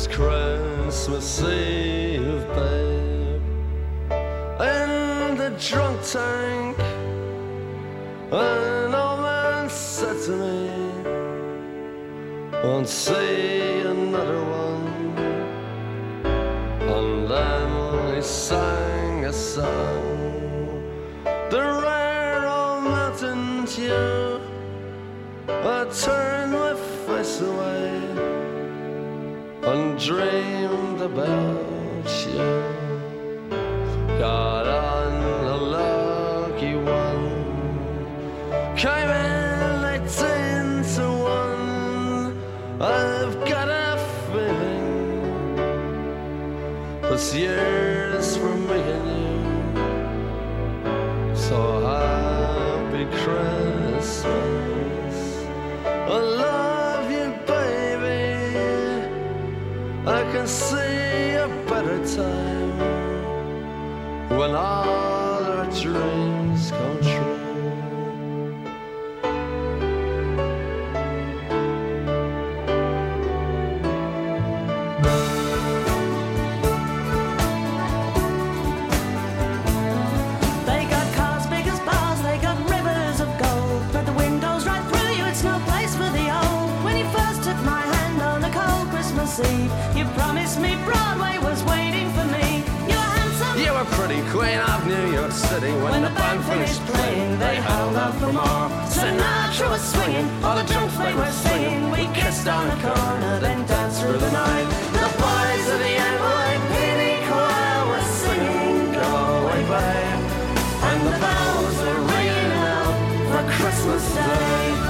was Christmas Eve, babe. In the drunk tank, an old man said to me, Won't see another one. And then he sang a song, dreamed about when all our dreams come true. They got cars big as bars, they got rivers of gold. But the windows right through you, it's no place Queen of New York City when, When the band finished playing. They held out for more. Sinatra was swinging, all the drunks they were singing. We kissed on the corner, then danced through the night. The boys of the NYPD choir were singing, Go Away Babe. And the bells were ringing out for Christmas Day.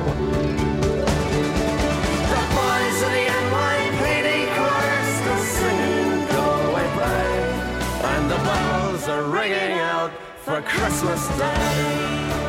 For Christmas Day.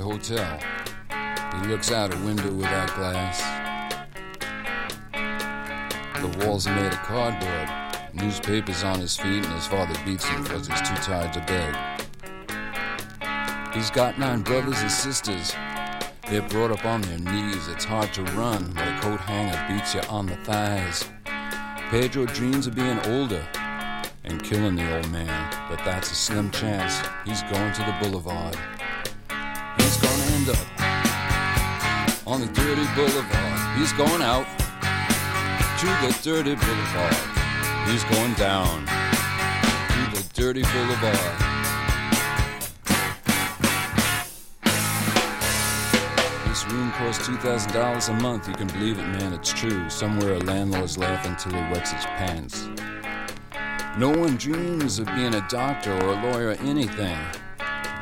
Hotel. He looks out a window without glass. The walls are made of cardboard. Newspapers on his feet, and his father beats him because he's too tired to beg. He's got nine brothers and sisters. They're brought up on their knees. It's hard to run when a coat hanger beats you on the thighs. Pedro dreams of being older and killing the old man, but that's a slim chance. He's going to the boulevard. He's gonna end up on the dirty boulevard. He's going out to the dirty boulevard. He's going down to the dirty boulevard. This room costs $2,000 a month. You can believe it, man, it's true. Somewhere a landlord's laughing till he wets his pants. No one dreams of being a doctor or a lawyer or anything.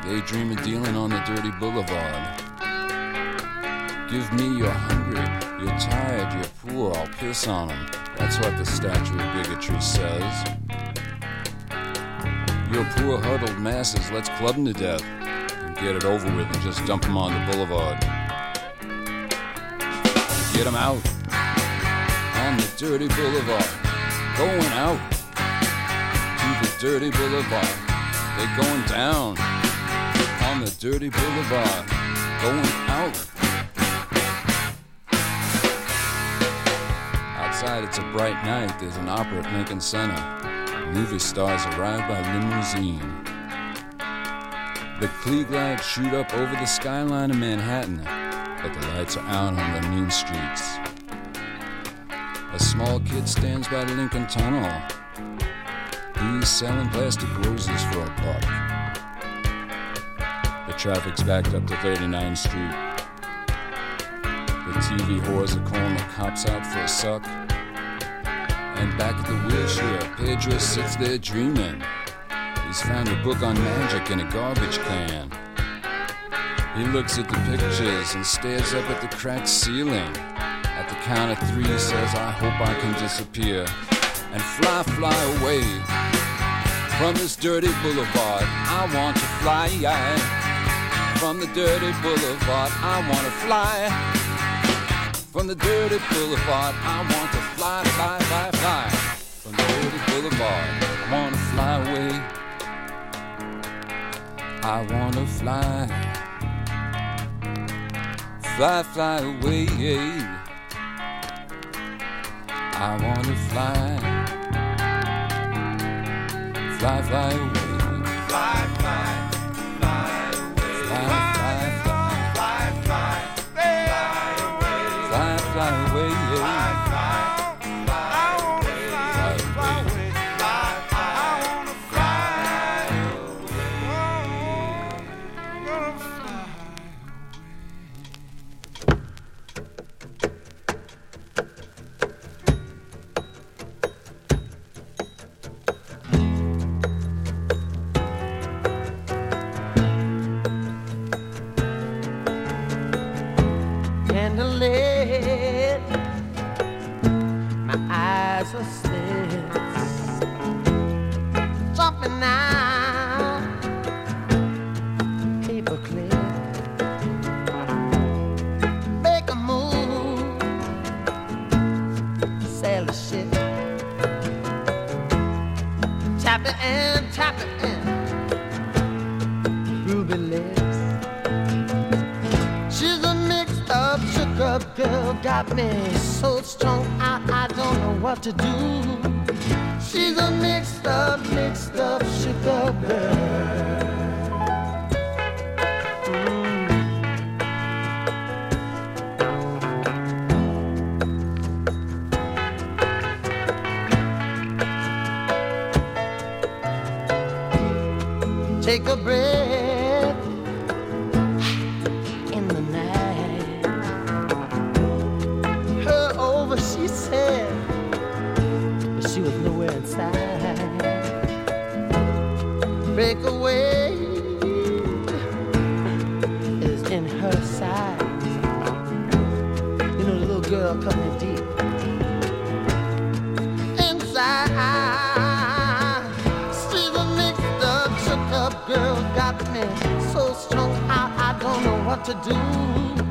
They dream of dealing on the dirty boulevard. Give me you're hungry, you're tired, you're poor, I'll piss on them. That's what the statue of bigotry says. Your poor huddled masses, let's club them to death and get it over with and just dump them on the boulevard. Get them out on the dirty boulevard, going out to the dirty boulevard. They're going down on the dirty boulevard, going out. Outside, it's a bright night. There's an opera at Lincoln Center. Movie stars arrive by limousine. The Klieg lights shoot up over the skyline of Manhattan, but the lights are out on the mean streets. A small kid stands by the Lincoln Tunnel. He's selling plastic roses for a buck. Traffic's backed up to 39th Street. The TV whores are calling the cops out for a suck. And back at the wheelchair, Pedro sits there dreaming. He's found a book on magic in a garbage can. He looks at the pictures and stares up at the cracked ceiling. At the count of three, he says, I hope I can disappear and fly, fly away from this dirty boulevard. I want to fly from the dirty boulevard. I want to fly from the dirty boulevard. I want to fly, fly, fly, fly from the dirty boulevard. I want to fly away. I want to fly, fly, fly away. I want to fly, fly, fly away. Fly, fly, fly got me so strung out, I don't know what to do. She's a mixed up, mixed up, up girl. Take a breath to do.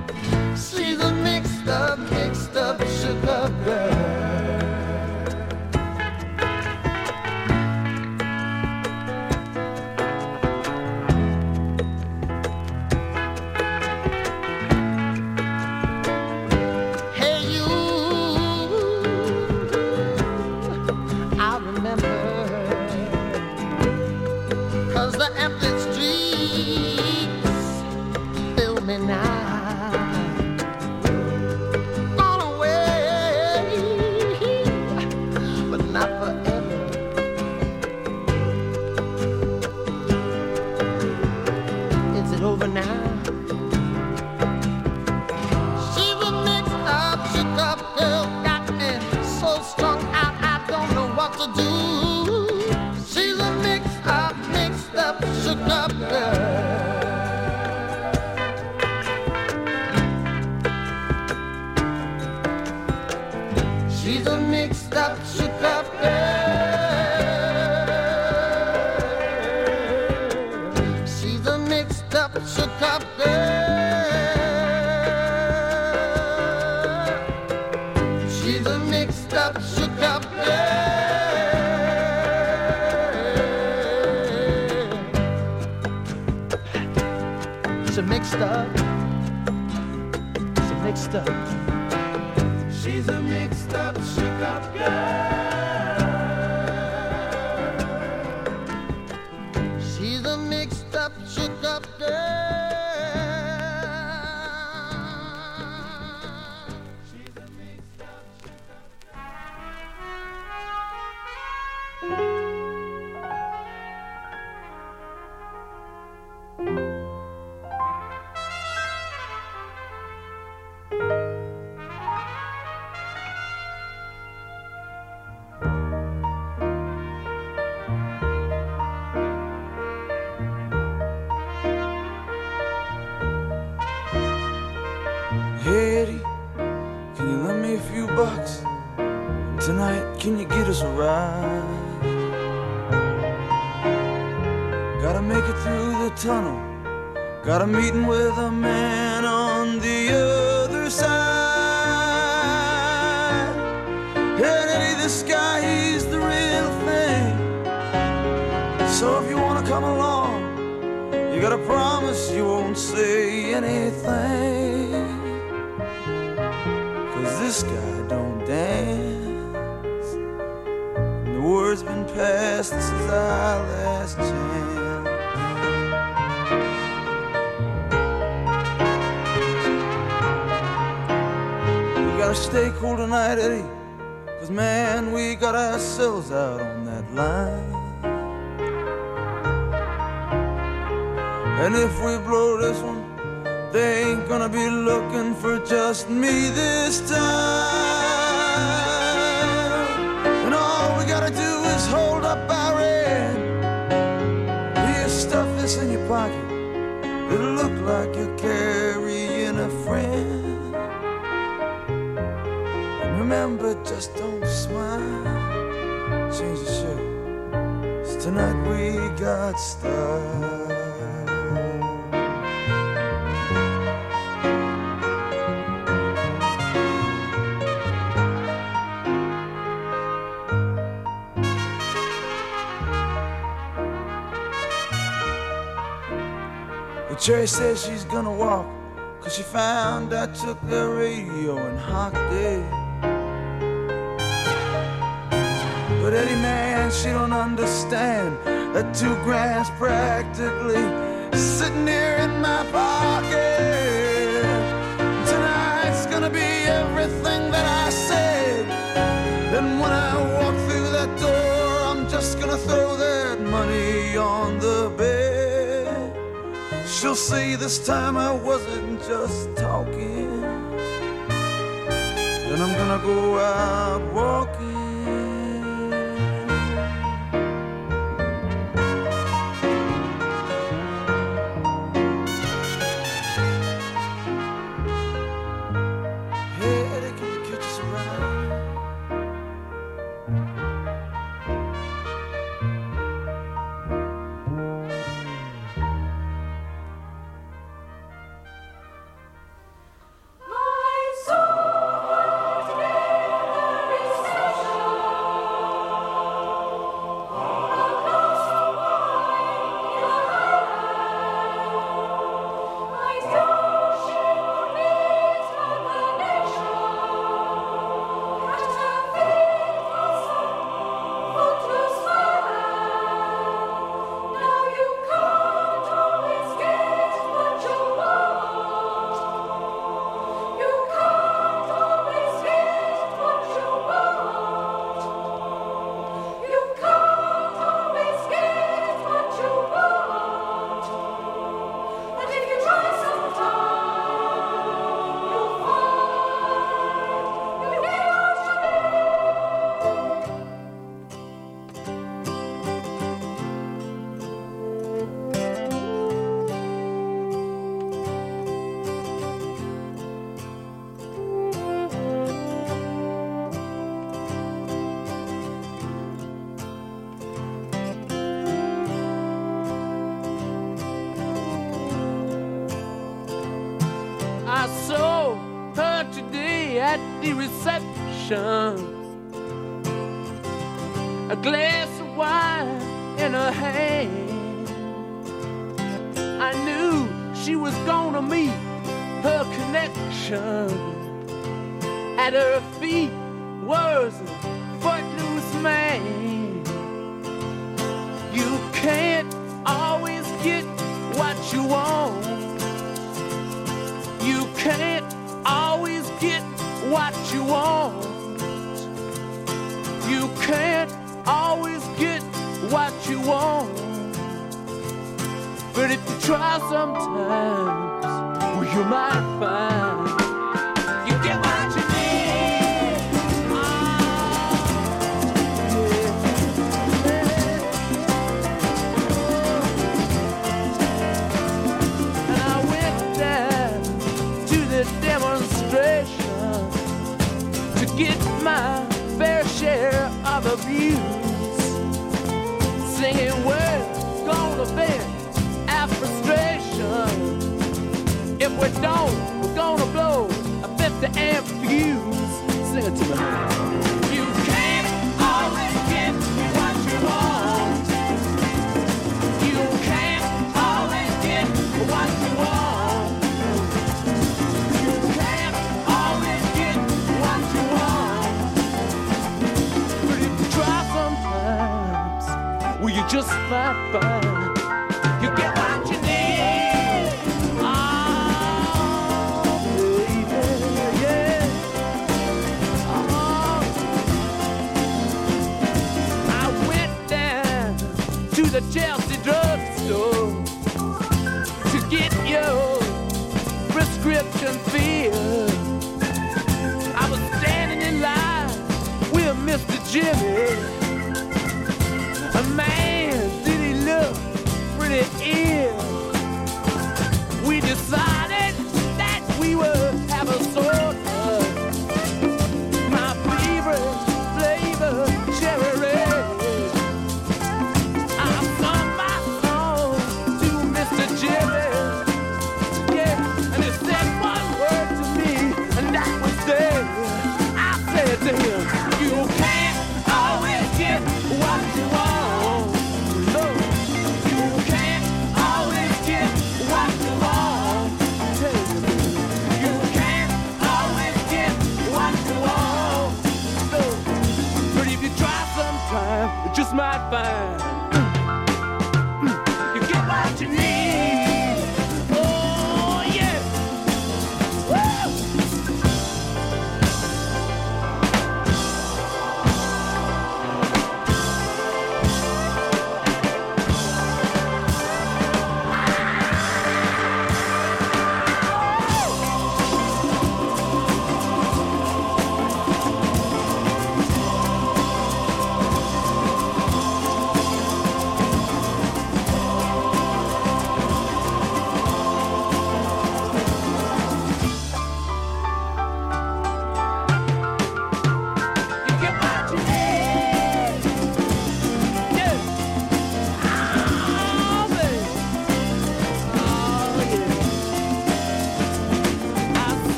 Ride? Gotta make it through the tunnel. Got a meeting with a man on the other side. And Eddie, this guy, he's the real thing. So if you wanna come along, you gotta promise you won't say anything. This is our last chance. We gotta stay cool tonight, Eddie. Cause man, we got ourselves out on that line. And if we blow this one, they ain't gonna be looking for just me this time. And all we gotta do is hold up pocket. It'll look like you're carrying a friend. And remember, just don't smile. Change the. 'Cause tonight we got style. Cherry says she's gonna walk, cause she found I took the radio and hocked it. But Eddie, man, she don't understand that two grand's practically sitting here in my pocket. Tonight's gonna be everything that I said. And when I walk through that door, I'm just gonna throw that She'll see this time I wasn't just talking. Then I'm gonna go out walking.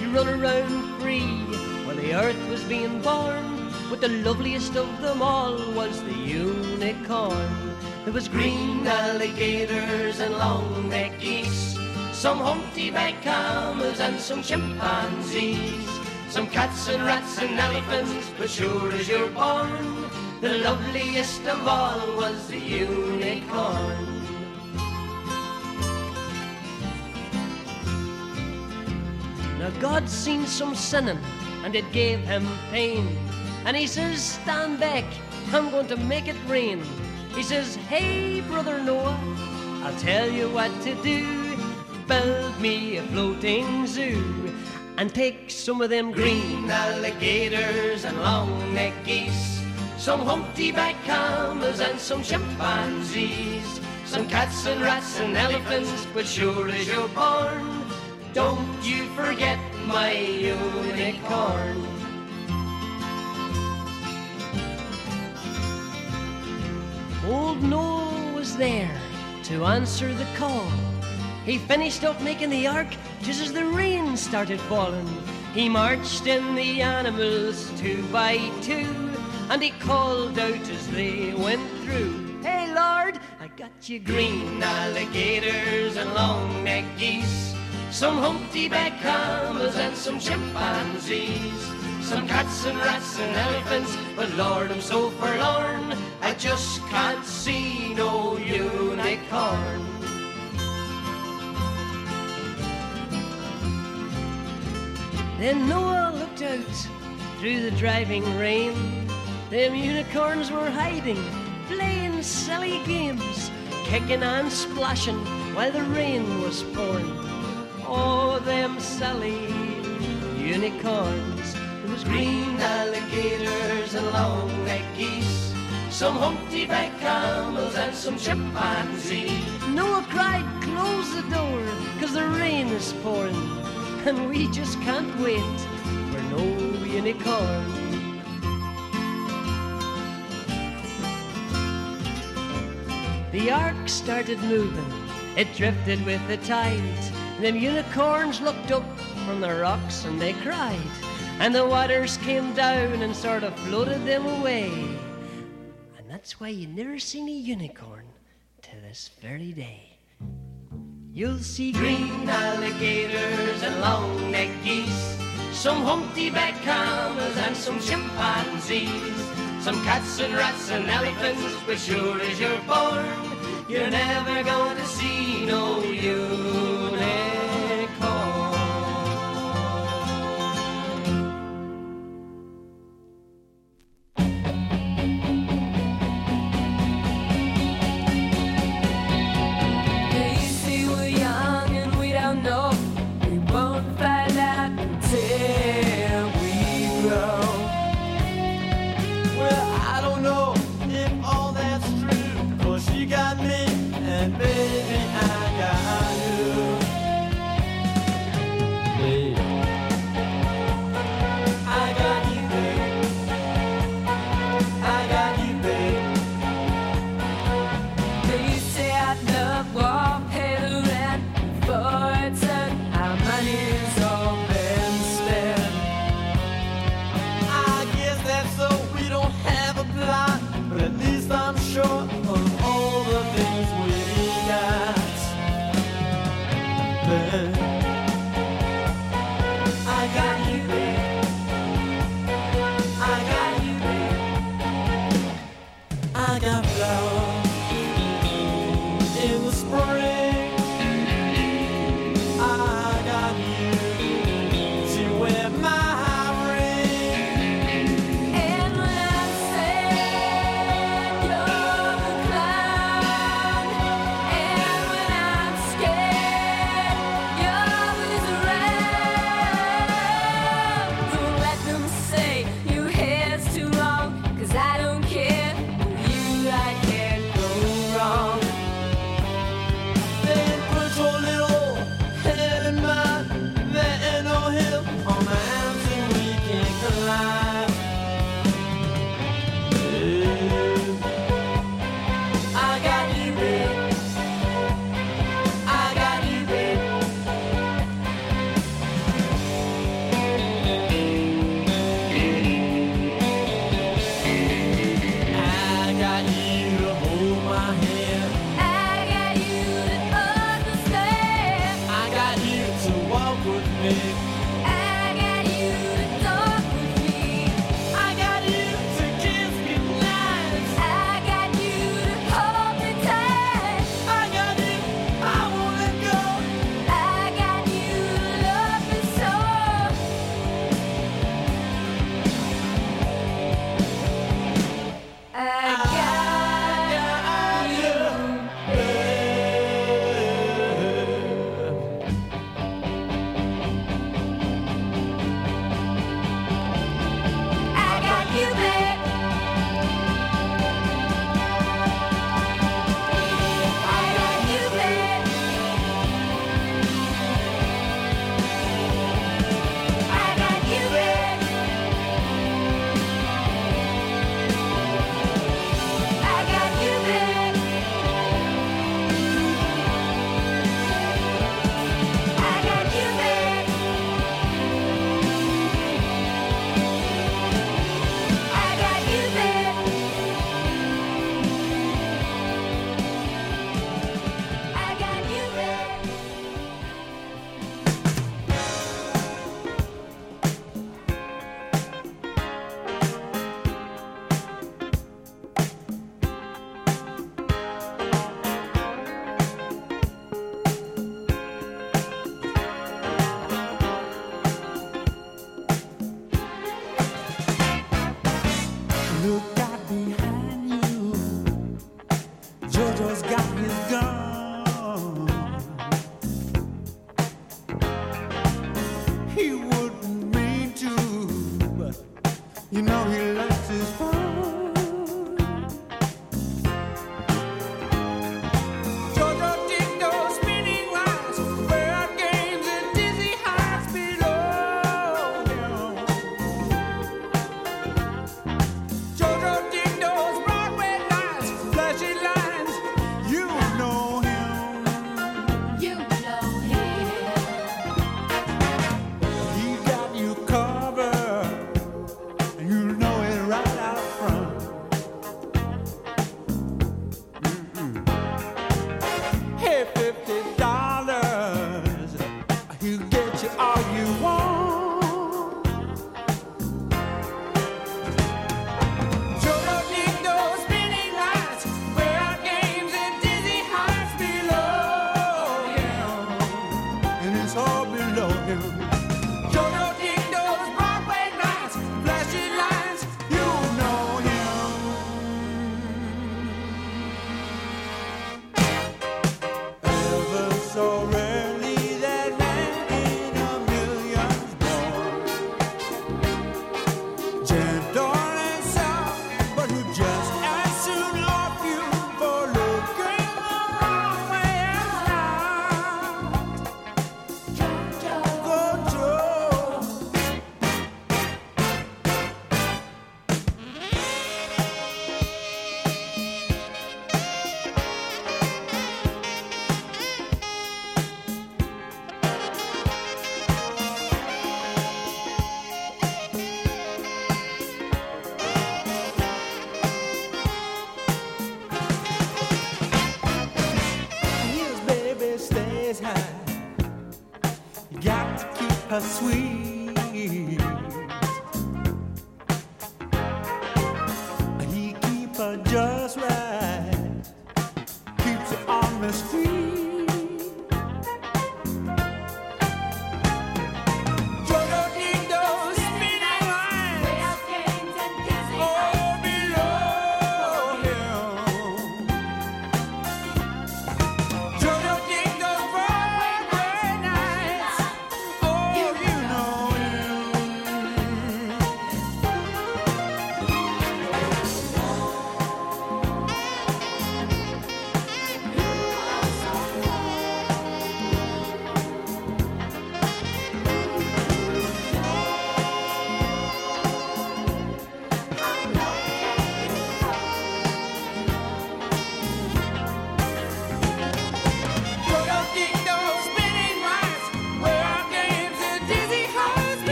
They'd run around free while the earth was being born. But the loveliest of them all was the unicorn. There was green alligators and long-necked geese, some humpty-back camels and some chimpanzees, some cats and rats and elephants. But sure as you're born, the loveliest of all was the unicorn. God seen some sinning, and it gave him pain. And he says, Stand back, I'm going to make it rain. He says, Hey, brother Noah, I'll tell you what to do. Build me a floating zoo and take some of them green alligators and long-necked geese, some humpty-back camels and some chimpanzees, some cats and rats and elephants. But sure as you're born, don't you forget my unicorn. Old Noah was there to answer the call. He finished up making the ark just as the rain started falling. He marched in the animals two by two, and he called out as they went through. Hey Lord, I got you green alligators and long-necked geese, some humpty-back camels and some chimpanzees, some cats and rats and elephants. But Lord, I'm so forlorn, I just can't see no unicorn. Then Noah looked out through the driving rain. Them unicorns were hiding, playing silly games, kicking and splashing while the rain was pouring. Oh, them silly unicorns. There was green alligators and long-necked geese, some humpty-back camels and some chimpanzees. Noah cried, close the door, cause the rain is pouring, and we just can't wait for no unicorn. The ark started moving, it drifted with the tide. Them unicorns looked up from the rocks and they cried. And the waters came down and sort of floated them away. And that's why you never seen a unicorn to this very day. You'll see Green alligators and long-necked geese, some humpty-back camels and some chimpanzees, some cats and rats and elephants, but sure as you're born, you're never going to see no unicorn.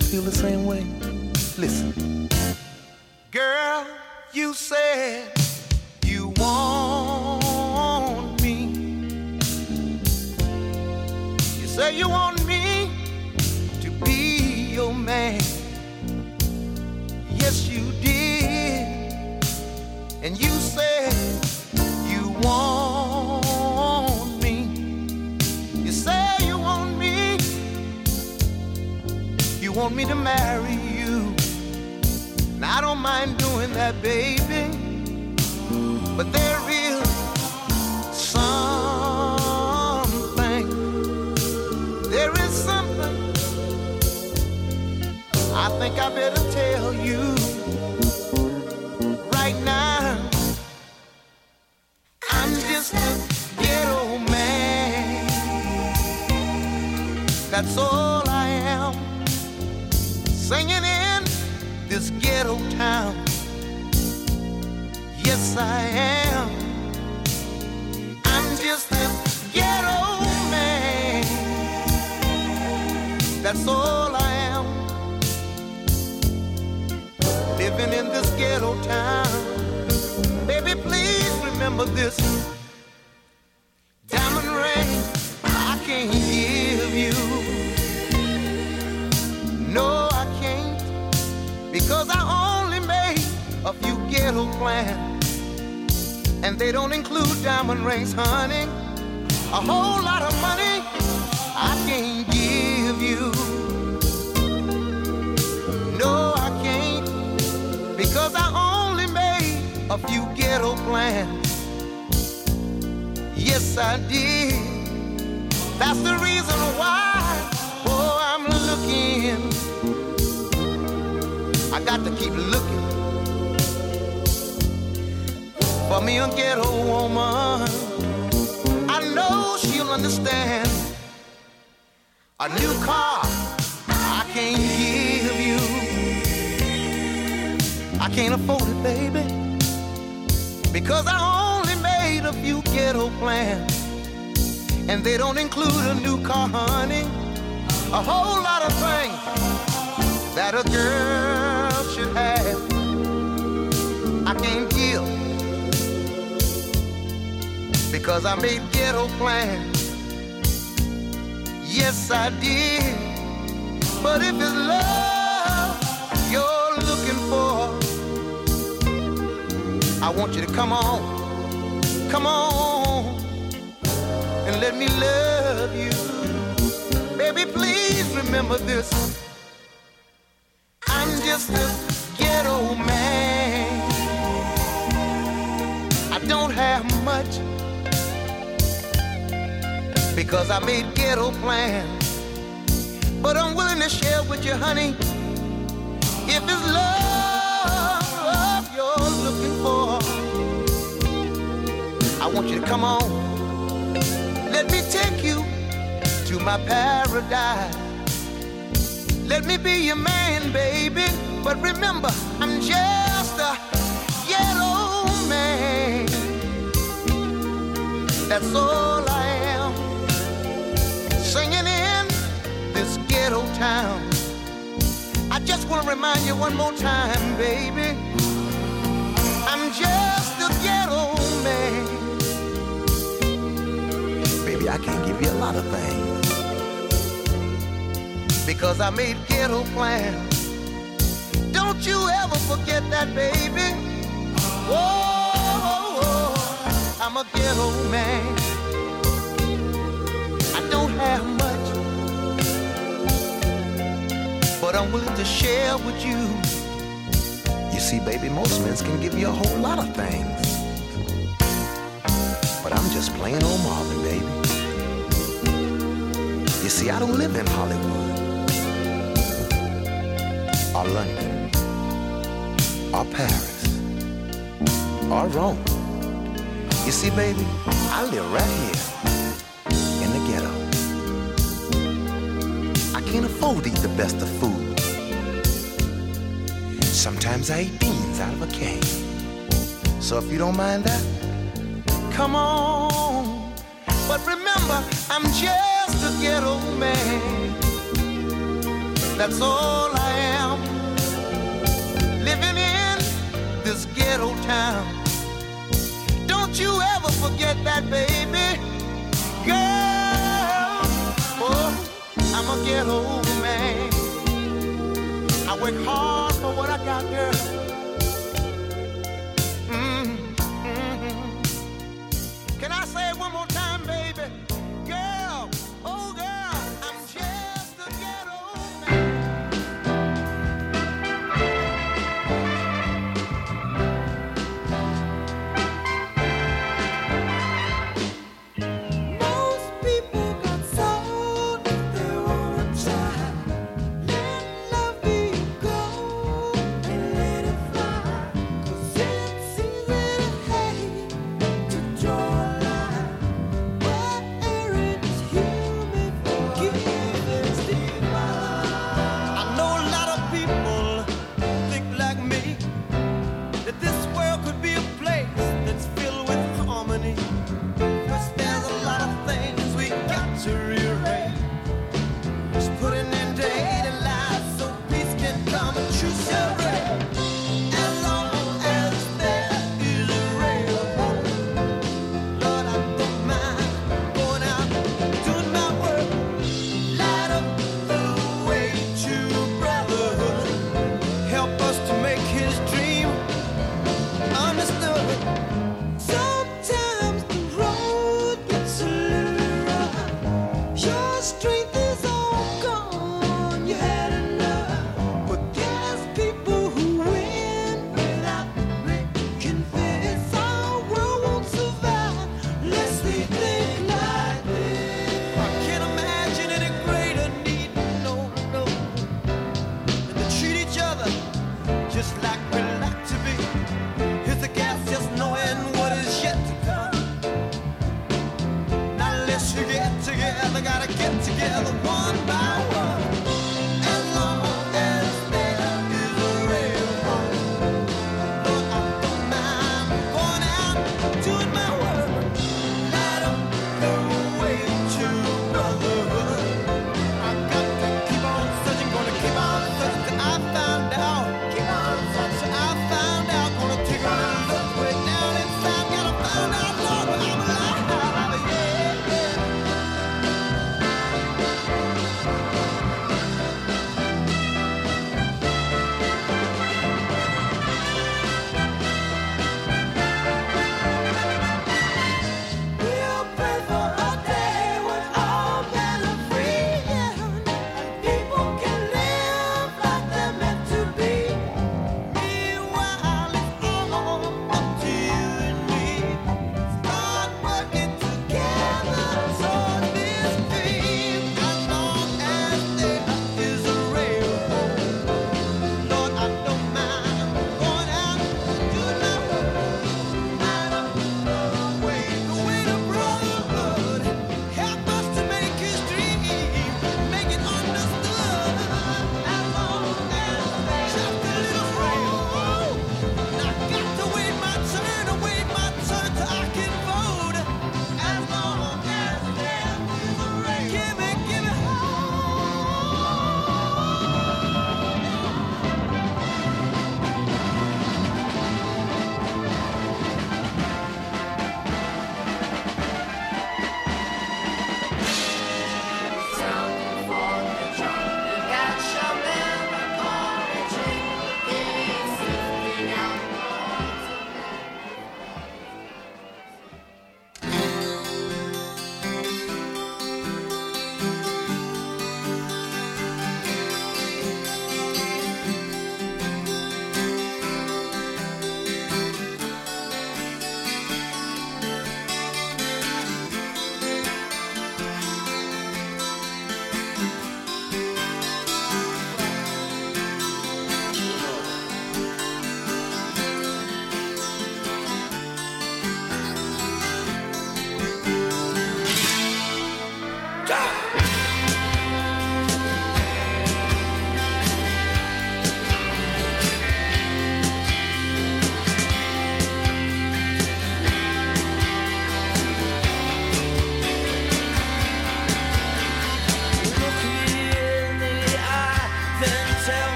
still feel the same way? Listen. Girl, you say I think I better tell you right now. I'm just a ghetto man. That's all I am. Singing in this ghetto town. Yes, I am. I'm just a ghetto man. That's all I Living in this ghetto town. Baby, please remember this. Diamond ring, I can't give you. No, I can't. Because I only made a few ghetto plans. And they don't include diamond rings, honey. A whole lot of money I can't give you. No. Because I only made a few ghetto plans. Yes, I did. That's the reason why. Oh, I'm looking. I got to keep looking for me a ghetto woman. I know she'll understand. A new car I can't give can't afford it, baby, because I only made a few ghetto plans, and they don't include a new car, honey. A whole lot of things that a girl should have. I can't give because I made ghetto plans. Yes, I did. But if it's love want you to come on, come on, and let me love you. Baby, please remember this. I'm just a ghetto man. I don't have much because I made ghetto plans. But I'm willing to share with you, honey, if it's love you're looking for. Want you to come on. Let me take you to my paradise. Let me be your man, baby. But remember, I'm just a yellow man. That's all I am. Singing in this ghetto town. I just want to remind you one more time, baby. I'm just a ghetto man. Baby, I can't give you a lot of things because I made ghetto plans. Don't you ever forget that, baby. Whoa, I'm a ghetto man. I don't have much, but I'm willing to share with you. You see, baby, most men can give you a whole lot of things, but I'm just plain old Marvin, baby. You see, I don't live in Hollywood or London or Paris or Rome. You see, baby, I live right here in the ghetto. I can't afford to eat the best of food. Sometimes I eat beans out of a can. So if you don't mind that, come on. But remember, I'm just a ghetto man. That's all I am. Living in this ghetto town. Don't you ever forget that, baby. Girl, oh, I'm a ghetto man. I work hard for what I got, girl.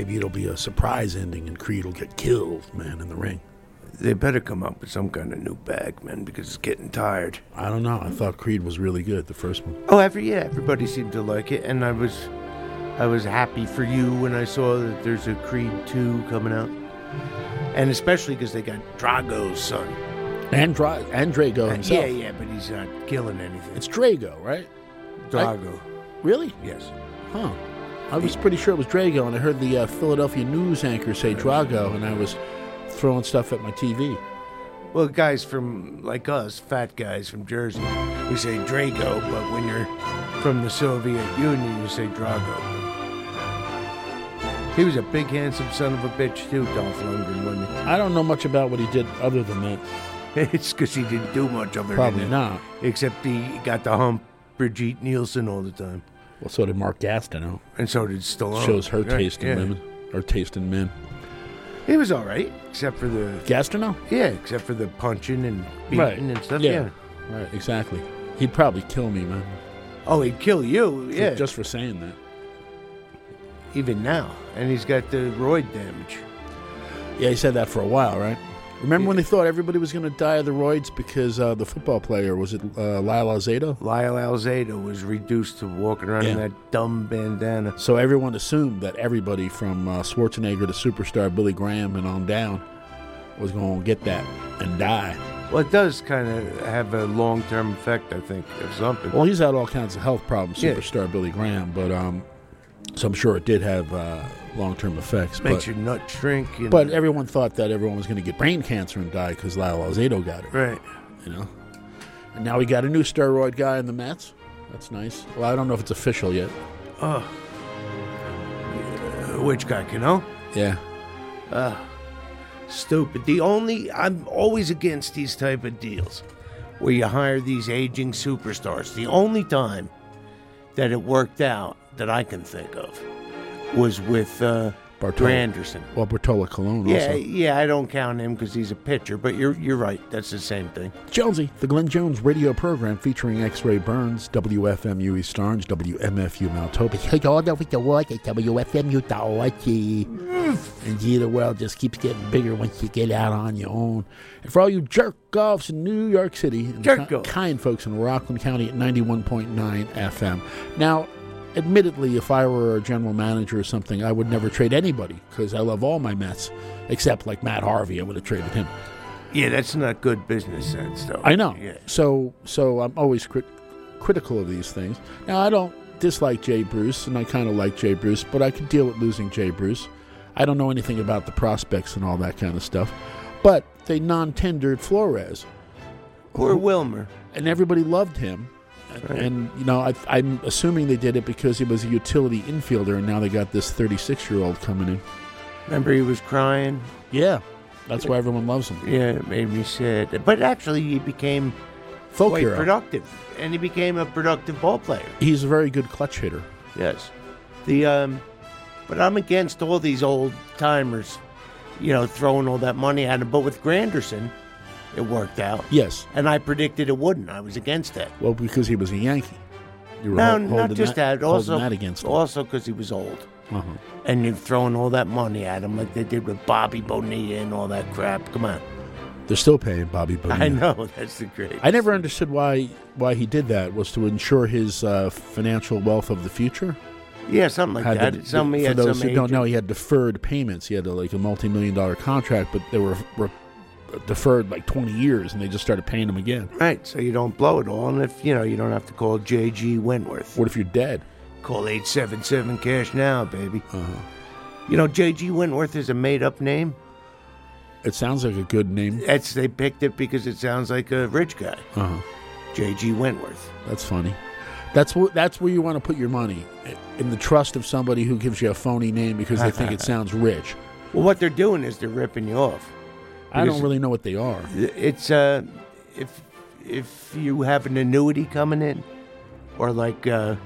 Maybe it'll be a surprise ending and Creed will get killed, man, in the ring. They better come up with some kind of new bag, man, because it's getting tired. I don't know. I thought Creed was really good, the first one. Oh, every yeah, everybody seemed to like it, and I was, I was happy for you when I saw that there's a Creed two coming out, and especially because they got Drago's son. And, Dra- and Drago Uh, himself. Yeah, yeah, but he's not killing anything. It's Drago, right? Drago. Really? Yes. Huh. I was pretty sure it was Drago, and I heard the uh, Philadelphia news anchor say Drago, and I was throwing stuff at my TV. Well, guys from like us, fat guys from Jersey, we say Drago, but when you're from the Soviet Union, you say Drago. He was a big, handsome son of a bitch too, Dolph Lundgren, wasn't he? I don't know much about what he did other than that. it's because he didn't do much other Probably than that. not. Except he got to hump Brigitte Nielsen all the time. Well, so did Mark Gastineau. And so did Stallone. Shows her Right, taste in yeah. women, or taste in men. It was all right, except for the Gastineau. yeah, except for the punching and beating Right. and stuff. Yeah. Yeah. Right, exactly. He'd probably kill me, man. Oh, he'd kill you. for- Yeah. Just for saying that. even now, and he's got the roid damage. Yeah, he said that for a while, right? Remember when they thought everybody was going to die of the roids because uh, the football player was it uh, Lyle Alzado? Lyle Alzado was reduced to walking around in that dumb bandana. So everyone assumed that everybody from uh, Schwarzenegger to superstar Billy Graham and on down was going to get that and die. Well, it does kind of have a long-term effect, I think, of something. Well, he's had all kinds of health problems, Yeah. superstar Billy Graham, but um, so I'm sure it did have uh, long-term effects. Makes but, your nut shrink. You know? but everyone thought that everyone was going to get brain cancer and die because Lyle Alzado got it. right. You know, and now we got a new steroid guy in the Mets. That's nice. Well, I don't know if it's official yet. Uh, which guy? you know? Yeah. Uh, stupid. The only I'm always against these type of deals where you hire these aging superstars. The only time that it worked out that I can think of was with uh, Bartolo. Granderson. Well, Bartolo Colon Yeah, also. yeah, I don't count him because he's a pitcher, but you're you're right. That's the same thing. Jonesy, the Glenn Jones radio program featuring X-Ray Burns, WFMU East Orange, WMFU Maltoba. All over the world, WFMU Tawachi. And gee, the world just keeps getting bigger once you get out on your own. And for all you jerk offs in New York City, and Jerk ki- kind folks in Rockland County at 91.9 FM. Now, admittedly, if I were a general manager or something, I would never trade anybody because I love all my Mets, except like Matt Harvey. I would have traded him. Yeah, that's not good business sense, though. I know. Yeah. So so I'm always crit- critical of these things. Now I don't dislike Jay Bruce, and I kind of like Jay Bruce, but I could deal with losing Jay Bruce. I don't know anything about the prospects and all that kind of stuff, but they non-tendered Flores, Poor Wilmer. and everybody loved him. And, and, you know, I, I'm assuming they did it because he was a utility infielder, and now they got this 36 year old coming in. Remember he was crying? Yeah, that's why everyone loves him. Yeah, it made me sad. But actually, he became Folk quite hero. productive, and he became a productive ball player. He's a very good clutch hitter. Yes. The um, but I'm against all these old timers, you know, throwing all that money at him. But with Granderson, it worked out. Yes. And I predicted it wouldn't. I was against that. Well, because he was a Yankee. You were No, not just that. holding Also, that against him. also because he was old, Uh-huh. and you're throwing all that money at him like they did with Bobby Bonilla and all that crap. Come on. They're still paying Bobby Bonilla. I know that's the great. I never understood why why he did that. Was to ensure his uh, financial wealth of the future. Yeah, something like Had that. some for those who don't know, he had deferred payments. He had a, like a multi-million dollar contract, but they were, were deferred like twenty years, and they just started paying them again. Right, so you don't blow it all, and if you know you don't have to call J.G. Wentworth. What if you're dead? Call eight seven seven cash now, baby. Uh-huh. You know J.G. Wentworth is a made up name. It sounds like a good name. That's they picked it because it sounds like a rich guy. Uh-huh. J.G. Wentworth. That's funny. That's wh- that's where you want to put your money in the trust of somebody who gives you a phony name because they think it sounds rich. Well, what they're doing is they're ripping you off. I don't really know what they are. It's uh, if if you have an annuity coming in, or like uh,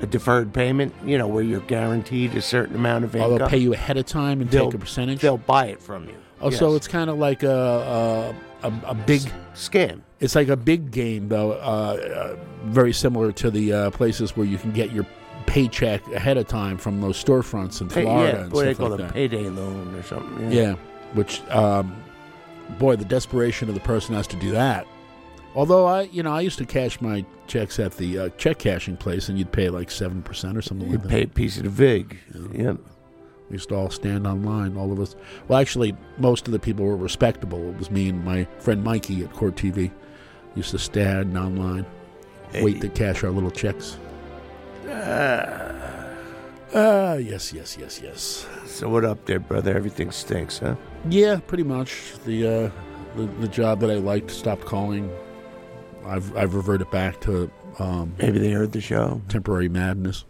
a deferred payment, you know, where you're guaranteed a certain amount of Oh, income. they'll pay you ahead of time and They'll- take a percentage. They'll buy it from you. Oh, so Yes. it's kind of like a a, a, a big scam. It's like a big game, though. Uh, uh, very similar to the uh, places where you can get your paycheck ahead of time from those storefronts in Pay- Florida yeah, and boy, they stuff call like it that. payday loan or something. Yeah, which, um, boy, the desperation of the person has to do that. Although I, you know, I used to cash my checks at the uh, check cashing place, and you'd pay like seven percent or something You like that. pay a piece of the vig. Yep. We used to all stand online, all of us. Well, actually, most of the people were respectable. It was me and my friend Mikey at Court TV. Used to stand online, wait to cash our little checks. Ah, yes, yes, yes, yes. So what up there, brother? Everything stinks, huh? Yeah, pretty much. The uh, the, the job that I liked stopped calling. I've I've reverted back to um, Maybe they heard the show. temporary madness.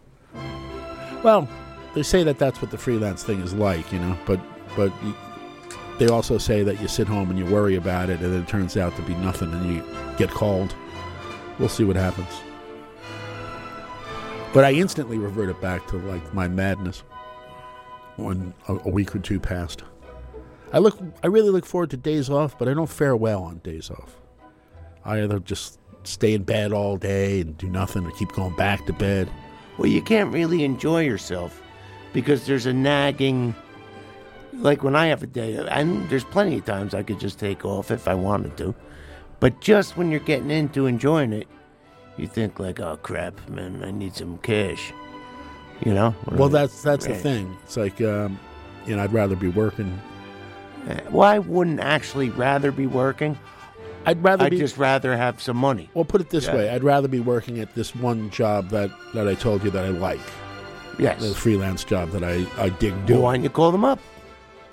Well, they say that that's what the freelance thing is like, you know. But but you, they also say that you sit home and you worry about it, and it turns out to be nothing, and you get called. We'll see what happens. But I instantly reverted back to like my madness when a, a week or two passed. I look, I really look forward to days off, but I don't fare well on days off. I either just stay in bed all day and do nothing, or keep going back to bed. Well, you can't really enjoy yourself because there's a nagging. Like when I have a day, and there's plenty of times I could just take off if I wanted to, but just when you're getting into enjoying it, you think like, "Oh crap, man, I need some cash." You know? Well, that's that's the thing. It's like, um, you know, I'd rather be working. Well, I wouldn't actually rather be working. I'd rather I'd be. just rather have some money. well, put it this Yeah. way: I'd rather be working at this one job that that I told you that I like. Yes. the freelance job that I I dig Well, doing. why don't you call them up?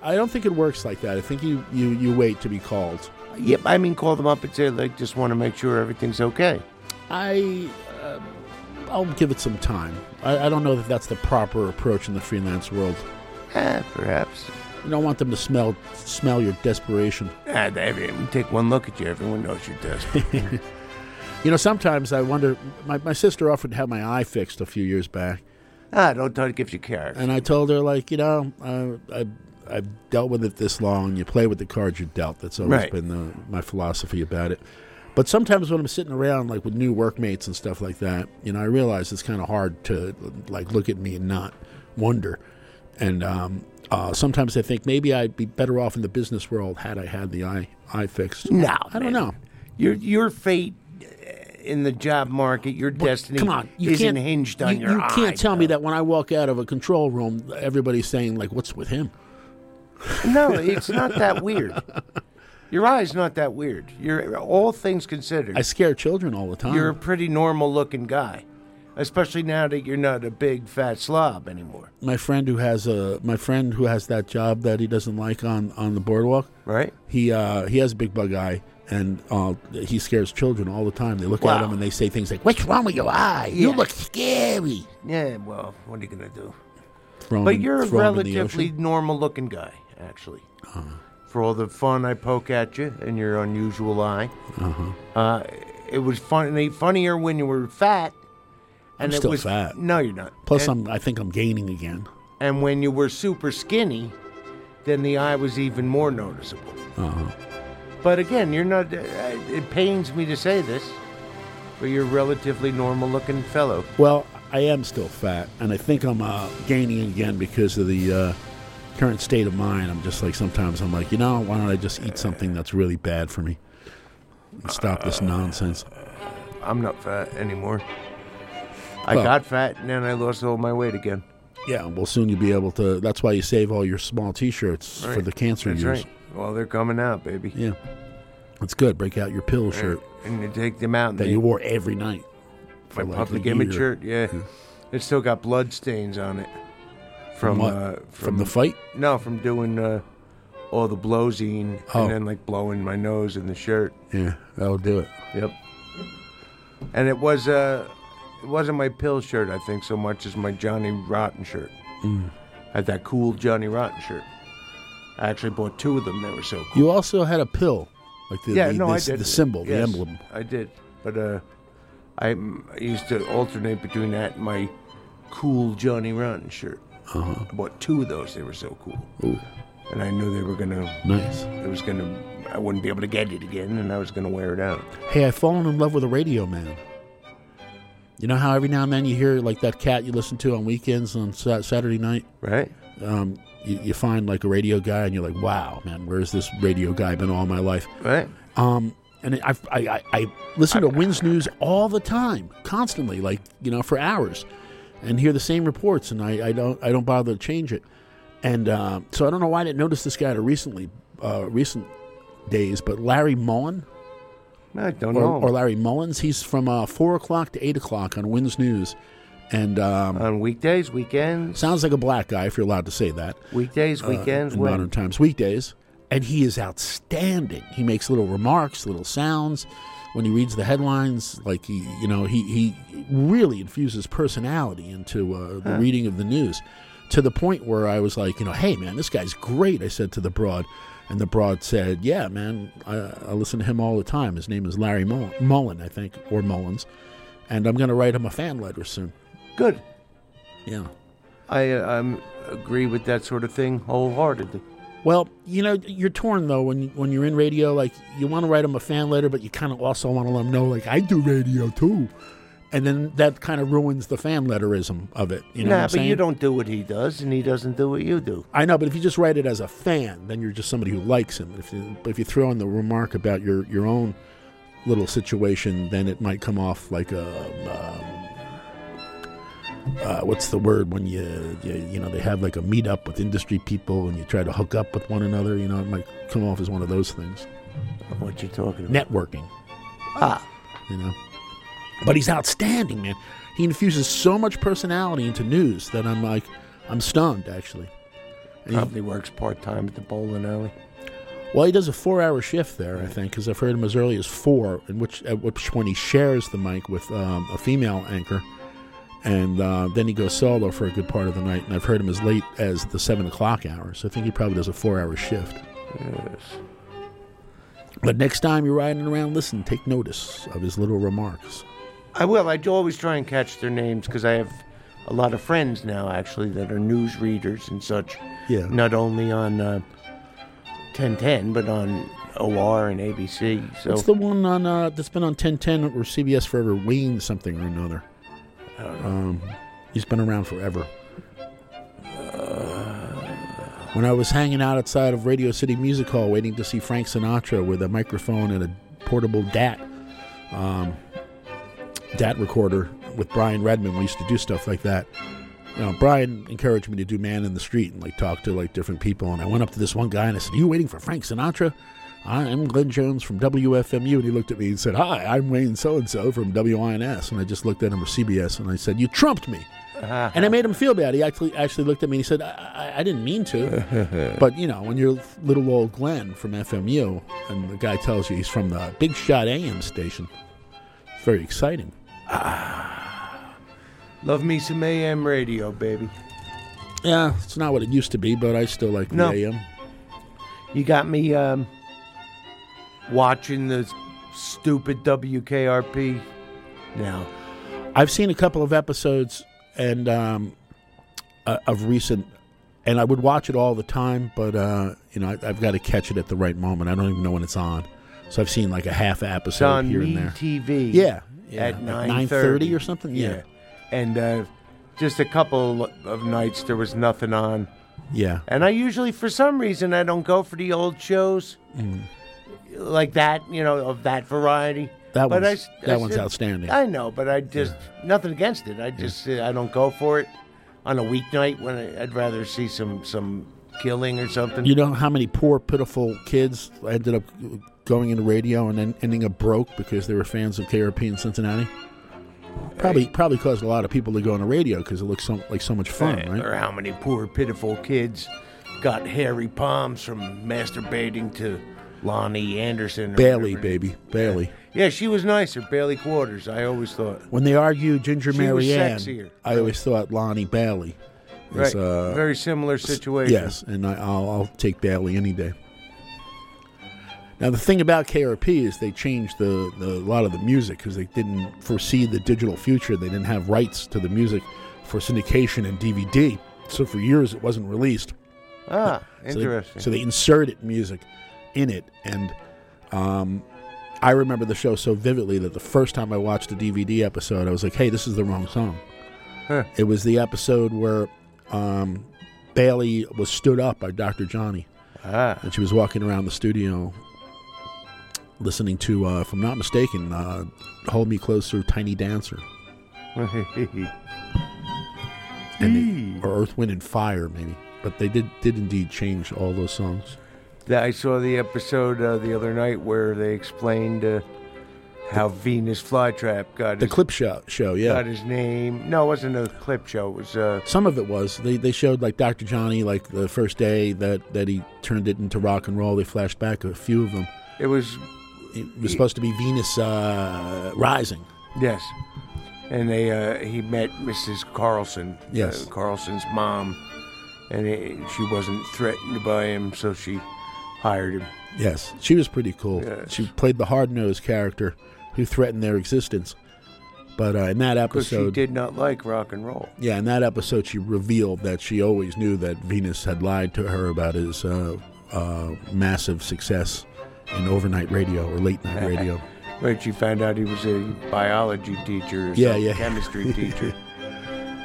I don't think it works like that. I think you you you wait to be called. Yep, I mean, call them up and say, like, just want to make sure everything's okay. I uh, I'll give it some time. I, I don't know that that's the proper approach in the freelance world. Eh, perhaps. You don't want them to smell smell your desperation. Ah, they- take one look at you. Everyone knows you're desperate. You know, sometimes I wonder. My, my sister offered to have my eye fixed a few years back, ah, don't tell it gives you character. and I told her like, you know, uh, I I've dealt with it this long. You play with the cards you're dealt. That's always Right. been the, my philosophy about it. But sometimes when I'm sitting around like with new workmates and stuff like that, you know, I realize it's kind of hard to like look at me and not wonder. And um, uh, sometimes I think maybe I'd be better off in the business world had I had the eye eye fixed. No, I don't man. know. Your your fate uh, in the job market, your destiny, Come on, you isn't can't hinged on you, your you eye. can't tell me that when I walk out of a control room, everybody's saying like, "What's with him?" No, it's not that weird. Your eye's not that weird. You're all things considered. I scare children all the time. You're a pretty normal looking guy, especially now that you're not a big fat slob anymore. my friend who has a my friend who has that job that he doesn't like on on the boardwalk. Right. He uh, he has a big bug eye, and uh, he scares children all the time. They look at him and they say things like, "What's wrong with your eye? You look scary." Yeah, well, what are you gonna do? Throw But you're a relatively normal looking guy, actually. Uh-huh. For all the fun I poke at you and your unusual eye. Uh-huh. Uh, it was funny, funnier when you were fat. I'm And it still was fat. No, you're not. Plus, and, I'm I think I'm gaining again. and when you were super skinny, then the eye was even more noticeable. Uh-huh. But again, you're not. Uh, it pains me to say this, but you're a relatively normal looking fellow. Well, I am still fat, and I think I'm uh, gaining again because of the uh, current state of mind. I'm just like sometimes I'm like, you know, why don't I just eat something that's really bad for me and stop this nonsense? I'm not fat anymore. I Well- got fat and then I lost all my weight again. Yeah, well, soon you'll be able to. That's why you save all your small T-shirts for the cancer That's years. right. Well, they're coming out, baby. Yeah, that's good. Break out your pill shirt And you take them out. And that you wore every night. my like public image shirt. Yeah, it still got blood stains on it From from? Uh, From the fight? No, from doing uh, all the blowzine Oh. and then like blowing my nose in the shirt. Yeah, that'll do it. Yep. And it was uh, it wasn't my pill shirt, I think, so much as my Johnny Rotten shirt. Mm. I had that cool Johnny Rotten shirt. I actually bought two of them. They were so cool. You also had a pill, like the yeah, the, no, the, I did. the symbol, the emblem. I did, but uh, I, I used to alternate between that and my cool Johnny Rotten shirt. Uh-huh. I bought two of those. They were so cool, Ooh, and I knew they were gonna. nice. It was gonna. I wouldn't be able to get it again, and I was gonna wear it out. Hey, I've fallen in love with a radio man. You know how every now and then you hear like that cat you listen to on weekends on Sa- Saturday night, right? Um, you, you find like a radio guy, and you're like, "Wow, man, where's this radio guy been all my life?" Right. Um, and I, I, I, I listen to WINS News all the time, constantly, like you know, for hours, and hear the same reports, and I, I don't, I don't bother to change it. And uh, so I don't know why I didn't notice this guy at a recently, uh, recent days, but Larry Mullen. I don't or, know. Or Larry Mullins. He's from uh, four o'clock to eight o'clock on WINS News, and um, on weekdays, weekends. Sounds like a black guy, if you're allowed to say that. Weekdays, Uh, weekends, in modern times, weekdays, and he is outstanding. He makes little remarks, little sounds when he reads the headlines. Like he, you know, he he really infuses personality into uh, the Huh. reading of the news, to the point where I was like, you know, hey man, this guy's great. I said to the broad. And the broad said, "Yeah, man, I, I listen to him all the time. His name is Larry Mullen, Mullen I think, or Mullins, and I'm going to write him a fan letter soon." Good. Yeah. I um, agree with that sort of thing wholeheartedly. Well, you know, you're torn though when when you're in radio. Like you want to write them a fan letter, but you kind of also want to let them know, like I do radio too, and then that kind of ruins the fan letterism of it. You know nah, but saying? you don't do what he does, and he doesn't do what you do. I know, but if you just write it as a fan, then you're just somebody who likes him. If you, but if you throw in the remark about your your own little situation, then it might come off like a. Um, uh, what's the word when you, you you know they have like a meetup with industry people and you try to hook up with one another? You know, it might come off as one of those things. What you talking about? Networking. Ah, you know. But he's outstanding, man. He infuses so much personality into news that I'm like, I'm stunned actually. And he- Probably works part time at the bowling alley. well, he does a four-hour shift there, I think, because I've heard him as early as four, in which at which point he shares the mic with um, a female anchor, and uh, then he goes solo for a good part of the night. And I've heard him as late as the seven o'clock hour, so I think he probably does a four-hour shift. Yes. But next time you're riding around, listen, take notice of his little remarks. I will. I do always try and catch their names because I have a lot of friends now, actually, that are news readers and such. Yeah. Not only on uh, 1010, but on OR and ABC. So What's the one on uh, that's been on 1010 or CBS forever? Wayne something or another. Um, he's been around forever. When I was hanging out outside of Radio City Music Hall waiting to see Frank Sinatra with a microphone and a portable DAT, um, DAT recorder with Brian Redman, we used to do stuff like that. You know, Brian encouraged me to do man in the street and like talk to like different people. And I went up to this one guy and I said, "Are "You waiting for Frank Sinatra?" I'm Glenn Jones from WFMU, and he looked at me and said, "Hi, I'm Wayne so and so from WINS." And I just looked at him with CBS, and I said, "You trumped me." Uh-huh. and I made him feel bad. He actually actually looked at me and he said, "I, I, I didn't mean to." but you know, when you're little old Glenn from FMU, and the guy tells you he's from the Big Shot AM station, it's very exciting. Love me some AM radio, baby. Yeah, it's not what it used to be, but I still like the No. AM. You got me um, watching the stupid WKRP now. I've seen a couple of episodes and um, uh, of recent, and I would watch it all the time, but uh, you know I, I've got to catch it at the right moment. I don't even know when it's on, so I've seen like a half It's episode on here and there. TV. Yeah, yeah, at nine 9:30 or something? Yeah. and uh, just a couple of nights there was nothing on. Yeah. And I usually, for some reason, I don't go for the old shows Mm. like that. You know, of that variety. That But one's- s- that I one's outstanding. I know, but I just nothing against it. I just uh, I don't go for it on a weeknight when I, I'd rather see some some killing or something. You know how many poor, pitiful kids ended up going into radio and then ending up broke because they were fans of KRP in Cincinnati? Probably, probably caused a lot of people to go into radio because it looks so, like so much fun, Uh, right? Or how many poor, pitiful kids got hairy palms from masturbating to Loni Anderson? or Bailey, whatever. baby, Bailey. Yeah, she was nicer. Bailey Quarters. I always thought. When they argue Ginger She Marianne. I always thought Loni Bailey. Right. is, uh, Very similar situation. Yes, and I, I'll, I'll take Bailey any day. Now the thing about KRP is they changed the, the a lot of the music because they didn't foresee the digital future. They didn't have rights to the music for syndication and DVD, so for years it wasn't released. Ah, So they- interesting. So they, inserted music in it, and um, I remember the show so vividly that the first time I watched the DVD episode, I was like, "Hey, this is the wrong song." Huh. It was the episode where um, Bailey was stood up by Dr. Johnny, Ah. and she was walking around the studio listening to, uh, if I'm not mistaken, uh, "Hold Me Closer," "Tiny Dancer," and they, or "Earth, Wind, and Fire," maybe. But they did did indeed change all those songs. That- I saw the episode uh, the other night where they explained uh, how Venus Flytrap got The his, clip show, show, yeah. got his name. No, it wasn't a clip show. It was uh, Some of it was they they showed like Dr. Johnny like the first day that that he turned it into rock and roll. They flashed back a few of them. it was It was supposed to be Venus uh, Rising. yes, and they uh, he met Mrs. Carlson. Yes. uh, Carlson's mom, and it, she wasn't threatened by him, so she hired him. Yes, she was pretty cool. Yes. She played the hard nosed character who threatened their existence. But uh, in that Because she episode, did not like rock and roll. yeah, in that episode, she revealed that she always knew that Venus had lied to her about his uh, uh, massive success in overnight radio or late night radio. Right, she found out he was a biology teacher, or Yeah, yeah. chemistry teacher.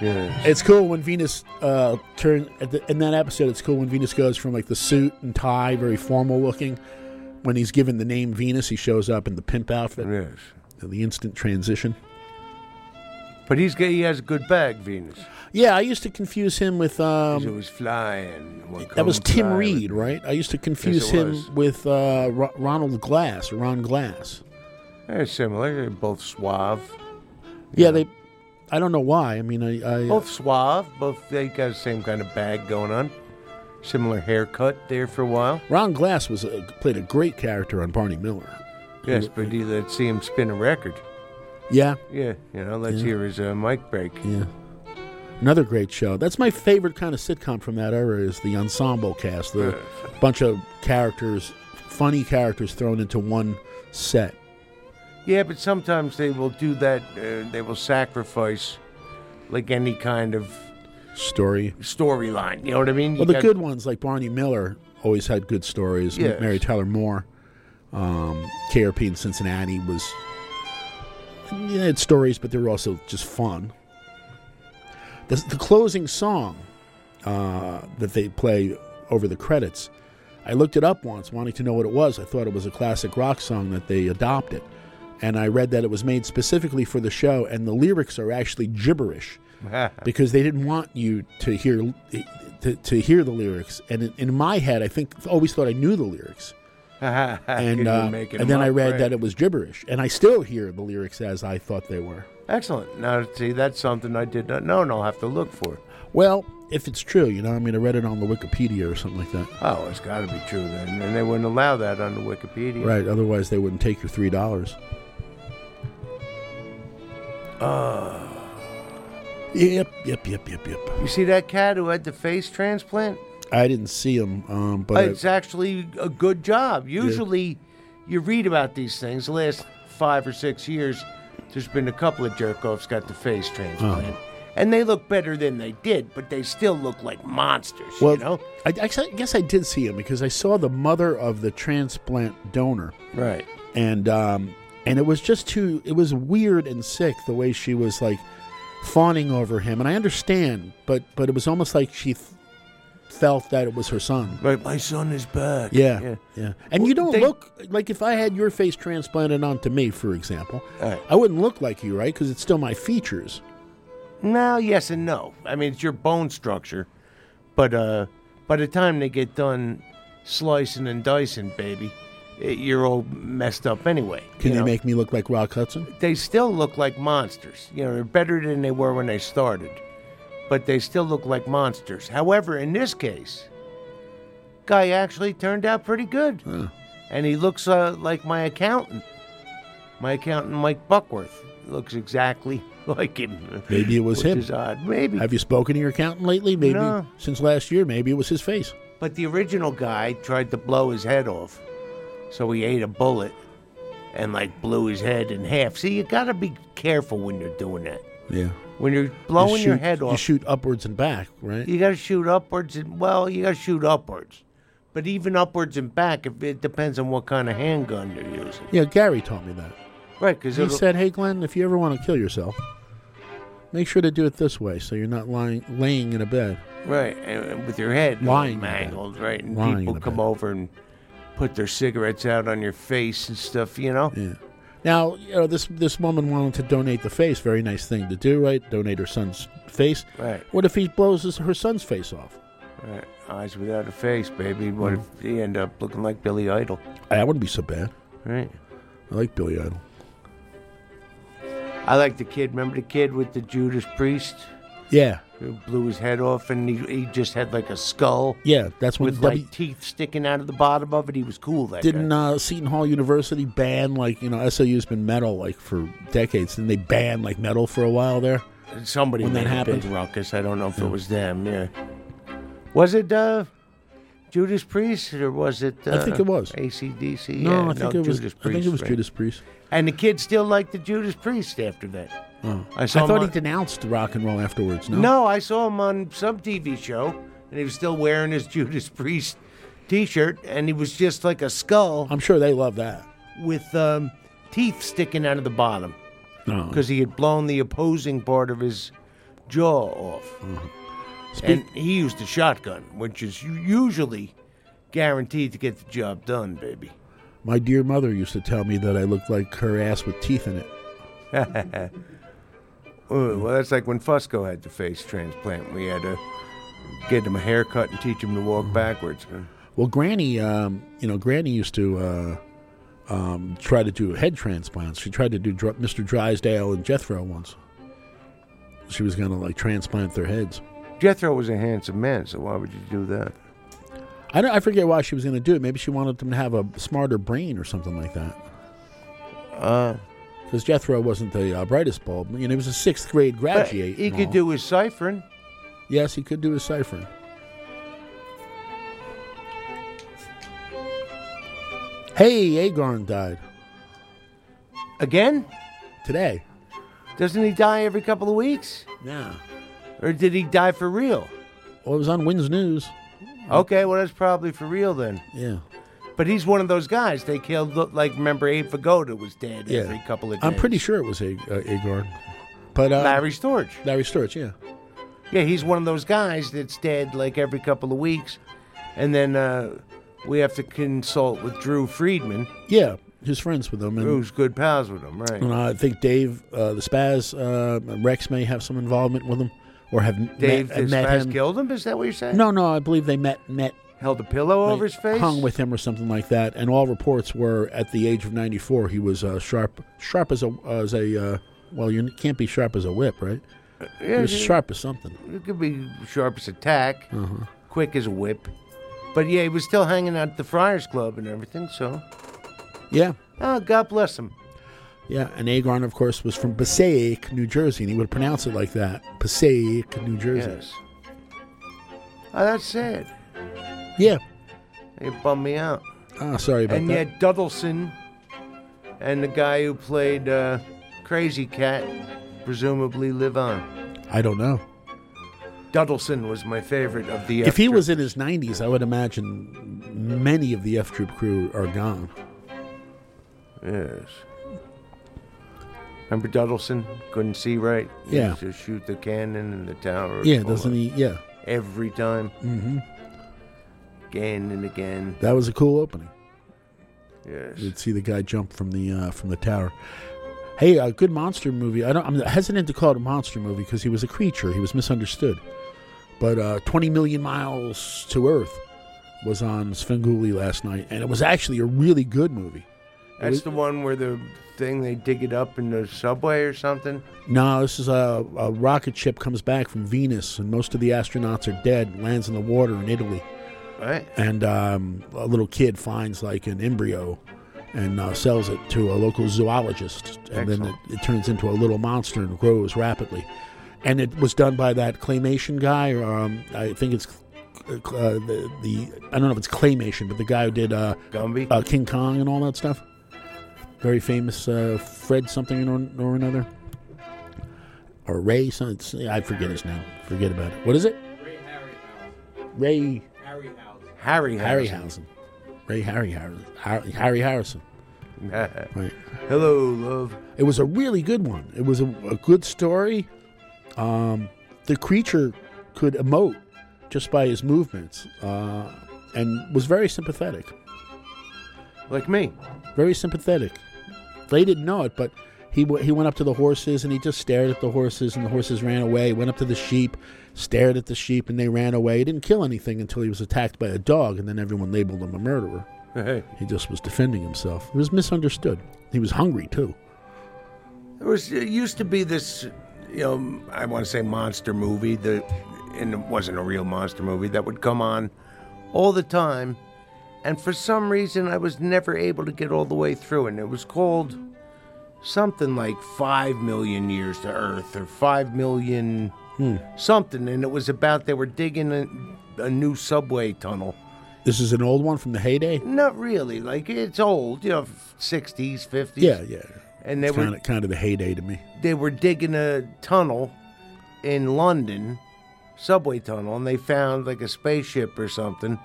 Yeah. It's cool when Venus uh, turn at the, in that episode. It's cool when Venus goes from like the suit and tie, very formal looking. When he's given the name Venus, he shows up in the pimp outfit. Yes. The instant transition. But he's he has a good bag, Venus. Yeah, I used to confuse him with. 'Cause it Um, was flying. That was Tim flying. Reid, right? I used to confuse it him was. with uh, Ro- Ronald Glass Ron Glass. They're similar. They're both suave. Yeah, they. I don't know why. I mean, I. I Both suave. Both they got the same kind of bag going on. Similar haircut there for a while. Ron Glass was a, played a great character on Barney Miller. Yes, but he, let's see him spin a record. Yeah, Yeah, you know, let's Yeah. hear his uh, mic break. Yeah. Another great show. That's my favorite kind of sitcom from that era is the ensemble cast. The bunch of characters, funny characters thrown into one set. Yeah, but sometimes they will do that. Uh, they will sacrifice, like any kind of Story. storyline. You know what I mean? You Well, the got- good ones like Barney Miller always had good stories. Yes. Mary Tyler Moore, um, KRP in Cincinnati was. Yeah, it had stories, but they were also just fun. The, the closing song uh, that they play over the credits, I looked it up once, wanting to know what it was. I thought it was a classic rock song that they adopted, and I read that it was made specifically for the show, and the lyrics are actually gibberish because they didn't want you to hear to, to hear the lyrics. And in, in my head, I think always thought I knew the lyrics, and uh, and then up, I read right? that it was gibberish, and I still hear the lyrics as I thought they were. Excellent. Now, see, that's something I did not know, and I'll have to look for. Well, if it's true, you know, I mean, I read it on the Wikipedia or something like that. Oh, it's got to be true then, and they wouldn't allow that on the Wikipedia. Right, otherwise they wouldn't take your three dollars. Uh, Yep, yep, yep, yep, yep. you see that cat who had the face transplant? I didn't see him, um, but I- it's actually a good job. Usually, you read about these things. The last five or six years, there's been a couple of jerk offs got the face transplant, Oh. and they look better than they did, but they still look like monsters. well, you know, I, I guess I did see him because I saw the mother of the transplant donor, right? and um, and it was just too. It was weird and sick the way she was like fawning over him, and I understand, but but it was almost like she th- felt that it was her son. Right, my son is back. Yeah, yeah. yeah. And you don't look like if I had your face transplanted onto me, for example, I wouldn't look like you, right? Because it's still my features. No, yes and no. I mean, it's your bone structure, but uh, by the time they get done slicing and dicing, baby, eh, you're all messed up anyway. Can you they know? make me look like Rock Hudson? They still look like monsters. You know, they're better than they were when they started, but they still look like monsters. However, in this case, guy actually turned out pretty good, and he looks uh, like my accountant. My accountant, Mike Buckworth, looks exactly like him. Maybe it was which him. Is odd. Maybe. Have you spoken to your accountant lately? Maybe No. since last year. Maybe it was his face. But the original guy tried to blow his head off. So he ate a bullet and like blew his head in half. See, you got to be careful when you're doing that. Yeah. When you're blowing you your head off, You shoot upwards and back, right? you got to shoot upwards and well, you got to shoot upwards. But even upwards and back, if it depends on what kind of handgun you're using. Yeah, Gary taught me that. Right, because He said, "Hey, Glenn, if you ever want to kill yourself, make sure to do it this way, so you're not lying laying in a bed." right, and with your head Lying in mangled, right, and Lying people come over and put their cigarettes out on your face and stuff, you know. Yeah. Now, you know, this this woman wanted to donate the face. Very nice thing to do, right? Donate her son's face. Right. What if he blows his, her son's face off? Right. Eyes without a face, baby. What Mm. if he end up looking like Billy Idol? That wouldn't be so bad. Right. I like Billy Idol. I like the kid. Remember the kid with the Judas Priest? Yeah. Blew his head off and he, he just had like a skull. Yeah, that's when with W- like teeth sticking out of the bottom of it. He was cool. That Didn't guy. uh, Seton Hall University ban like you know SOU's been metal like for decades? Didn't they ban like metal for a while there? Somebody when that happened. ruckus. I don't know if it was them. Yeah. Was it uh, Judas Priest or was it? Uh, I think it was. ACDC. No, yeah, I think it was- Judas I think it Priest, was right. Judas Priest. And the kid still liked the Judas Priest after that. Oh. I I, saw him thought on- he denounced rock and roll afterwards. No. No, I saw him on some TV show, and he was still wearing his Judas Priest T-shirt, and he was just like a skull. I'm sure they love that. with um, teeth sticking out of the bottom No. because he had blown the opposing part of his jaw off. And he used a shotgun, which is usually guaranteed to get the job done, baby. My dear mother used to tell me that I looked like her ass with teeth in it. Oh, well, that's like when Fusco had the face transplant. We had to get him a haircut and teach him to walk backwards. Well, Granny, um, you know, Granny used to uh, um, try to do head transplants. She tried to do Dr- Mr. Drysdale and Jethro once. She was going to like transplant their heads. Jethro was a handsome man, so why would you do that? I, don't, I forget why she was going to do it. Maybe she wanted them to have a smarter brain or something like that. Uh, Because Jethro wasn't the uh, brightest bulb. You know, he was a sixth grade graduate. he could all. do his ciphering. Yes, he could do his ciphering. Hey, Agarn died. Again? Today. Doesn't he die every couple of weeks? Yeah. Or did he die for real? Well, it was on WINS News. Okay, well that's probably for real then. Yeah. But he's one of those guys they killed. Like remember, Abe Vigoda was dead Yeah. every couple of days. I'm pretty sure it was a, uh, Agarn. But uh, Larry Storch. Larry Storch, yeah. Yeah, he's one of those guys that's dead like every couple of weeks, and then uh, we have to consult with Drew Friedman, Yeah, his friends with him. And, who's good pals with him, right? and I think Dave, uh, the Spaz, uh, Rex may have some involvement with him, or have Dave met, met him. killed him. Is that what you're saying? No, no, I believe they met met Held a pillow like, over his face. hung with him or something like that. And all reports were at the age of 94, he was uh, sharp, sharp as a as a. Uh, well, you can't be sharp as a whip, right? he Yeah, was he- sharp as something. It could be sharp as a tack, Uh-huh. quick as a whip. But yeah, he was still hanging out at the Friars Club and everything. So, Yeah, oh, God bless him. Yeah. And Agarn, of course, was from Passaic, New Jersey, and he would pronounce it like that, Passaic, New Jersey. Yes. Oh, that's sad. Yeah. It bummed me out. Ah, sorry about and that. And yet Duddleson and the guy who played uh, Crazy Cat presumably live on. I don't know. Duddleson was my favorite of the. if he F was in his 90s, I would imagine many of the F Troop crew are gone. Yes. Remember Duddleson couldn't see right. He Yeah. used to shoot the cannon in the tower. Yeah, doesn't he? Yeah. Every time, Mm-hmm. again and again. That was a cool opening. Yes. You'd see the guy jump from the uh, from the tower. Hey, a good monster movie. I don't. I'm hesitant to call it a monster movie because he was a creature. He was misunderstood. But uh, 20 million miles to Earth was on Svengoolie last night, and it was actually a really good movie. That's the one where the thing they dig it up in the subway or something. No, this is a, a rocket ship comes back from Venus, and most of the astronauts are dead. Lands in the water in Italy, Right. and um, a little kid finds like an embryo and uh, sells it to a local zoologist, and then it, it turns into a little monster and grows rapidly. And it was done by that claymation guy, or um, I think it's uh, the the I don't know if it's claymation, but the guy who did uh, Gumby. uh, King Kong and all that stuff. Very famous uh, Fred something or, or another. Or Ray, something, I forget his name. Forget about it. What is it? Ray Harryhausen. Harry Harryhausen. Ray Harry Harry, Harry Harrison. Right. Hello, love. It was a really good one. It was a, a good story. Um, the creature could emote just by his movements, uh, and was very sympathetic. Like me. Very sympathetic. They didn't know it, but he w- he went up to the horses and he just stared at the horses, and the horses ran away. Went up to the sheep, stared at the sheep, and they ran away. He didn't kill anything until he was attacked by a dog, and then everyone labeled him a murderer. Hey. He just was defending himself. He was misunderstood. He was hungry too. There was it used to be this, you know, I want to say monster movie that, and it wasn't a real monster movie that would come on all the time, and for some reason I was never able to get all the way through, and it was called something like Five Million Years to Earth or Five Million hmm, something, and it was about they were digging a, a new subway tunnel. This is an old one from the heyday. Not really, like it's old, you know, sixties, fifties. Yeah, yeah. And they It's were kind of kind of the heyday to me. they were digging a tunnel in London, subway tunnel, and they found like a spaceship or something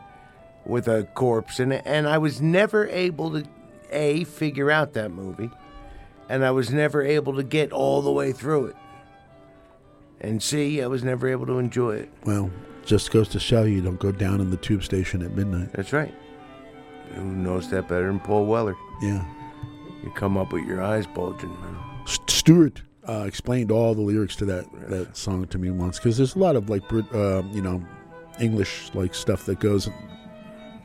with a corpse in it. And I was never able to a figure out that movie, and I was never able to get all the way through it. And C, I was never able to enjoy it. Well, just goes to show you don't go down in the tube station at midnight. That's right. Who knows that better than Paul Weller? Yeah. You come up with your eyes bulging, man. St- Stewart uh, explained all the lyrics to that, that song to me once because there's a lot of like uh, you know English like stuff that goes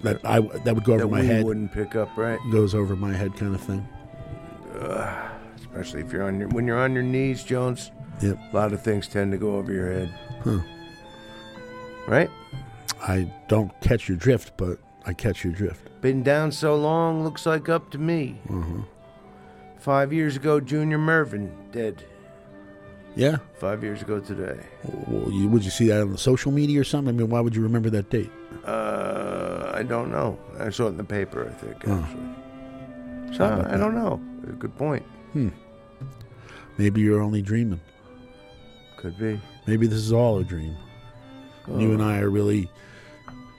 that I that would go over that my we head wouldn't pick up, right? goes over my head kind of thing. Ugh, especially if you're on your when you're on your knees, Jones. Yep. A lot of things tend to go over your head, Huh. right? I don't catch your drift, but I catch your drift. Been down so long, looks like up to me. Uh-huh. Five years ago, Junior Murvin dead. Yeah. Five years ago today. Well, you, would you see that on the social media or something? I mean, why would you remember that date? Uh, I don't know. I saw it in the paper, I think. Oh. Actually. So How about I don't know. Good point. Hmm. Maybe you're only dreaming. Could be. Maybe this is all a dream. You Oh. and I are really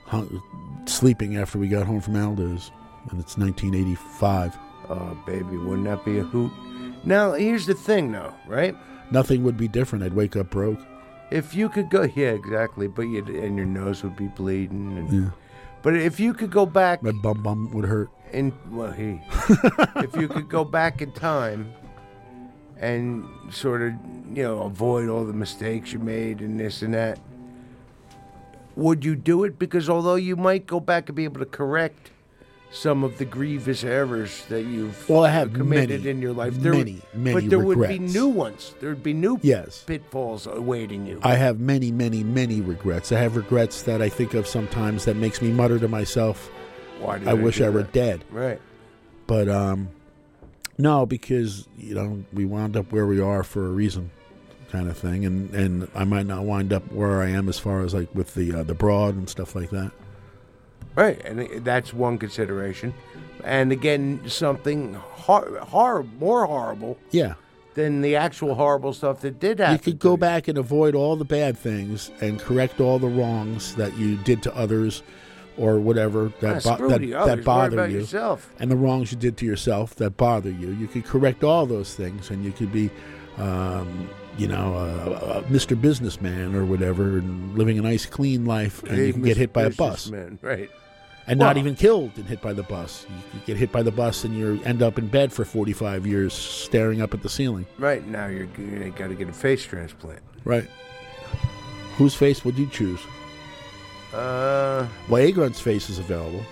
hung, sleeping after we got home from Aldo's, and it's 1985. Oh, baby, wouldn't that be a hoot? Now, here's the thing, though, right? Nothing would be different. I'd wake up broke. If you could go, yeah, exactly. But you and your nose would be bleeding. And, Yeah. But if you could go back, My bum bum would hurt. in well, he, if you could go back in time and sort of, you know, avoid all the mistakes you made and this and that, would you do it? Because although you might go back and be able to correct some of the grievous errors that you've Well, I have committed many, in your life, there, many, many but there would be new ones. There would be new Yes. pitfalls awaiting you. I have many, many, many regrets. I have regrets that I think of sometimes that makes me mutter to myself, Why did I wish I were that? dead. Right. But um, no, because you know we wound up where we are for a reason, kind of thing, and and I might not wind up where I am as far as like with the uh, the broad and stuff like that. Right, and that's one consideration. And again, something hor- hor- more horrible Yeah, than the actual horrible stuff that did happen. you could go back and avoid all the bad things and correct all the wrongs that you did to others, or whatever that Ah, bo- that, that bother about you, yourself. and the wrongs you did to yourself that bother you. You could correct all those things, and you could be. Um, you know, uh, uh, Mr. Businessman or whatever, and living a nice, clean life, and Hey, you can get hit by a bus. Businessman, Right. And not even killed and hit by the bus. You, you get hit by the bus and you end up in bed for 45 years staring up at the ceiling. Right now, you're you got to get a face transplant. Right. Whose face would you choose? Uh, Well, Agarn's face is available.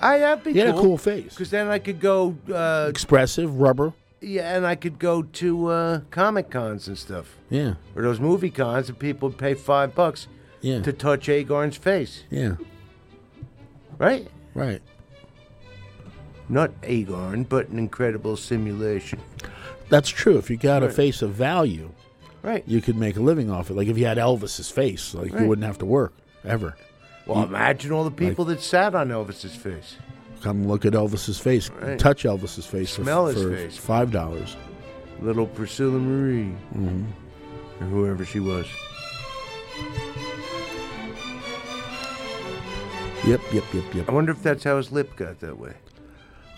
I that'd be He had a cool. cool face. Because then I could go. Uh, Expressive, rubber. yeah, and I could go to uh, comic cons and stuff, Yeah. or those movie cons, and people would pay five bucks Yeah. to touch Agarn's face. Yeah. Right. Right. Not Agarn, but an incredible simulation. That's true. If you got a Right. face of value, Right. you could make a living off it. Like if you had Elvis's face, like Right. you wouldn't have to work ever. Well, imagine all the people that sat on Elvis's face. Come look at Elvis's face. Right. Touch Elvis's face Smell for, his for face. five dollars. Little Priscilla Marie, Mm-hmm. or whoever she was. Yep, yep, yep, yep. I wonder if that's how his lip got that way.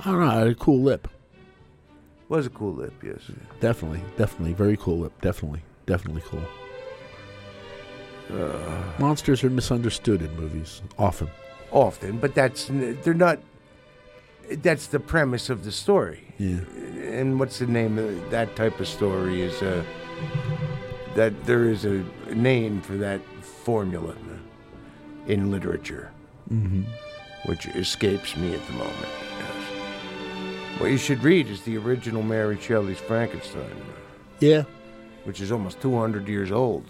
I don't know. I had a cool lip. Was a cool lip, yes. Definitely, definitely, very cool lip. Definitely, definitely cool. Monsters are misunderstood in movies often. Often, but that's, they're not. That's the premise of the story. Yeah. And what's the name of that type of story? Is uh, that there is a name for that formula in literature, Mm-hmm. which escapes me at the moment. Yes. What you should read is the original Mary Shelley's Frankenstein. Yeah. Which is almost 200 years old,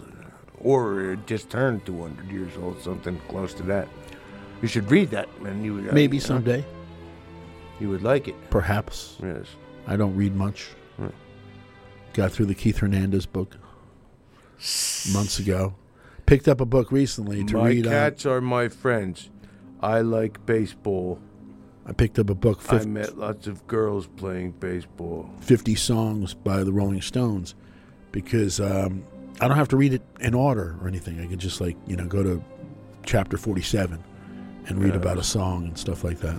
or it just turned 200 years old, something close to that. You should read that, and you would uh, Maybe you know, someday. you would like it. Perhaps. Yes. I don't read much. Got through the Keith Hernandez book months ago. Picked up a book recently to my read. on- cats are my friends. I like baseball. I picked up a book, I met lots of girls playing baseball. 50 songs by the Rolling Stones because um, I don't have to read it in order or anything. I can just like, you know, go to chapter 47 and read about a song and stuff like that.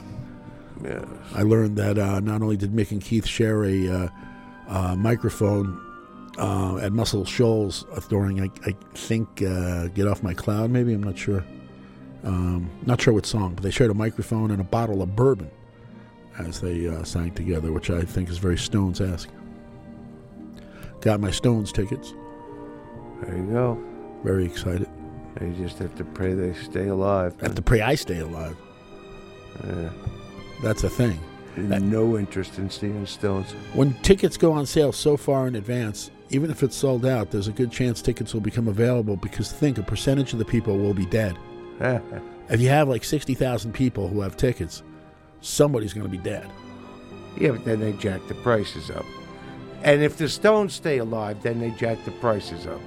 Yes. I learned that uh, not only did Mick and Keith share a uh, uh, microphone uh, at Muscle Shoals during, I, I think, uh, Get Off My Cloud, maybe, I'm not sure. Um, not sure what song, but they shared a microphone and a bottle of bourbon as they uh, sang together, which I think is very Stones esque. Got my Stones tickets. There you go. Very excited. You just have to pray they stay alive. I have to pray I stay alive. Yeah. That's a thing. no interest in seeing Stones. When tickets go on sale so far in advance, even if it's sold out, there's a good chance tickets will become available because think a percentage of the people will be dead. if you have like 60,000 people who have tickets, somebody's going to be dead. Yeah, but then they jack the prices up. And if the Stones stay alive, then they jack the prices up.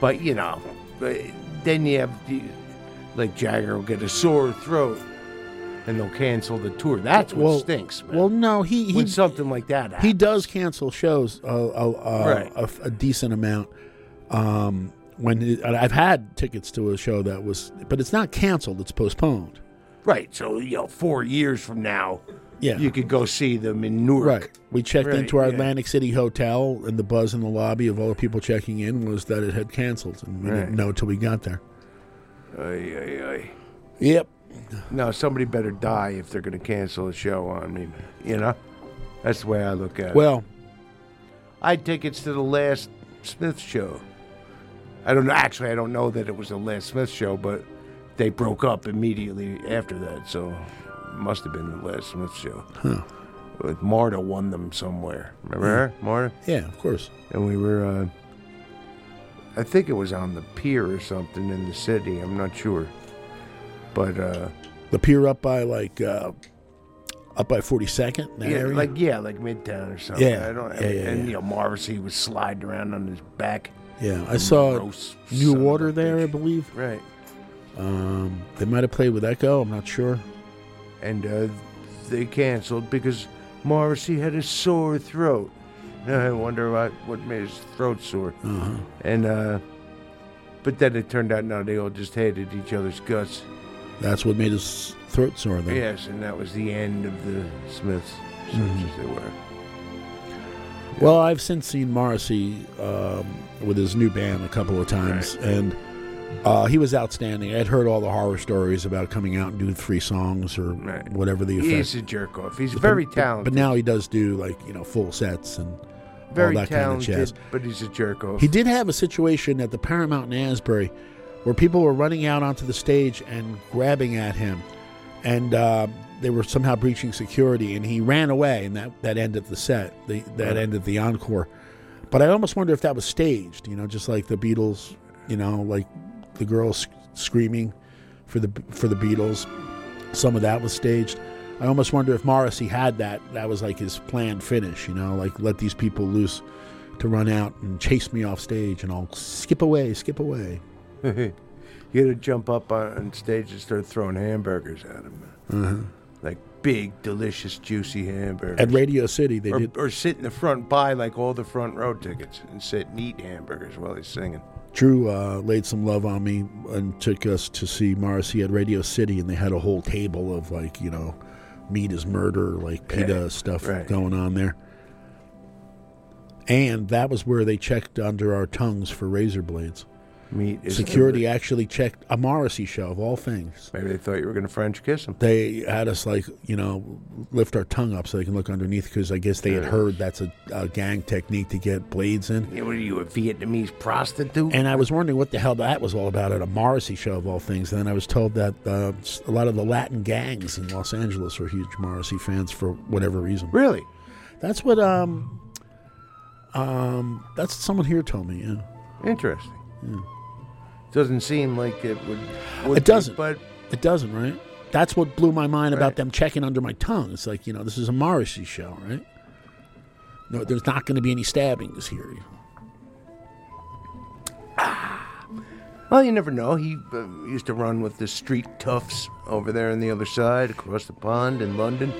But, you know, then you have, like, Jagger will get a sore throat and they'll cancel the tour. That's what Well- stinks, man. Well, no, he, he when something like that happens. He does cancel shows a, a, a, Right. a, a decent amount. Um, when it, I've had tickets to a show that was, but it's not canceled; it's postponed. Right, so, you know, four years from now, Yeah. you could go see them in Newark. Right. We checked Right, into our yeah. Atlantic City hotel, and the buzz in the lobby of all the people checking in was that it had canceled, and we Right. didn't know until we got there. Ay, ay, ay. Yep. No, somebody better die if they're going to cancel a show on me. You know, that's the way I look at it. Well, I had tickets to the last Smith show. I don't know. Actually, I don't know that it was the last Smith show, but they broke up immediately after that, so it must have been the last Smith show. Huh. But Marta won them somewhere. Remember her, Marta? Yeah, of course. And we were, uh, I think it was on the pier or something in the city. I'm not sure, but uh, the pier up by like uh, up by Forty Second, that yeah, area. like yeah, like Midtown or something. Yeah, I don't. yeah, yeah, and yeah. you know, Morrissey was sliding around on his back. Yeah, I saw Gross New son of Water a there, I believe. Right. Um, they might have played with Echo. I'm not sure. and uh, they canceled because Morrissey had a sore throat. I wonder what what made his throat sore. Uh-huh. And uh, but then it turned out now they all just hated each other's guts. That's what made his throat sore. Then. Yes, and that was the end of the Smiths, such Mhm. as they were. Well, I've since seen Morrissey um, with his new band a couple of times, and uh, he was outstanding. I'd heard all the horror stories about coming out and doing three songs or whatever the effect. He's a jerk off. He's But- very but- talented. But now he does do like you know full sets and very all that talented, kind of jazz. but he's a jerk off. He did have a situation at the Paramount in Asbury where people were running out onto the stage and grabbing at him, and uh, they were somehow breaching security, and he ran away, and that, that ended the set. The, that ended the encore. But I almost wonder if that was staged, you know, just like the Beatles, you know, like the girls screaming for the for the Beatles. Some of that was staged. I almost wonder if Morrissey had that. That was like his planned finish, you know, like let these people loose to run out and chase me off stage, and I'll skip away, skip away. you had to jump up on, on stage and start throwing hamburgers at him. Uh-huh. Big, delicious, juicy hamburgers. At Radio City, they or, did. Or sit in the front, buy like all the front row tickets and sit and eat hamburgers while he's singing. Drew uh, laid some love on me and took us to see Morrissey at Radio City, and they had a whole table of like you know, meat is murder, like Yeah, stuff right. going on there. And that was where they checked under our tongues for razor blades. Meat Security actually checked a Morrissey show of all things. Maybe they thought you were going to French kiss him. They had us like you know lift our tongue up so they can look underneath because I guess they had heard that's a, a gang technique to get blades in. Yeah, what are you, a Vietnamese prostitute? And I was wondering what the hell that was all about at a Morrissey show of all things. And then I was told that uh, a lot of the Latin gangs in Los Angeles are huge Morrissey fans for whatever reason. Really? That's what um um that's what someone here told me. Yeah, Interesting. Yeah. Doesn't seem like it would. would it doesn't, be, but it doesn't, right? That's what blew my mind Right. about them checking under my tongue. It's like you know this is a Morrissey show, right? No, there's not going to be any stabbings here. well, you never know. He uh, used to run with the street toughs over there on the other side, across the pond in London.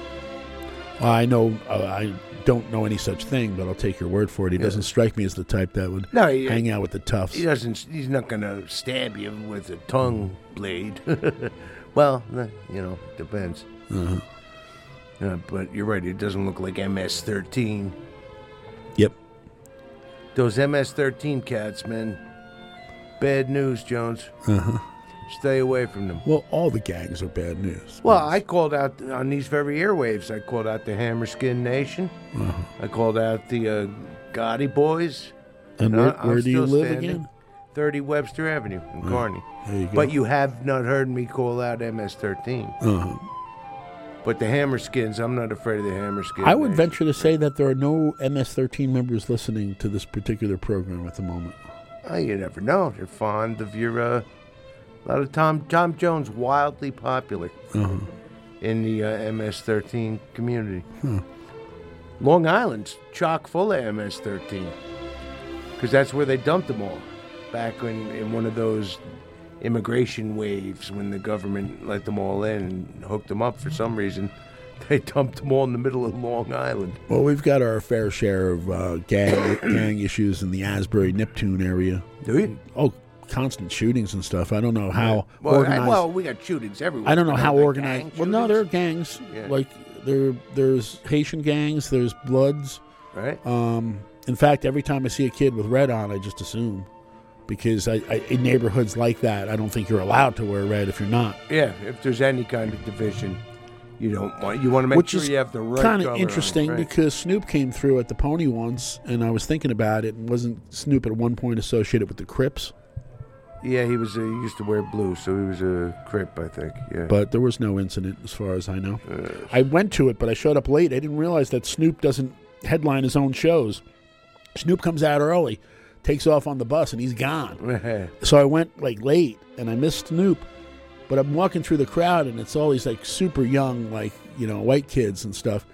Well, I know uh, I don't know any such thing, but I'll take your word for it. He doesn't strike me as the type that would No, he- hang out with the toughs. He doesn't. He's not going to stab you with a tongue blade. well, eh, you know, depends. Uh-huh. Uh, but you're right. It doesn't look like MS-13. Yep. Those MS-13 cats, man. Bad news, Jones. Uh-huh. Stay away from them. Well, all the gangs are bad news. Well, I called out on these very airwaves. I called out the Hammerskin Nation. Uh-huh. I called out the uh, Gotti Boys. And I- where- I'm where do you live standing. again? 30 Webster Avenue in Kearny. there you go. But you have not heard me call out MS-13. Uh-huh. But the Hammerskins, I'm not afraid of the Hammerskin. I would Nation. venture to say that there are no MS-13 members listening to this particular program at the moment. Oh, you never know. They're fond of your. Uh, a lot of Tom Tom Jones wildly popular Uh-huh. in the uh, MS-13 community. Huh. Long Island's chock full of MS-13 because that's where they dumped them all back in, in one of those immigration waves when the government let them all in and hooked them up for some reason. They dumped them all in the middle of Long Island. Well, we've got our fair share of uh, gang gang issues in the Asbury Neptune area. Do you? Oh, constant shootings and stuff. I don't know how Well, I- well, we got shootings everywhere. I don't know how organized. Well, no, there are gangs. Yeah. Like there, there's Haitian gangs. There's Bloods. Right. Um, in fact, every time I see a kid with red on, I just assume because I, I, in neighborhoods like that, I don't think you're allowed to wear red if you're not. Yeah, if there's any kind of division, you don't want. You want to make Which sure is you have the right. kind of interesting right. because Snoop came through at the Pony once, and I was thinking about it, and wasn't Snoop at one point associated with the Crips? Yeah, he was. Uh, he used to wear blue, so he was a crip, I think. Yeah. But there was no incident, as far as I know. I went to it, but I showed up late. I didn't realize that Snoop doesn't headline his own shows. Snoop comes out early, takes off on the bus, and he's gone. so I went like late, and I missed Snoop. But I'm walking through the crowd, and it's all these like super young, like you know, white kids and stuff.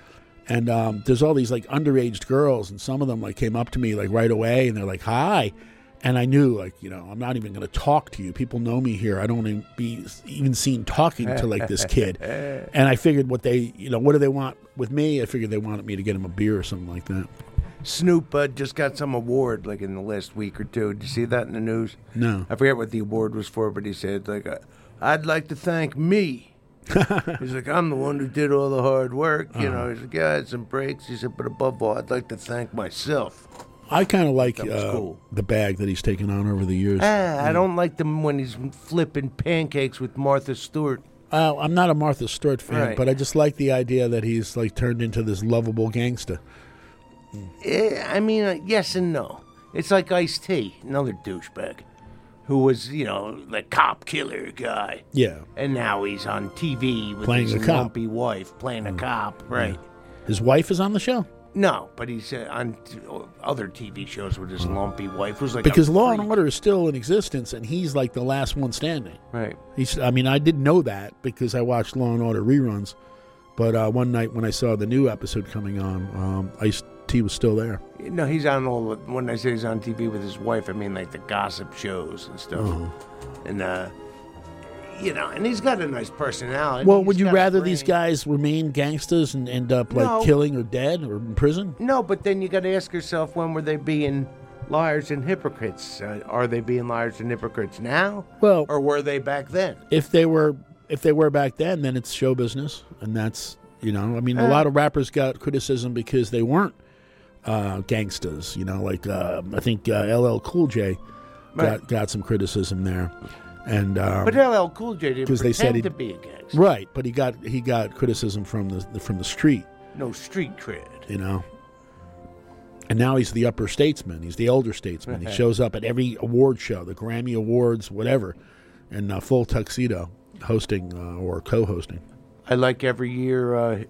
And um, there's all these like underage girls, and some of them like came up to me like right away, and they're like, "Hi," and I knew like you know I'm not even going to talk to you. People know me here. I don't even be even seen talking to like this kid. And I figured what they you know what do they want with me? I figured they wanted me to get him a beer or something like that. Snoop uh, just got some award like in the last week or two. Did you see that in the news? No. I forget what the award was for, but he said like, uh, "I'd like to thank me." he's like, "I'm the one who did all the hard work." You Uh-huh. know, he's like, "Yeah, I had some breaks." He said, "But above all, I'd like to thank myself." I kind of like uh, cool. the bag that he's taken on over the years. Ah, I don't like them when he's flipping pancakes with Martha Stewart. Uh, I'm not a Martha Stewart fan, Right. but I just like the idea that he's like turned into this lovable gangster. Eh, I mean, uh, yes and no. It's like Ice T, another douchebag, who was, you know, the cop killer guy. Yeah. And now he's on TV with Playing his a cop. Mm. lumpy wife, playing a cop, right? His wife is on the show No, but he's uh, on t- other TV shows with his lumpy wife, who's like because Law and Order is still in existence, and he's like the last one standing. Right. He's. I mean, I didn't know that because I watched Law and Order reruns, but uh, one night when I saw the new episode coming on, um, Ice T was still there. No, he's on all. The, when I say he's on TV with his wife, I mean like the gossip shows and stuff. Uh-huh. And uh, you know, and he's got a nice personality. Well, He's would you rather these guys remain gangsters and end up like No. killing or dead or in prison? No, but then you got to ask yourself when were they being liars and hypocrites. Uh, are they being liars and hypocrites now? Well- or were they back then? If they were, if they were back then, then it's show business, and that's you know, I mean, a Uh. lot of rappers got criticism because they weren't uh, gangsters. You know, like uh, I think uh, LL Cool J got Right. got some criticism there, and um, But LL Cool J didn't pretend they said he- to be a gangster. right, but he got he got criticism from the from the street. No street cred. you know. And now he's the upper statesman. He's the elder statesman. He shows up at every award show, the Grammy Awards, whatever, in uh, full tuxedo, hosting uh, or co-hosting. I like every year, uh,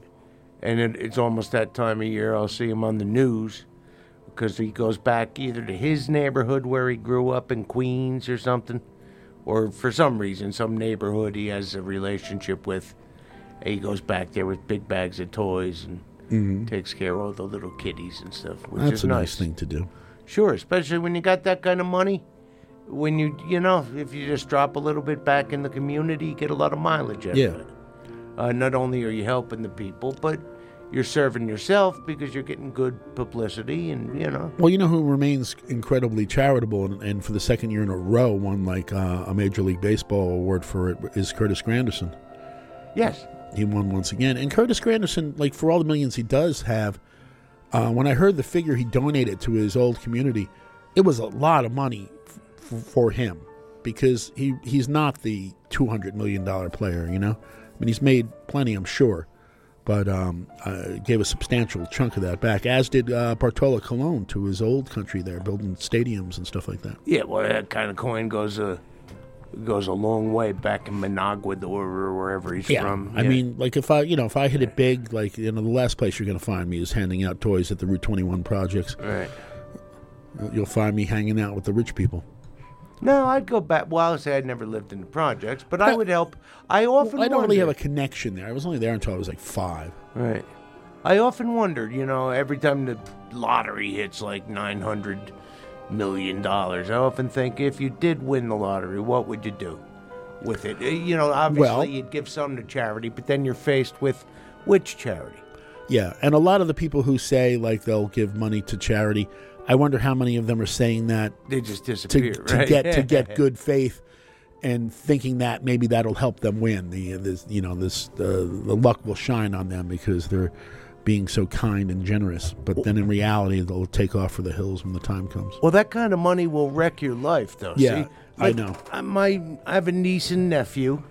and it, it's almost that time of year. I'll see him on the news because he goes back either to his neighborhood where he grew up in Queens or something, or for some reason, some neighborhood he has a relationship with. He goes back there with big bags of toys and Mhm. takes care of all the little kiddies and stuff, which That's is a nice. nice thing to do. Sure, especially when you got that kind of money. When you, you know, if you just drop a little bit back in the community, you get a lot of mileage out Yeah. of it. Uh, not only are you helping the people, but you're serving yourself because you're getting good publicity and, you know. Well, you know who remains incredibly charitable and, and for the second year in a row won like uh, a Major League Baseball award for it is Curtis Granderson. Yes. He won once again. And Curtis Granderson, like for all the millions he does have, uh, when I heard the figure he donated to his old community, it was a lot of money f- for him because he, he's not the $200 million player, you know? I mean, he's made plenty, I'm sure, but um, uh, gave a substantial chunk of that back, as did uh, Bartolo Colon to his old country there, building stadiums and stuff like that. Yeah, well, that kind of coin goes a goes a long way back in Managua or or wherever he's Yeah, from. I Yeah. mean, like if I, you know, if I hit it big, like you know, the last place you're going to find me is handing out toys at the Route 21 projects. Right. You'll find me hanging out with the rich people. No, I'd go back. Well, I'll say I'd never lived in the projects, but I would help. I often I don't really have wondered- a connection there. I was only there until I was like five. Right. I often wondered, you know, every time the lottery hits like nine hundred million dollars, I often think if you did win the lottery, what would you do with it? Uh, You know, obviously Well- you'd give some to charity, but then you're faced with which charity? Yeah, and a lot of the people who say like they'll give money to charity, I wonder how many of them are saying that They just to, disappear, to right? get to get good faith and thinking that maybe that'll help them win. The this you know this uh, the luck will shine on them because they're being so kind and generous. But then in reality, they'll take off for the hills when the time comes. Well, that kind of money will wreck your life, though. Yeah, see? I know. I, my, I have a niece and nephew.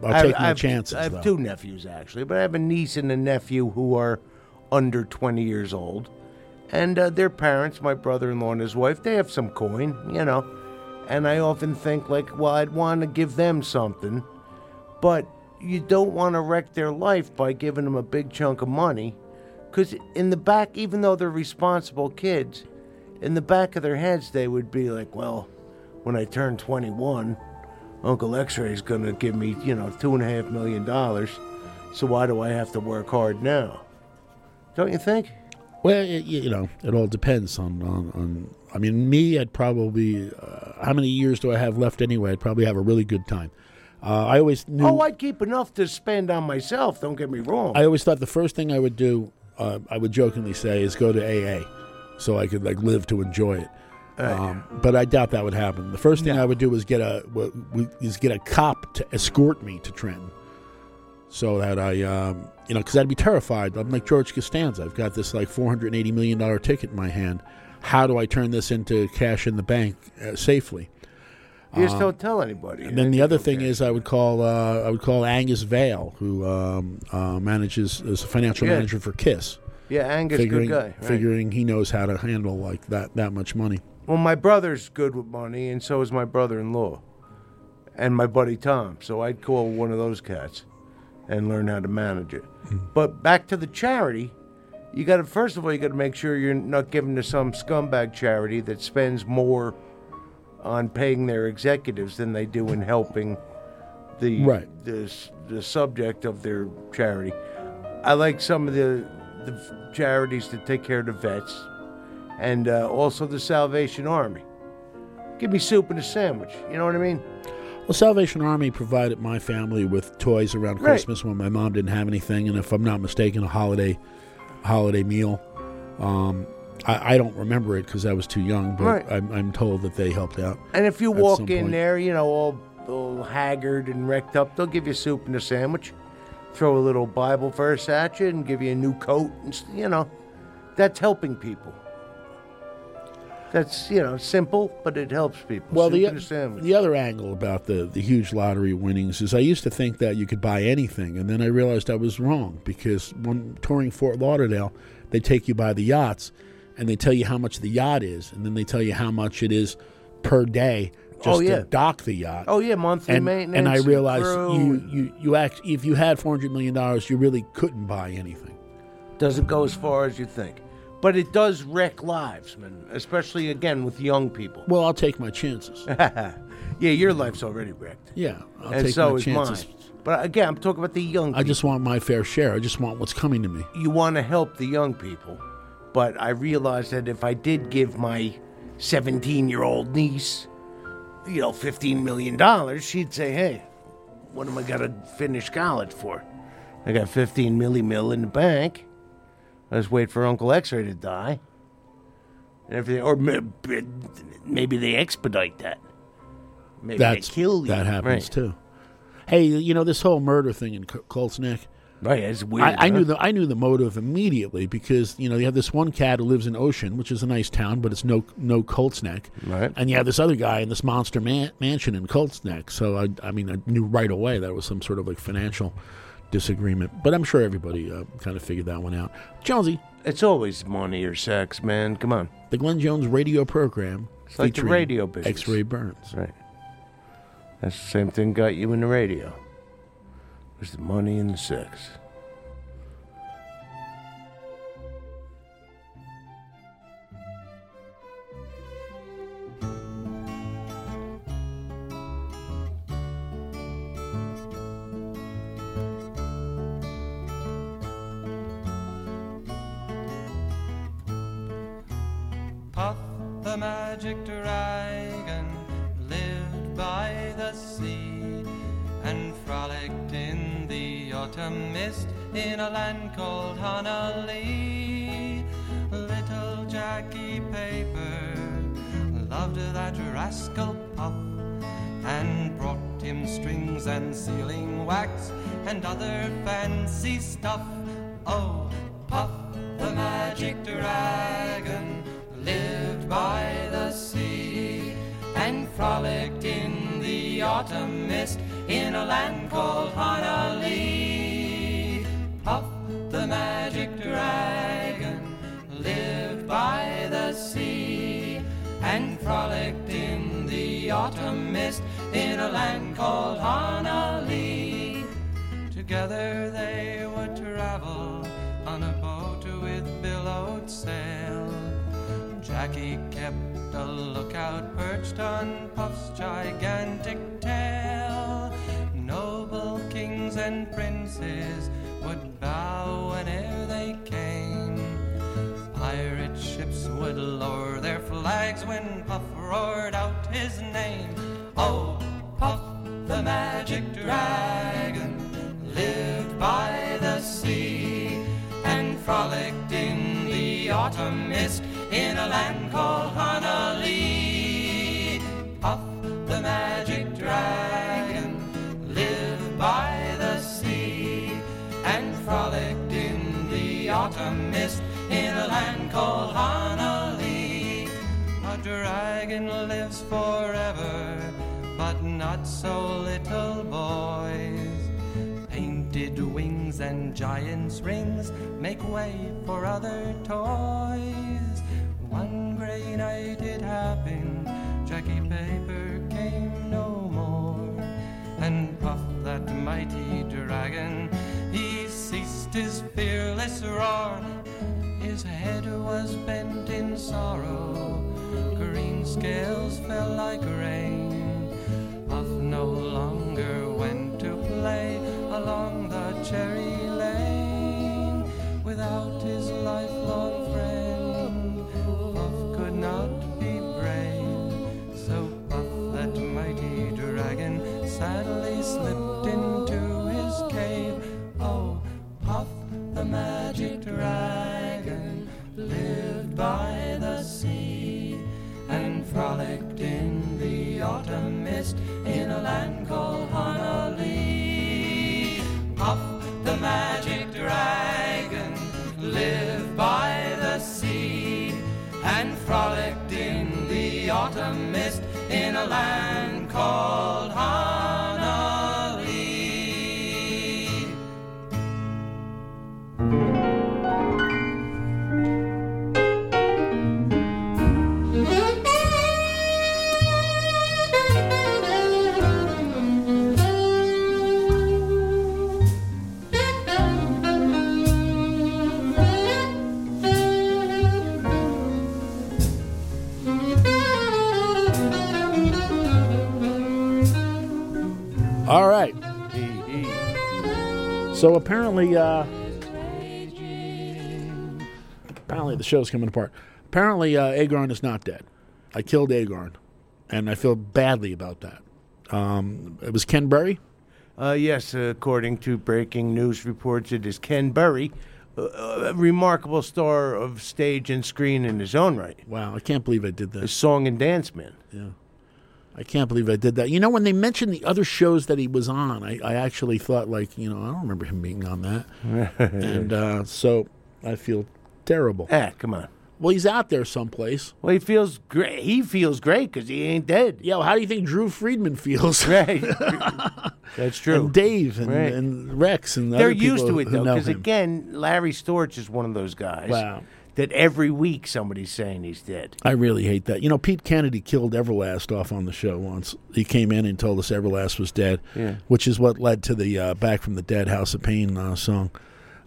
I'll I have- take my I have- chances, I have though. two nephews actually, but I have a niece and a nephew who are under twenty years old, and uh, their parents, my brother-in-law and his wife, they have some coin, you know, and I often think like, well, I'd want to give them something, but you don't want to wreck their life by giving them a big chunk of money, because in the back, even though they're responsible kids, in the back of their heads they would be like, well, when I turn twenty-one. Uncle X-Ray is going to give me, you know, two and a half million dollars. So why do I have to work hard now? Don't you think? Well, it, you know, it all depends on, on, on I mean, me, I'd probably, uh, how many years do I have left anyway? I'd probably have a really good time. Uh, I always knew. Oh, I'd keep enough to spend on myself. Don't get me wrong. I always thought the first thing I would do, uh, I would jokingly say, is go to AA, so I could like live to enjoy it. Um, but I doubt that would happen. The first thing I would do was get a is get a cop to escort me to Trenton, so that I, um, you know, because I'd be terrified. I'm like George Costanza. I've got this like 480 million dollar ticket in my hand. How do I turn this into cash in the bank uh, safely? you just Um, don't tell anybody. and then the other thing is, I would call uh, I would call Angus Vale, who um, uh, manages is a financial Yeah. manager for Kiss. Yeah, Angus, figuring, good guy. right. Figuring he knows how to handle like that that much money. Well, my brother's good with money, and so is my brother-in-law, and my buddy Tom. So I'd call one of those cats and learn how to manage it. But back to the charity, you got to first of all you got to make sure you're not giving to some scumbag charity that spends more on paying their executives than they do in helping the Right. the the subject of their charity. I like some of the the charities that take care of the vets, and uh, also the Salvation Army. Give me soup and a sandwich. You know what I mean? Well, Salvation Army provided my family with toys around Right. Christmas when my mom didn't have anything, and if I'm not mistaken, a holiday holiday meal. Um, I, I don't remember it because I was too young, but Right. I'm, I'm told that they helped out. And if you walk in point. there, you know, all, all haggard and wrecked up, they'll give you soup and a sandwich, throw a little Bible verse at you, and give you a new coat. And, you know, that's helping people. That's, you know, simple, but it helps people. Well, the, and a sandwich. the other angle about the, the huge lottery winnings is I used to think that you could buy anything, and then I realized I was wrong because when touring Fort Lauderdale, they take you by the yachts and they tell you how much the yacht is, and then they tell you how much it is per day oh, just Oh, yeah. to dock the yacht. Oh, yeah, monthly and, maintenance. And I realized you, you, you act, if you had $400 million, you really couldn't buy anything. Doesn't go as far as you think. But it does wreck lives, man, especially, again, with young people. Well, I'll take my chances. yeah, your life's already wrecked. Yeah, I'll and take so my is chances. mine. But again, I'm talking about the young I just want my fair share. I just want what's coming to me. you want to help the young people. But I realized that if I did give my 17 year old niece, you know, $15 million, she'd say, hey, what am I to finish college for? I got 15 milli mil in the bank. Just wait for Uncle X ray to die. And everything, or maybe they expedite that. Maybe That's they kill you. that happens Right. too. Hey, you know this whole murder thing in Colts Neck. Right, it's weird. I, I huh? knew the I knew the motive immediately because you know you have this one cat who lives in Ocean, which is a nice town, but it's no no Colts Neck, Right. and you have this other guy in this monster man, mansion in Colts Neck. So I I mean I knew right away that was some sort of like financial disagreement, but I'm sure everybody uh, kind of figured that one out. Jonesy, It's always money or sex, man. Come on. the Glenn Jones radio program, It's like the radio business. X-Ray Burns. Right. That's the same thing got you in the radio. Was the money and the sex. Magic dragon lived by the sea and frolicked in the autumn mist in a land called Honah Lee. Little Jackie Paper loved that rascal Puff and brought him strings and sealing wax and other fancy stuff. Oh, Puff the magic dragon lived by the sea and frolicked in the autumn mist in a land called Honah Lee. Puff the magic dragon lived by the sea and frolicked in the autumn mist in a land called Honah Lee. Together they would travel on a boat with billowed sail. Jackie kept a lookout perched on Puff's gigantic tail. Noble kings and princes would bow whene'er they came. Pirate ships would lower their flags when Puff roared out his name. Oh, Puff the magic dragon lived by the sea and frolicked in the autumn mist in a land called Honah Lee. Puff the magic dragon lived by the sea and frolicked in the autumn mist in a land called Honah Lee. A dragon lives forever, but not so little boys. Painted wings and giant's rings make way for other toys. One gray night it happened, Jackie Paper came no more. And Puff, that mighty dragon, he ceased his fearless roar. His head was bent in sorrow, green scales fell like rain. Puff no longer went to play along the cherry lane without his lifelong sadly slipped into his cave. Oh, Puff the magic dragon lived by the sea and frolicked in the autumn mist in a land called Honah Lee. Puff the magic dragon lived by the sea and frolicked in the autumn mist in a land called Honah Lee. All right. So apparently, uh, apparently the show's coming apart. Apparently, uh, Agarn is not dead. I killed Agarn, and I feel badly about that. Um, it was Ken Berry. Uh, yes, according to breaking news reports, it is Ken Berry, uh, a remarkable star of stage and screen in his own right. Wow, I can't believe I did A this. song and dance man. Yeah. I can't believe I did that. You know, when they mentioned the other shows that he was on, I, I actually thought, like, you know, I don't remember him being on that. and uh, so I feel terrible. Ah, come on. Well, he's out there someplace. Well, he feels great. He feels great because he ain't dead. Yeah, well, how do you think Drew Friedman feels? Right. That's true. And Dave and, Right. and Rex and the They're other people used to it though, because again, Larry Storch is one of those guys. Wow. That every week somebody's saying he's dead. I really hate that. You know, Pete Kennedy killed Everlast off on the show once. He came in and told us Everlast was dead, Yeah. which is what led to the uh, Back from the Dead House of Pain uh, song,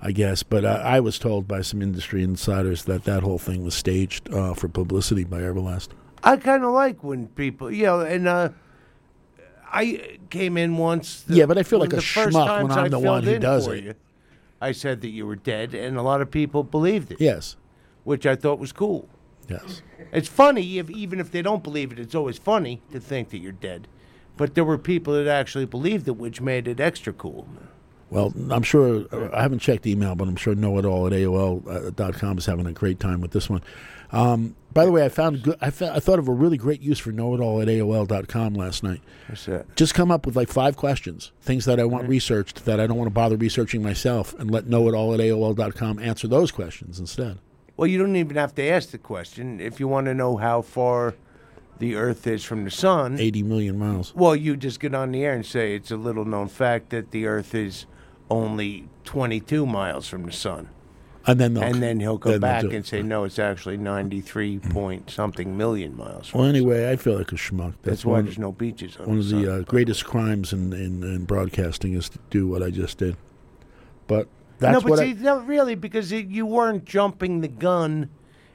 I guess. But uh, I was told by some industry insiders that that whole thing was staged uh, for publicity by Everlast. I kind of like when people, you know, and uh, I came in once. the- Yeah, but I feel like a the first schmuck when I'm I the one who does it. You, I said that you were dead, and a lot of people believed it. Yes. Which I thought was cool. Yes. It's funny if even if they don't believe it, it's always funny to think that you're dead. But there were people that actually believed it, which made it extra cool. Well, I'm sure, I haven't checked email, but I'm sure Know It All at AOL.com is having a great time with this one. Um, by the way, I found good, I, fa- I thought of a really great use for Know It All at AOL.com last night. What's that? Just come up with like five questions, things that I want researched that I don't want to bother researching myself, and let Know It All at AOL.com answer those questions instead. Well, you don't even have to ask the question. If you want to know how far the Earth is from the sun, 80 million miles. well, you just get on the air and say it's a little known fact that the Earth is only 22 miles from the sun. And then And then he'll go then back and say, no, it's actually 93 point something million miles. From Well, the sun." anyway, I feel like a schmuck. That's why one, there's no beaches on One the of the uh, greatest crimes in, in, in broadcasting is to do what I just did. But that's no, but what see, I. no, really, because it, you weren't jumping the gun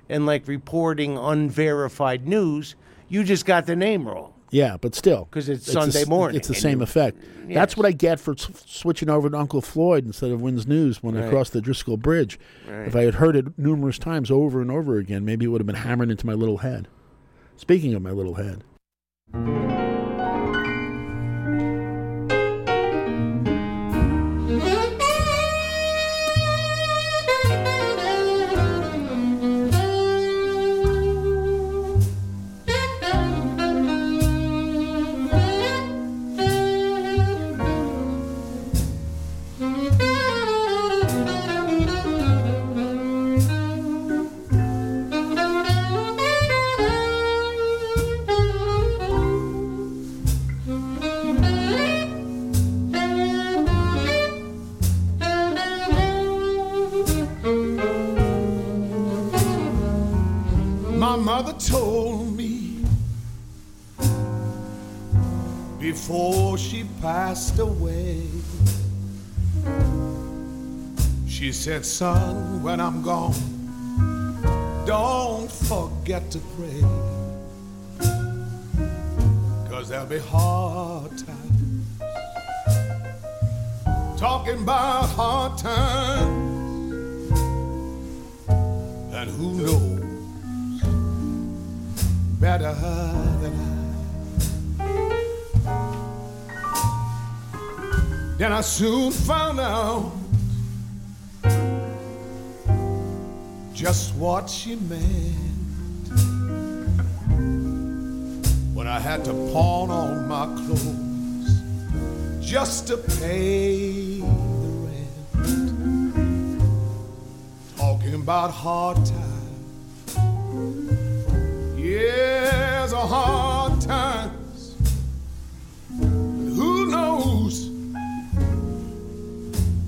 and like reporting unverified news. You just got the name wrong. Yeah, but still, 'Cause it's the Sunday s- morning It's the same you- effect. That's what I get for s- switching over to Uncle Floyd instead of WINS News when I Right. crossed the Driscoll Bridge. Right. If I had heard it numerous times over and over again, maybe it would have been hammered into my little head. Speaking of my little head, mother told me before she passed away. She said, Son, when I'm gone, don't forget to pray. Cause there'll be hard times. Talking about hard times. And who knows? Better than I. Then I soon found out just what she meant when I had to pawn all my clothes just to pay the rent. Talking about hard times. Years of hard times. But who knows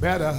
better?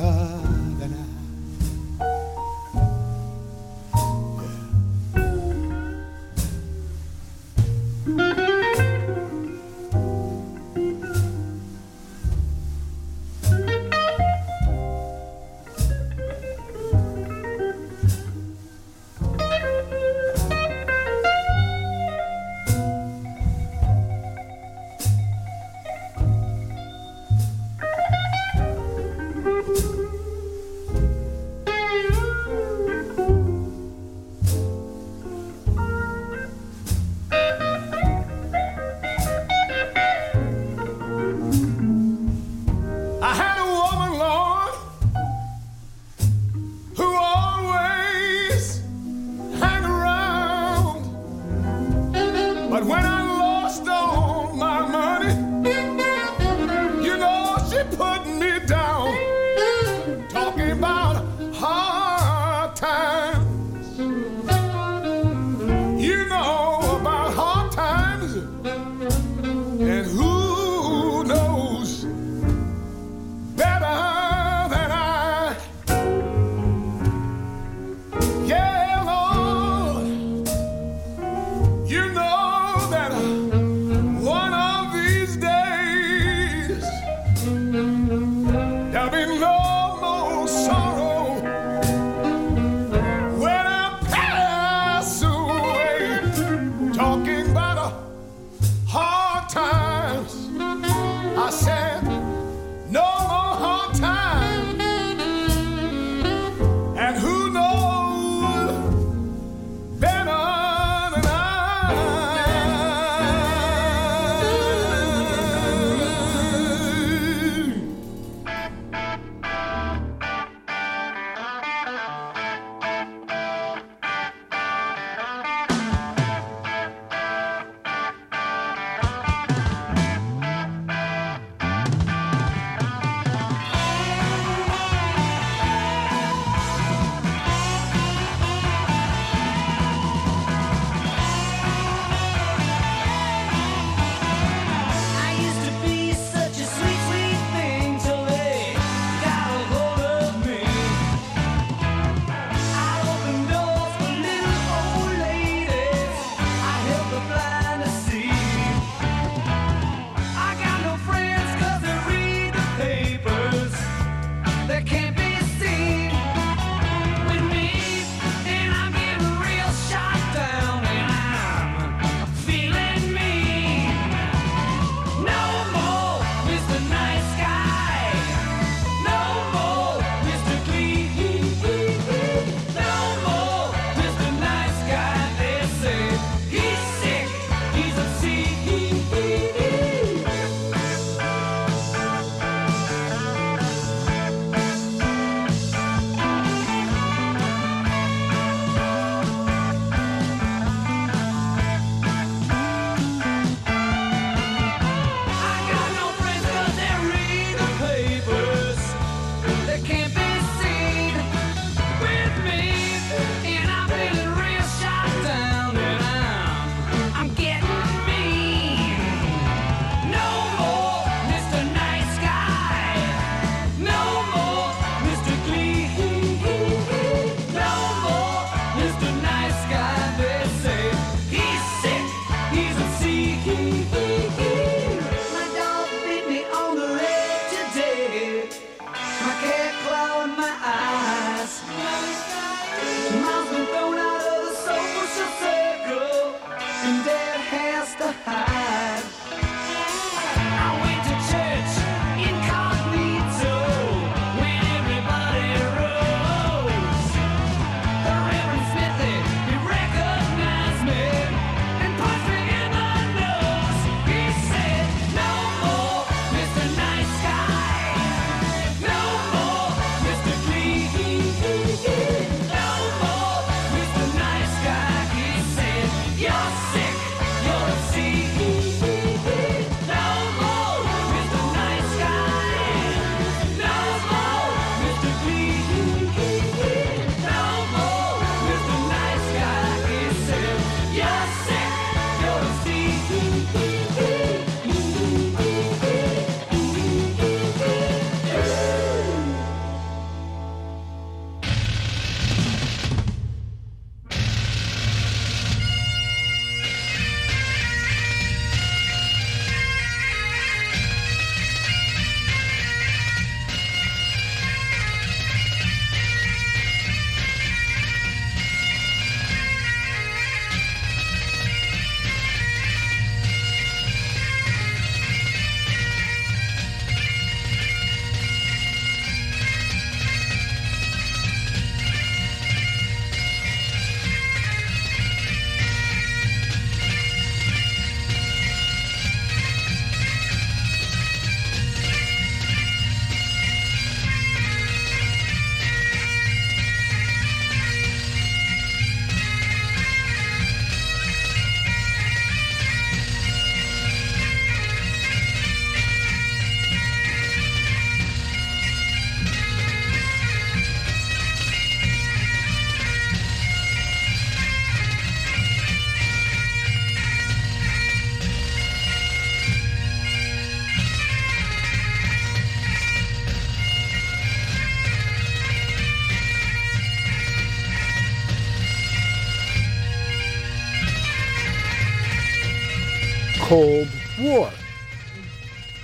Cold War.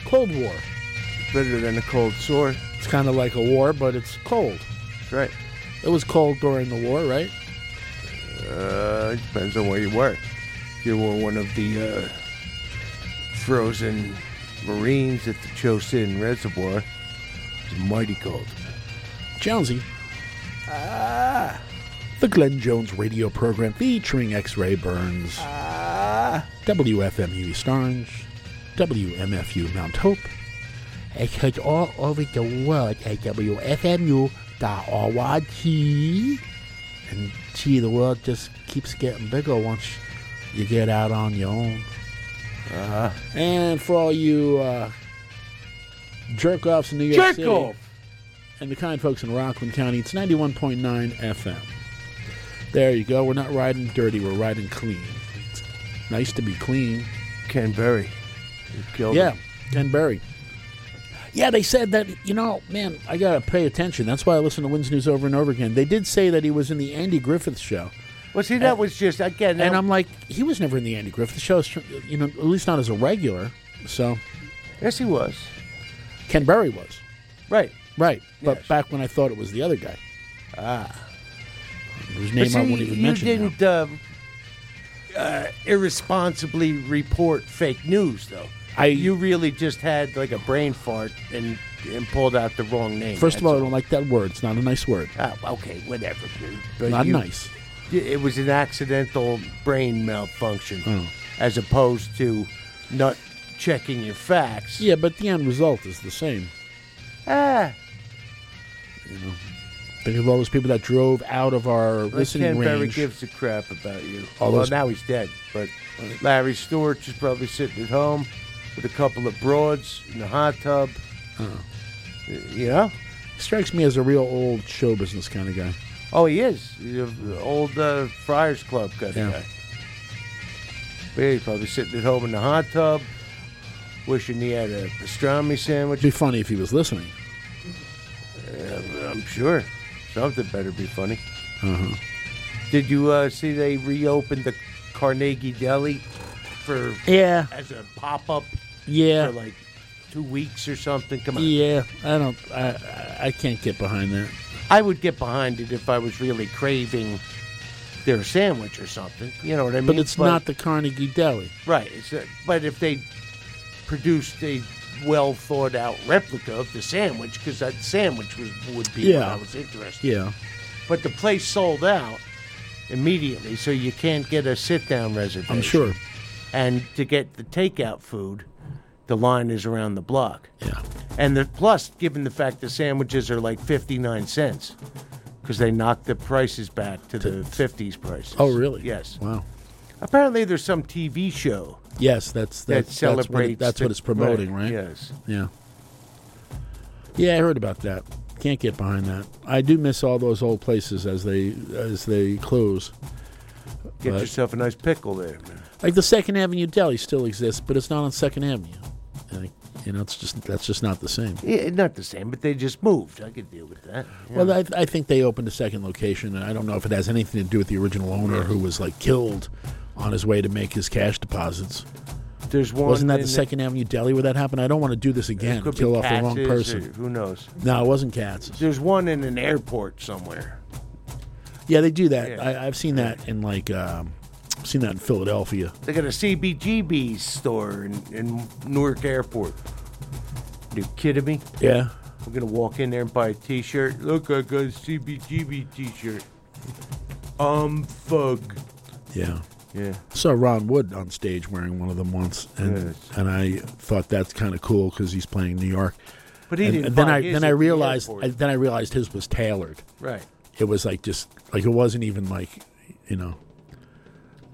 Cold War. Better than a cold sore. It's kind of like a war, but it's cold. Right. It was cold during the war, right? Uh, it depends on where you were. If you were one of the uh, frozen Marines at the Chosin Reservoir, it's mighty cold. Jonesy. Ah. The Glenn Jones radio program featuring X Ray Burns. Ah. WFMU East Orange. WMFU Mount Hope. and heard all over the world at WFMU.org. And gee, the world just keeps getting bigger once you get out on your own. Uh-huh. And for all you uh, jerk offs in New York Jerk City off. and the kind folks in Rockland County, it's 91.9 FM. There you go. We're not riding dirty, we're riding clean. Nice to be clean. Ken Berry. Killed Yeah, him. Ken Berry. Yeah, they said that, you know, man, I got to pay attention. That's why I listen to WINS News over and over again. They did say that he was in the Andy Griffith show. Well, see, that was just, again, And I'm like, he was never in the Andy Griffith show, you know, at least not as a regular. So. Yes, he was. Ken Berry was. Right. Right. But back when I thought it was the other guy. Ah. Whose name I won't even you mention. now. didn't uh, irresponsibly report fake news, though. I, you really just had like a brain fart and, and pulled out the wrong name. First of all, I don't like that word. It's not a nice word. Ah, okay, whatever. dude. Not you- nice. It was an accidental brain malfunction, Oh. as opposed to not checking your facts. Yeah, but the end result is the same. Ah, Think of all those people that drove out of our listening Ken Berry range. gives a crap about you. All well, those- now he's dead, but Larry Stewart is probably sitting at home with a couple of broads in the hot tub. You know? Strikes me as a real old show business kind of guy. Oh, he is. He's an old uh, Friars Club kind Yeah. of guy. But yeah, he's probably sitting at home in the hot tub, wishing he had a pastrami sandwich. It'd be funny if he was listening. I'm sure. Something better be funny. Uh-huh. Did you uh, see they reopened the Carnegie Deli for Yeah. as a pop up? Yeah. for like two weeks or something. Come on. Yeah, I don't. I I- can't get behind that. I would get behind it if I was really craving their sandwich or something. You know what I mean? But it's not the Carnegie Deli. right. It's a, but if they produced a well thought out replica of the sandwich, because that sandwich was would be what Yeah. I was interested. Yeah. But the place sold out immediately, so you can't get a sit down reservation. I'm sure. And to get the takeout food, the line is around the block. Yeah. And the plus, given the fact the sandwiches are like fifty nine cents, because they knocked the prices back to the fifties prices. Oh, really? Yes. Wow. Apparently, there's some TV show Yes, that's that that's that's what, it, that's the- what it's promoting, right? Yes. Yeah. Yeah, I heard about that. Can't get behind that. I do miss all those old places as they as they close. Get But- yourself a nice pickle there, man. Like the Second Avenue Deli still exists, but it's not on Second Avenue. Like, you know, it's just that's just not the same. Yeah, not the same, but they just moved. I could deal with that. Well, I, I think they opened a second location, and I don't know if it has anything to do with the original owner who was like killed on his way to make his cash deposits. There's one Wasn't that the the- Second Avenue Deli where that happened? I don't want to do this again. could Kill off the wrong person. who knows? No, it wasn't cats. There's one in an airport somewhere. Yeah, they do that. Yeah. I, I've seen that in like, um, I've seen that in Philadelphia. They got a CBGB store in, in Newark Airport. You kidding me? Yeah. We're gonna walk in there and buy a T-shirt. Look, I got a CBGB T-shirt. Um, fuck. Yeah. Yeah. Saw Ron Wood on stage wearing one of them once, and Yes. and I thought that's kind of cool because he's playing New York. But he and, didn't and then I then I realized airport. I, then I realized his was tailored. Right. It was like just like it wasn't even like you know,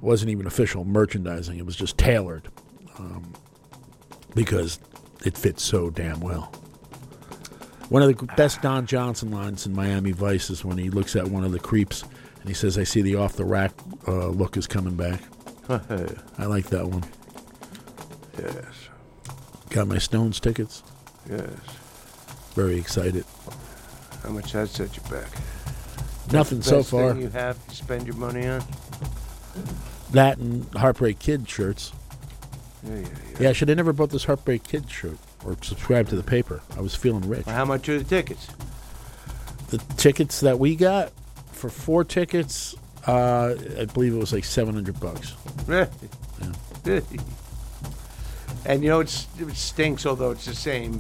wasn't even official merchandising. It was just tailored um, because it fits so damn well. One of the best Don Johnson lines in Miami Vice is when he looks at one of the creeps and he says, "I see the off the rack uh, look is coming back." I like that one. Yes. Got my Stones tickets. Yes. Very excited. How much that set you back? Nothing so far. You have to spend your money on? That and Heartbreak Kid shirts. Yeah, yeah, yeah. Yeah, I should have never bought this Heartbreak Kid shirt or subscribed to the paper. I was feeling rich. How much are the tickets? The tickets that we got for four tickets, uh, I believe it was like seven hundred bucks. and you know it's, it stinks, although it's the same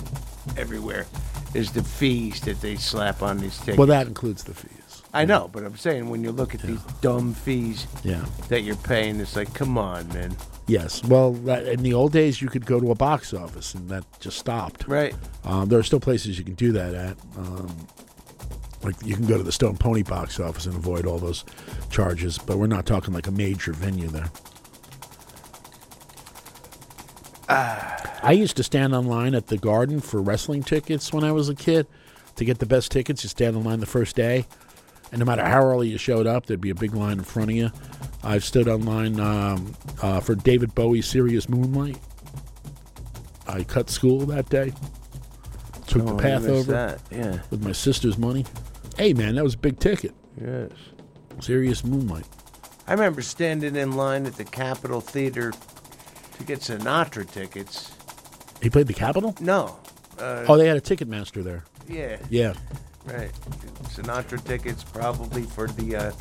everywhere. Is the fees that they slap on these tickets? Well, that includes the fees. I know, but I'm saying when you look at these dumb fees Yeah. that you're paying, it's like, come on, man. Yes. Well, that, in the old days, you could go to a box office, and that just stopped. Right. Um, there are still places you can do that at. Um, like you can go to the Stone Pony box office and avoid all those charges, but we're not talking like a major venue there. I used to stand online at the Garden for wrestling tickets when I was a kid. To get the best tickets, you stand in line the first day, and no matter how early you showed up, there'd be a big line in front of you. I've stood online um, uh, for David Bowie's "Serious Moonlight." I cut school that day. Took Oh, the path over that, yeah. with my sister's money. Hey, man, that was a big ticket. Yes. Serious Moonlight. I remember standing in line at the Capitol Theater to get Sinatra tickets. He played the Capitol? No. Uh, oh, they had a Ticketmaster there. Yeah. Yeah. Right. Sinatra tickets probably for the uh,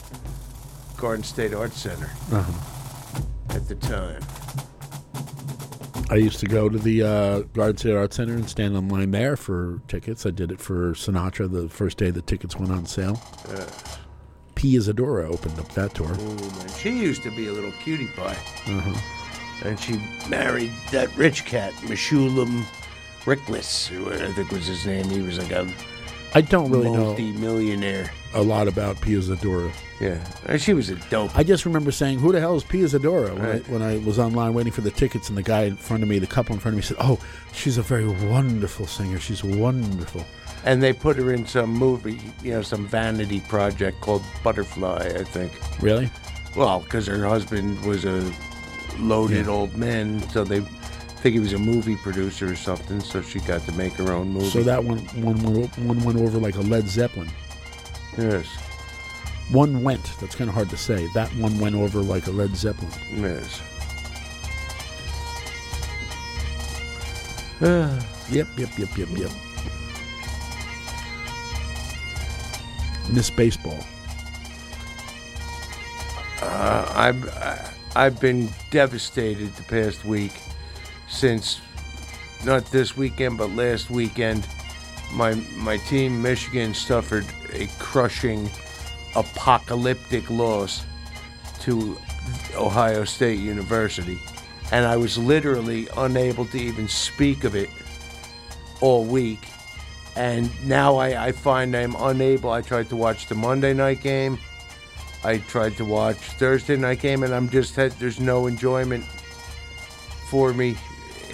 Garden State Arts Center Uh-huh. at the time. I used to go to the uh, Garden State Arts Center and stand in line there for tickets. I did it for Sinatra the first day the tickets went on sale. Uh, Pia Zadora opened up that tour. ooh, man. She used to be a little cutie pie. Uh-huh. And she married that rich cat, Meshulam Riklis, who I think was his name. He was like a I don't really know multi-millionaire. a lot about Pia Zadora. Yeah, and she was a dope. I just remember saying, "Who the hell is Pia Zadora?" When, Right. I, when I was online waiting for the tickets, and the guy in front of me, the couple in front of me, said, "Oh, she's a very wonderful singer. She's wonderful." And they put her in some movie, you know, some vanity project called Butterfly, I think. Really? Well, because her husband was a loaded Yeah. old man, so they think he was a movie producer or something. So she got to make her own movie. So that one, one, went- one went over like a Led Zeppelin. Yes. One went. That's kind of hard to say. That one went over like a Led Zeppelin. Yes. Yep, yep, yep, yep, yep. Miss Baseball. Uh, I've I- I've been devastated the past week since not this weekend but last weekend. My my team Michigan suffered a crushing, apocalyptic loss to Ohio State University, and I was literally unable to even speak of it all week. And now I, I find I'm unable. I tried to watch the Monday night game. I tried to watch Thursday night game, and I'm just had, there's no enjoyment for me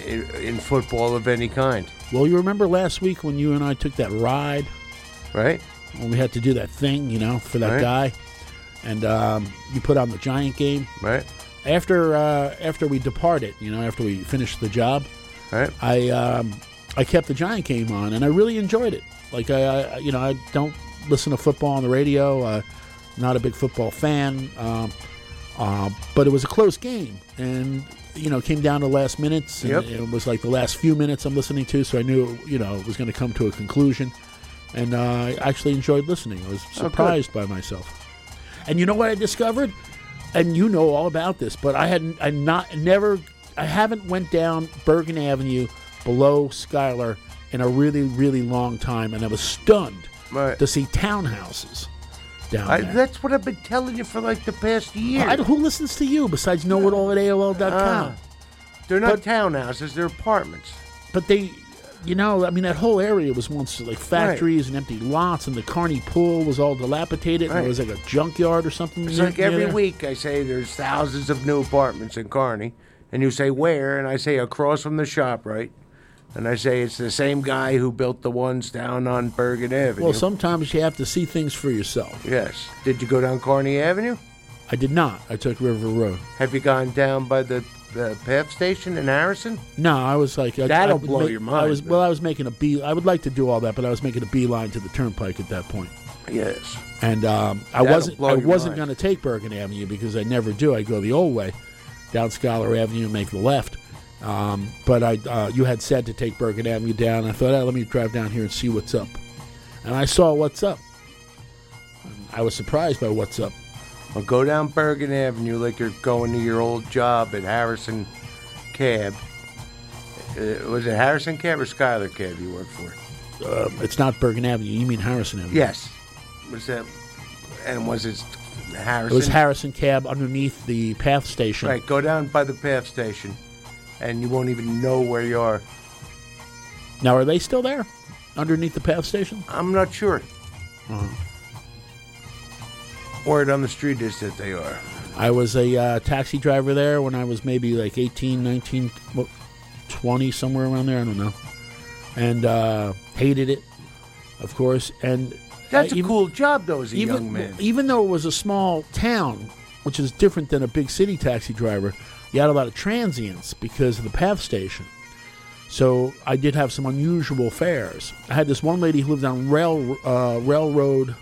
in, in football of any kind. Well, you remember last week when you and I took that ride? Right. When we had to do that thing, you know, for that Right. guy, and um, you put on the Giant game. Right. After uh, after we departed, you know, after we finished the job, right. I um, I kept the Giant game on, and I really enjoyed it. Like I, I you know, I don't listen to football on the radio. Uh, not a big football fan, um, uh, but it was a close game, and you know, it came down to the last minutes. And Yep. It was like the last few minutes I'm listening to, so I knew you know it was going to come to a conclusion, and uh, I actually enjoyed listening. I was Oh, surprised by myself. And you know what I discovered? And you know all about this, but I had I not never I haven't went down Bergen Avenue below Schuyler in a really really long time, and I was stunned Right. to see townhouses down I, there. that's what I've been telling you for like the past year. I- who listens to you besides know it all at AOL.com? Ah, they're not townhouses; they're apartments. But they, you know, I mean, that whole area was once like factories and empty lots, and the Kearny Pool was all dilapidated. And Right. there was like a junkyard or something. It's near- like every there. week I say there's thousands of new apartments in Kearny, and you say where, and I say across from the shop, right? And I say it's the same guy who built the ones down on Bergen Avenue. Well, sometimes you have to see things for yourself. yes. Did you go down Kearny Avenue? I did not. I took River Road. Have you gone down by the, the PATH station in Harrison? No, I was like, I, That'll I would blow make- your I mind, was well, I was making a bee. I would like to do all that, but I was making a beeline to the turnpike at that point. Yes. And um, I That'll wasn't. blow I your wasn't mind. going to take Bergen Avenue because I never do. I go the old way, down Schuyler Avenue and make the left. Um, but I, uh, you had said to take Bergen Avenue down. I thought, ah, let me drive down here and see what's up. And I saw what's up. I was surprised by what's up. Well, go down Bergen Avenue like you're going to your old job at Harrison Cab. Uh, was it Harrison Cab or Skylar Cab you worked for? Uh, it's not Bergen Avenue. You mean Harrison Avenue? Yes. Was that? And was it Harrison? It was Harrison Cab underneath the path station. Right. Go down by the Path station, and you won't even know where you are. Now, are they still there? Underneath the path station? I'm not sure. Uh-huh. Word on the street is that they are. I was a uh, taxi driver there when I was maybe like 18, 19, 20, somewhere around there. I don't know. And uh, hated it, of course. And That's uh, a even- cool job, though, as a even, young man. Even though it was a small town, which is different than a big city taxi driver, you had a lot of transients because of the path station. So I did have some unusual fares. I had this one lady who lived on Rail uh, Railroad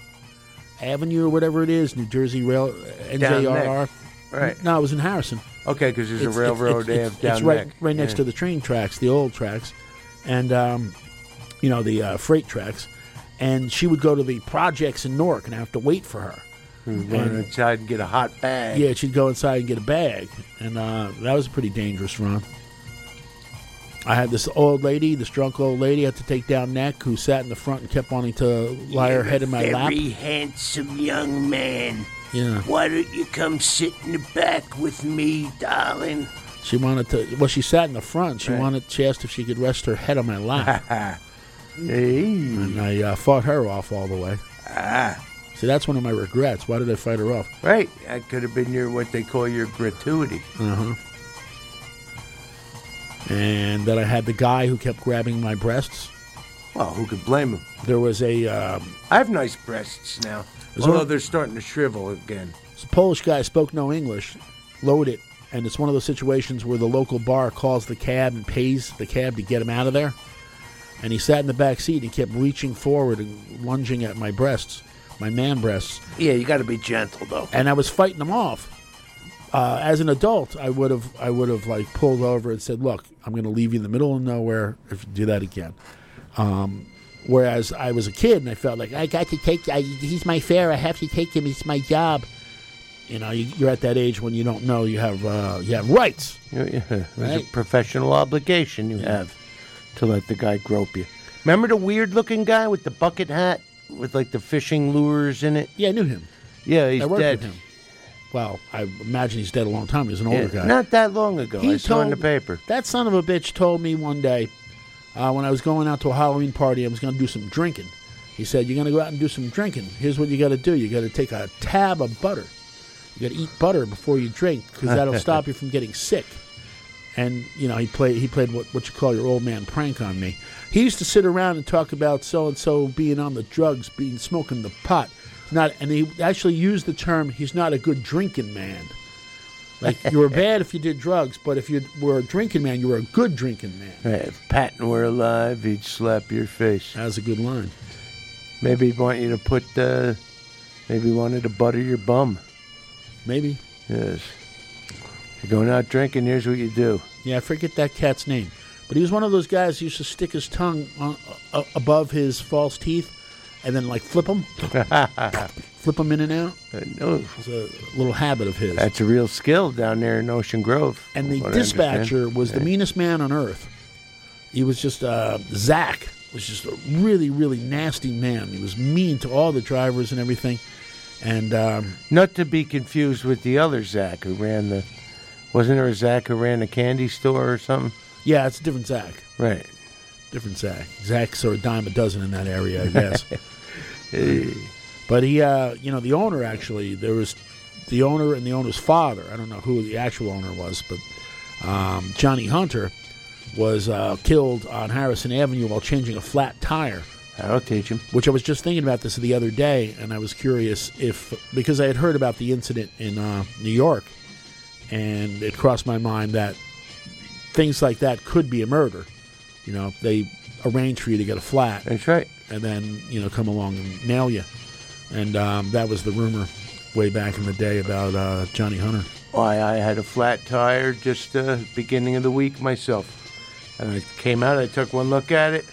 Avenue or whatever it is, New Jersey Rail NJRR. Right. No, it was in Harrison. Okay, 'cause there's a It's- it's- railroad it's- it's, down it's right, Neck. right next Yeah. to the train tracks, the old tracks, and um, you know the uh, freight tracks. And she would go to the projects in Newark, and I have to wait for her. Run And- inside and get a hot bag. yeah, she'd go inside and get a bag, and uh, that was a pretty dangerous run. I had this old lady, this drunk old lady, I had to take down neck, who sat in the front and kept wanting to lie her head in my lap. Very handsome young man. Yeah, Why don't you come sit in the back with me, darling? she wanted to. Well, she sat in the front. She Right. wanted. She asked if she could rest her head on my lap, hey. and I uh, fought her off all the way. Ah. See, that's one of my regrets. Why did I fight her off? Right. That could have been your what they call your gratuity. Uh huh. And that I had the guy who kept grabbing my breasts. Well, who could blame him? There was a um, I have nice breasts now. Is Although there- they're starting to shrivel again. This Polish guy spoke no English, loaded, and it's one of those situations where the local bar calls the cab and pays the cab to get him out of there. And he sat in the back seat and kept reaching forward and lunging at my breasts, my man breasts. Yeah, you got to be gentle though. And I was fighting him off. Uh, as an adult, I would have, I would have like pulled over and said, "Look, I'm going to leave you in the middle of nowhere if you do that again." Um, whereas I was a kid and I felt like I got to take. I, he's my fare. I have to take him. It's my job. You know, you, you're at that age when you don't know you have uh, you have rights. Yeah, There's a professional obligation you have to let the guy grope you. Remember the weird looking guy with the bucket hat with like the fishing lures in it? Yeah, I knew him. Yeah, he's dead. Well, I imagine he's dead a long time. He's an Yeah, older guy. Not that long ago. I saw in the paper. That son of a bitch told me one day uh, when I was going out to a Halloween party, I was going to do some drinking. He said, You're going to go out and do some drinking. Here's what you got to do you got to take a tab of butter. You got to eat butter before you drink because that'll stop you from getting sick. And you know he played he played what, what you call your old man prank on me. He used to sit around and talk about so and so being on the drugs, being smoking the pot. Not and he actually used the term he's not a good drinking man. Like you were bad if you did drugs, but if you were a drinking man, you were a good drinking man. Right, if Patton were alive, he'd slap your face. That's a good line. Maybe he'd want you to put, uh, maybe he wanted to butter your bum. Maybe. Yes. You're going out drinking, here's what you do. Yeah, I forget that cat's name, but he was one of those guys who used to stick his tongue on, uh, above his false teeth, and then like flip them, flip them in and out. no. It was a little habit of his. That's a real skill down there in Ocean Grove. and the from what I dispatcher was the meanest man on earth. He was just uh, Zach was just a really, really nasty man. He was mean to all the drivers and everything. And um, Not to be confused with the other Zach who ran the. Wasn't there a Zach who ran a candy store or something? yeah, it's a different Zach. Right. Different Zach. Zach's sort of dime a dozen in that area, I guess. Hey. But he, uh, you know, the owner actually, there was the owner and the owner's father. I don't know who the actual owner was, but um, Johnny Hunter was uh, killed on Harrison Avenue while changing a flat tire. That'll teach him. Which I was just thinking about this the other day, and I was curious if because I had heard about the incident in uh, New York, and it crossed my mind that things like that could be a murder. You know, they arrange for you to get a flat. That's right. And then you know come along and nail you, and um, that was the rumor way back in the day about uh, Johnny Hunter. Why, I had a flat tire just uh, beginning of the week myself. And I came out, I took one look at it,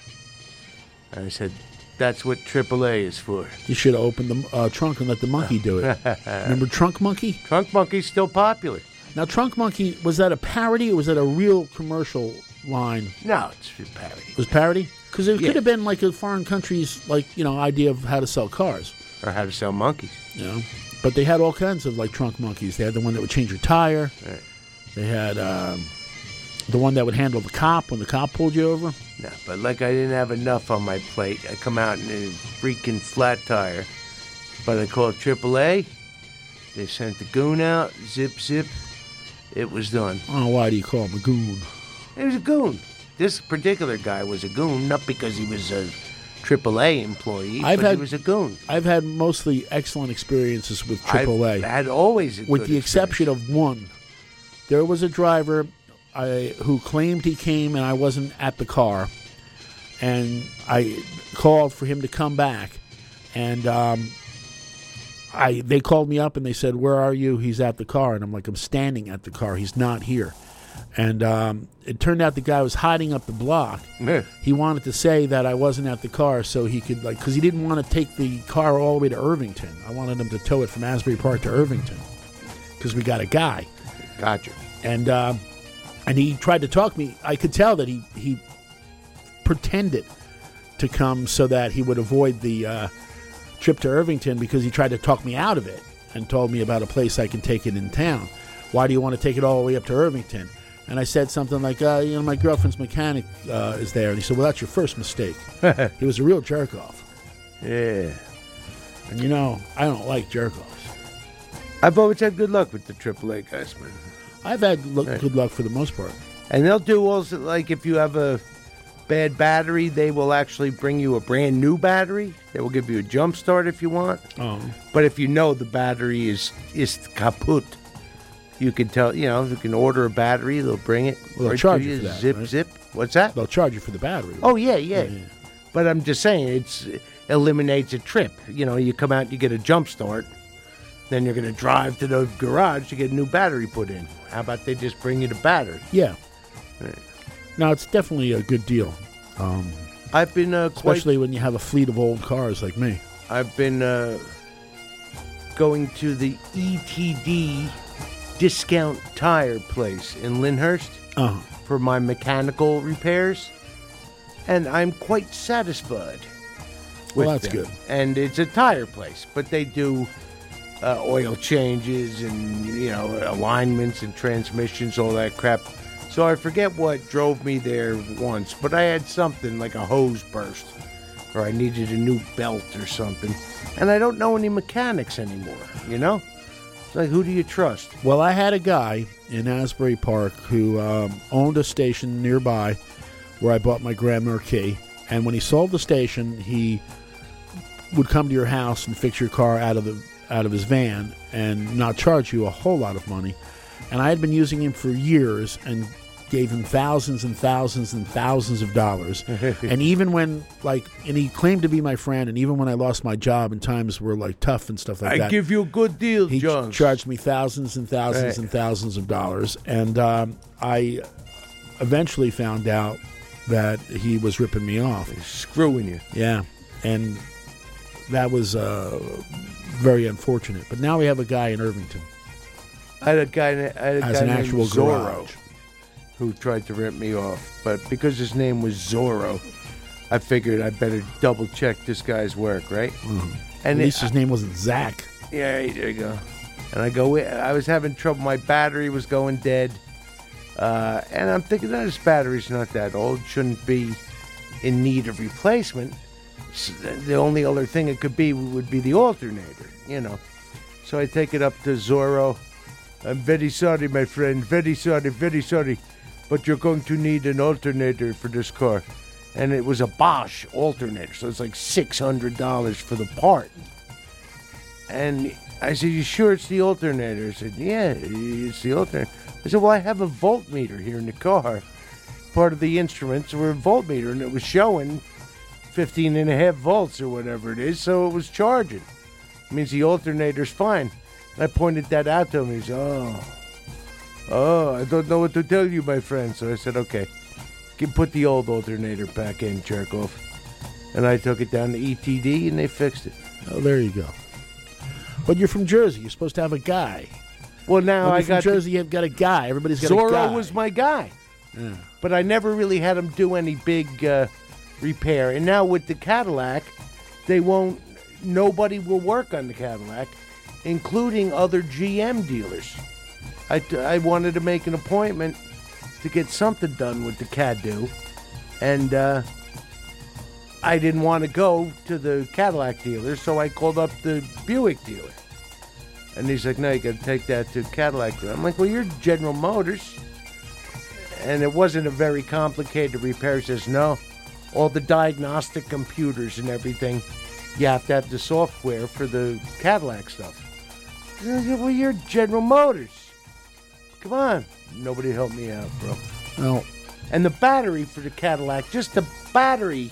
and I said, that's what AAA is for. You should have opened the uh, trunk and let the monkey do it. Remember Trunk Monkey? Trunk Monkey's still popular. Now, Trunk Monkey, was that a parody or was that a real commercial line? No, it's a parody. It was parody? Because it Yeah. could have been like a foreign country's, like, you know, idea of how to sell cars. Or how to sell monkeys. You know? But they had all kinds of, like, trunk monkeys. They had the one that would change your tire. They had um, the one that would handle the cop when the cop pulled you over. No, but like I didn't have enough on my plate, I come out in a freaking flat tire. But I called AAA. They sent the goon out. Zip, zip. It was done. Oh, why do you call him a goon? He was a goon. This particular guy was a goon, not because he was a AAA employee, I've but had he was a goon. I've had mostly excellent experiences with AAA. I've had always a with the exception of one. There was a driver I, who claimed he came and I wasn't at the car, and I called for him to come back, and um, I they called me up and they said, "Where are you?" He's at the car, and I'm like, "I'm standing at the car. He's not here." And um, it turned out the guy was hiding up the block. He wanted to say that I wasn't at the car so he could like because he didn't want to take the car all the way to Irvington. I wanted him to tow it from Asbury Park to Irvington because we got a guy. Gotcha. And uh, and he tried to talk me. I could tell that he he pretended to come so that he would avoid the uh, trip to Irvington because he tried to talk me out of it and told me about a place I can take it in town. Why do you want to take it all the way up to Irvington? And I said something like, uh, you know, my girlfriend's mechanic uh, is there. And he said, well, that's your first mistake. he was a real jerk off. Yeah. And you know, I don't like jerk offs. I've always had good luck with the AAA guys, man. I've had lo- Right. good luck for the most part. And they'll do also like if you have a bad battery, they will actually bring you a brand new battery. They will give you a jump start if you want. Oh. But if you know the battery is is kaput, you can tell. You know, you can order a battery. They'll bring it. Well, they'll charge you for that, Zip, right? zip. What's that? They'll charge you for the battery. Oh yeah, yeah. But I'm just saying, it's eliminates a trip. You know, you come out, you get a jump start, then you're going to drive to the garage to get a new battery put in. How about they just bring you the battery? Yeah. Now it's definitely a good deal. Um, I've been uh, quite especially when you have a fleet of old cars like me. I've been uh, going to the ETD discount tire place in Lyndhurst Uh-huh. for my mechanical repairs, and I'm quite satisfied. Well, that's them. good. And it's a tire place, but they do uh, oil changes and you know alignments and transmissions, all that crap. So I forget what drove me there once, but I had something like a hose burst, or I needed a new belt or something, and I don't know any mechanics anymore. You know, like who do you trust? Well, I had a guy in Asbury Park who um, owned a station nearby where I bought my Grand Marquis. And when he sold the station, he would come to your house and fix your car out of the out of his van and not charge you a whole lot of money. And I had been using him for years and gave him thousands and thousands and thousands of dollars. and even when like and he claimed to be my friend and even when I lost my job and times were like tough and stuff like I that. I give you a good deal, He ch- John. charged me thousands and thousands Right. and thousands of dollars, and um, I eventually found out that he was ripping me off, He's screwing you. Yeah, and that was uh, very unfortunate. But now we have a guy in Irvington. I had a guy. I had a Has guy an named actual Zorro garage. Who tried to rip me off, but because his name was Zorro, I figured I better double check this guy's work, right? At it- least his name wasn't Zach. Yeah, there you go. And I go, I was having trouble. My battery was going dead. Uh, and I'm thinking, that this battery's not that old. Shouldn't be in need of replacement. S- The only other thing it could be would be the alternator, you know. So I take it up to Zorro. I'm very sorry, my friend. Very sorry, very sorry. But you're going to need an alternator for this car. And it was a Bosch alternator. So it's like $600 for the part. And I said, You sure it's the alternator? I said, Yeah, it's the alternator. I said, Well, I have a voltmeter here in the car. Part of the instruments were a voltmeter, and it was showing 15 and a half volts or whatever it is, so it was charging. means the alternator's fine. And I pointed that out to him. He said, Oh, Oh, I don't know what to tell you, my friend. So I said, okay, can put the old alternator back in, off. And I took it down to ETD and they fixed it. Oh, there you go. But you're from Jersey. You're supposed to have a guy. Well, now I got Jersey. You've got a guy. Everybody's got a Zorro guy. was my guy. Yeah. But I never really had him do any big uh, repair. And now with the Cadillac, they won't. Nobody will work on the Cadillac, including other GM dealers. I, I wanted to make an appointment to get something done with the Cadu, and uh, I didn't want to go to the Cadillac dealer, so I called up the Buick dealer. And he's like, "No, you got to take that to Cadillac." I'm like, "Well, you're General Motors." and it wasn't a very complicated repair. He says, no, all the diagnostic computers and everything, you have to have the software for the Cadillac stuff. Well, you're General Motors. Come on. Nobody helped me out, bro. No. And the battery for the Cadillac, just the battery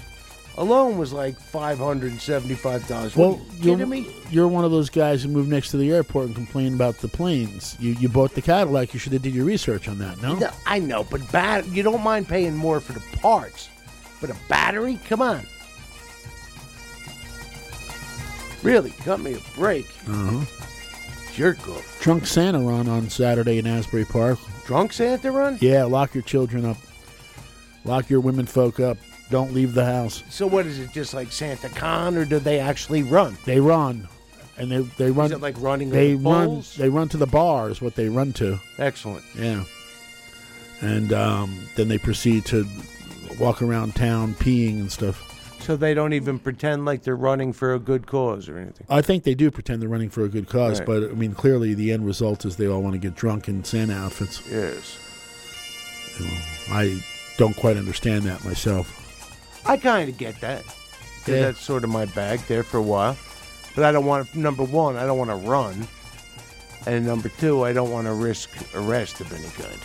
alone was like $575. Well, you you're, kidding me? you're one of those guys who moved next to the airport and complained about the planes. You you bought the Cadillac. You should have did your research on that. No. No, I know, but bat- you don't mind paying more for the parts. But a battery? Come on. Really, cut me a break. Uh-huh. Jerk off. Drunk Santa run on Saturday in Asbury Park. Drunk Santa run? Yeah, lock your children up. Lock your women folk up. Don't leave the house. So what is it? Just like Santa Con, or do they actually run? They run, and they they run. Is it like running They run. They run to the bar. Is what they run to. Excellent. Yeah. And um, then they proceed to walk around town peeing and stuff. So they don't even pretend like they're running for a good cause or anything. I think they do pretend they're running for a good cause, Right. but I mean, clearly the end result is they all want to get drunk in Santa outfits. Yes. You know, I don't quite understand that myself. I kind of get that. Yeah. That's sort of my bag there for a while. But I don't want, number one, I don't want to run. And number two, I don't want to risk arrest of any kind.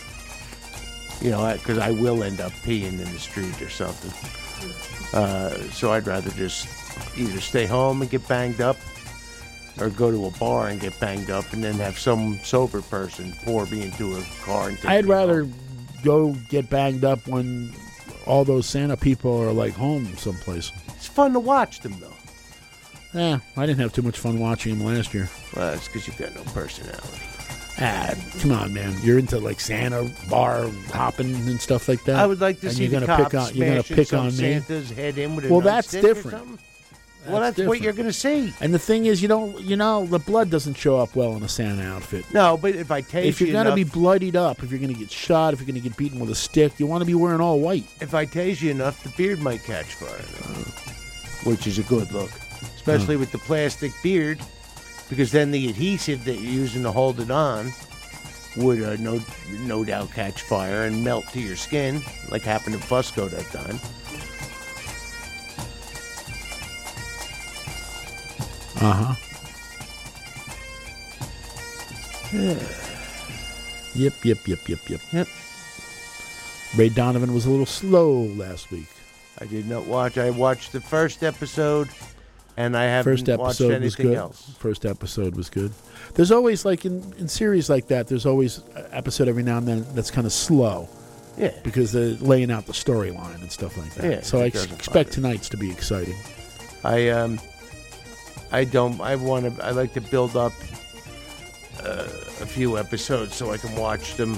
You know, because I will end up peeing in the street or something. Uh, so I'd rather just either stay home and get banged up or go to a bar and get banged up and then have some sober person pour me into a car and take I'd rather go get banged up when all those Santa people are like home someplace. It's fun to watch them, though. Yeah, I didn't have too much fun watching them last year. Well, it's because you've got no personality. Ah, come on, man! You're into like Santa bar hopping and stuff like that. I would like to and see you're the gonna cops pick on you're gonna smashing pick some on me. Santa's head in with a well, that's different. something. well, that's what you're going to see. And the thing is, you don't, you know, the blood doesn't show up well in a Santa outfit. No, but if I tase if you're you gonna be bloodied up, if you're gonna get shot, if you're gonna get beaten with a stick, you want to be wearing all white. If I tase you enough, the beard might catch fire, which is a good look, especially with the plastic beard, because then the adhesive that you're using to hold it on would uh, no no doubt catch fire and melt to your skin, like happened to Fusco that time. Uh huh. Yep, yep, yep, yep, yep. Yep. Ray Donovan was a little slow last week. I did not watch. I watched the first episode, and I haven't First watched episode was good. else. First episode was good. There's always like in, in series like that. There's always an episode every now and then that's kind of slow. Yeah. Because they're laying out the storyline and stuff like that. Yeah, so I ex- expect tonight's to be exciting. I um, I don't. I want to. I like to build up uh, a few episodes so I can watch them,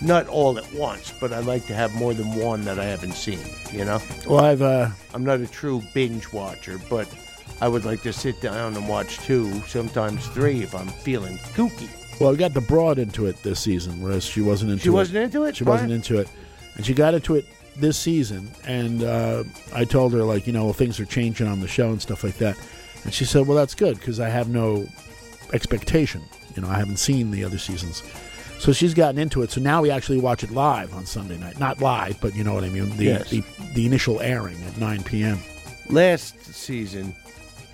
not all at once, but I like to have more than one that I haven't seen. You know. Well, I've uh, I'm not a true binge watcher, but I would like to sit down and watch two, sometimes three, if I'm feeling kooky. Well, I got the broad into it this season, whereas she wasn't into She it. wasn't into it? She wasn't into it. And she got into it this season. And uh, I told her, like, you know, well, things are changing on the show and stuff like that. And she said, well, that's good because I have no expectation. You know, I haven't seen the other seasons. So she's gotten into it. So now we actually watch it live on Sunday night. Not live, but you know what I mean? The, Yes. the, the initial airing at 9 p.m. Last season,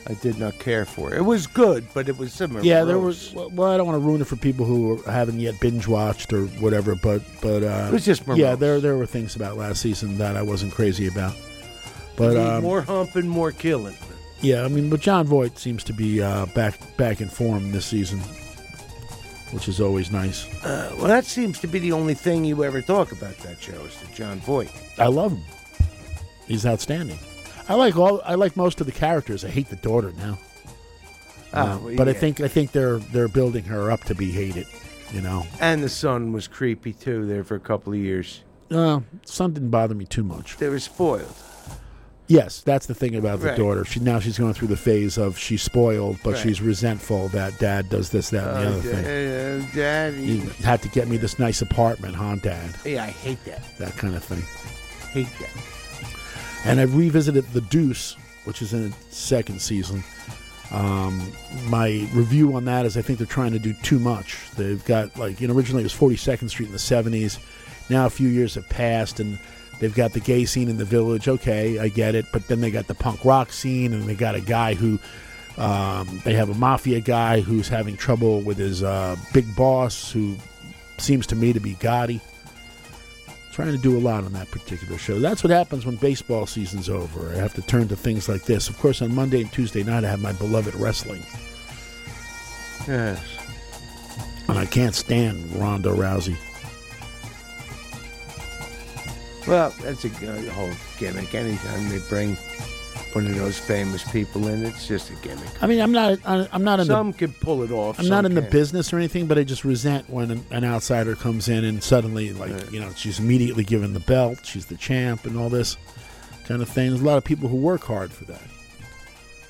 I did not care for. It It was good, but it was similar. Yeah, there was. Well, I don't want to ruin it for people who haven't yet binge watched or whatever, but but uh, It was just yeah. There there were things about last season that I wasn't crazy about, but um, more humping, more killing. yeah. I mean, but Jon Voight seems to be uh, back back in form this season. which is always nice. Uh, well, that seems to be the only thing you ever talk about that show is the Jon Voight. I love him. He's outstanding. I like all. I like most of the characters. I hate the daughter now. Uh, well, but I think I think they're they're building her up to be hated. You know. And the son was creepy too there for a couple of years. Uh, son didn't bother me too much. They were spoiled. Yes, that's the thing about the Right. daughter. She now she's going through the phase of she's spoiled, but Right. she's resentful that dad does this, that, and the Oh, other thing. da- uh, Daddy. You had to get me this nice apartment, huh, Dad? Yeah, I hate that. That kind of thing. Hate that. And I've revisited The Deuce, which is in its second season. Um, my review on that is I think they're trying to do too much. They've got, like, you know, originally it was 42nd Street in the 70s. Now a few years have passed, and they've got the gay scene in the village. Okay, I get it. But then they got the punk rock scene, and they got a guy who. Um, they have a mafia guy who's having trouble with his uh, big boss, who seems to me to be Gotti trying to do a lot on that particular show. That's what happens when baseball season's over. I have to turn to things like this. Of course, on Monday and Tuesday night, I have my beloved wrestling, Yes. and I can't stand Ronda Rousey. Well, that's a whole gimmick. Anytime they bring one of those famous people in, it's just a gimmick. I mean, I'm not, I'm not in Some the, could pull it off. I'm not in the can't. business or anything, but I just resent when an, an outsider comes in and suddenly, like, you know, she's immediately given the belt, she's the champ, and all this kind of thing. There's a lot of people who work hard for that.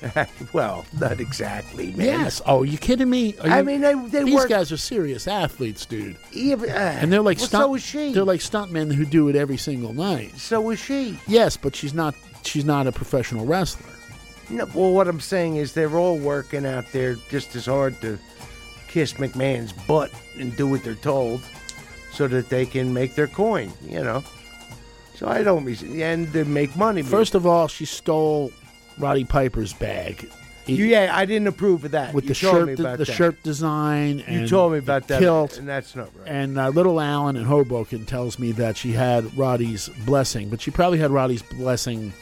well, not exactly, man. Yes. Oh, you kidding me? Are I mean, they, they these work. guys are serious athletes, dude. Yeah, but, uh, And they're like well, stunt, so is she. They're like stuntmen who do it every single night. So is she. Yes, but she's not. She's not a professional wrestler. No, well, what I'm saying is they're all working out there just as hard to kiss McMahon's butt and do what they're told, so that they can make their coin. You know. So I don't and to make money. First of all, she stole Roddy Piper's bag. He- yeah, I didn't approve of that. with You the told shirt, the, about the that. shirt design, and You told me about that, kilt, and that's not right. And uh, little Alan in Hoboken tells me that she had Roddy's blessing, but she probably had Roddy's blessing,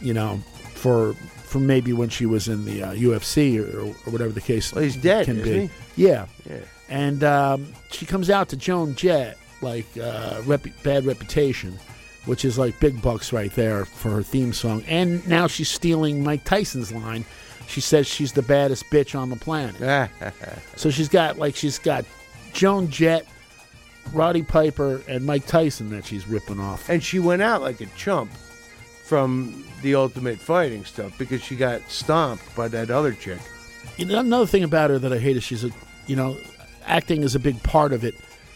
you know, for for maybe when she was in the uh, UFC or, or whatever the case. Well, he's dead, can isn't be. he? Yeah. Yeah. And um, she comes out to Joan Jett like uh, rep- bad reputation, which is like big bucks right there for her theme song. And now she's stealing Mike Tyson's line. She says she's the baddest bitch on the planet. so she's got like she's got Joan Jett, Roddy Piper, and Mike Tyson that she's ripping off. And she went out like a chump from the Ultimate Fighting stuff because she got stomped by that other chick. You know, another thing about her that I hate is she's a, you know, acting is a big part of it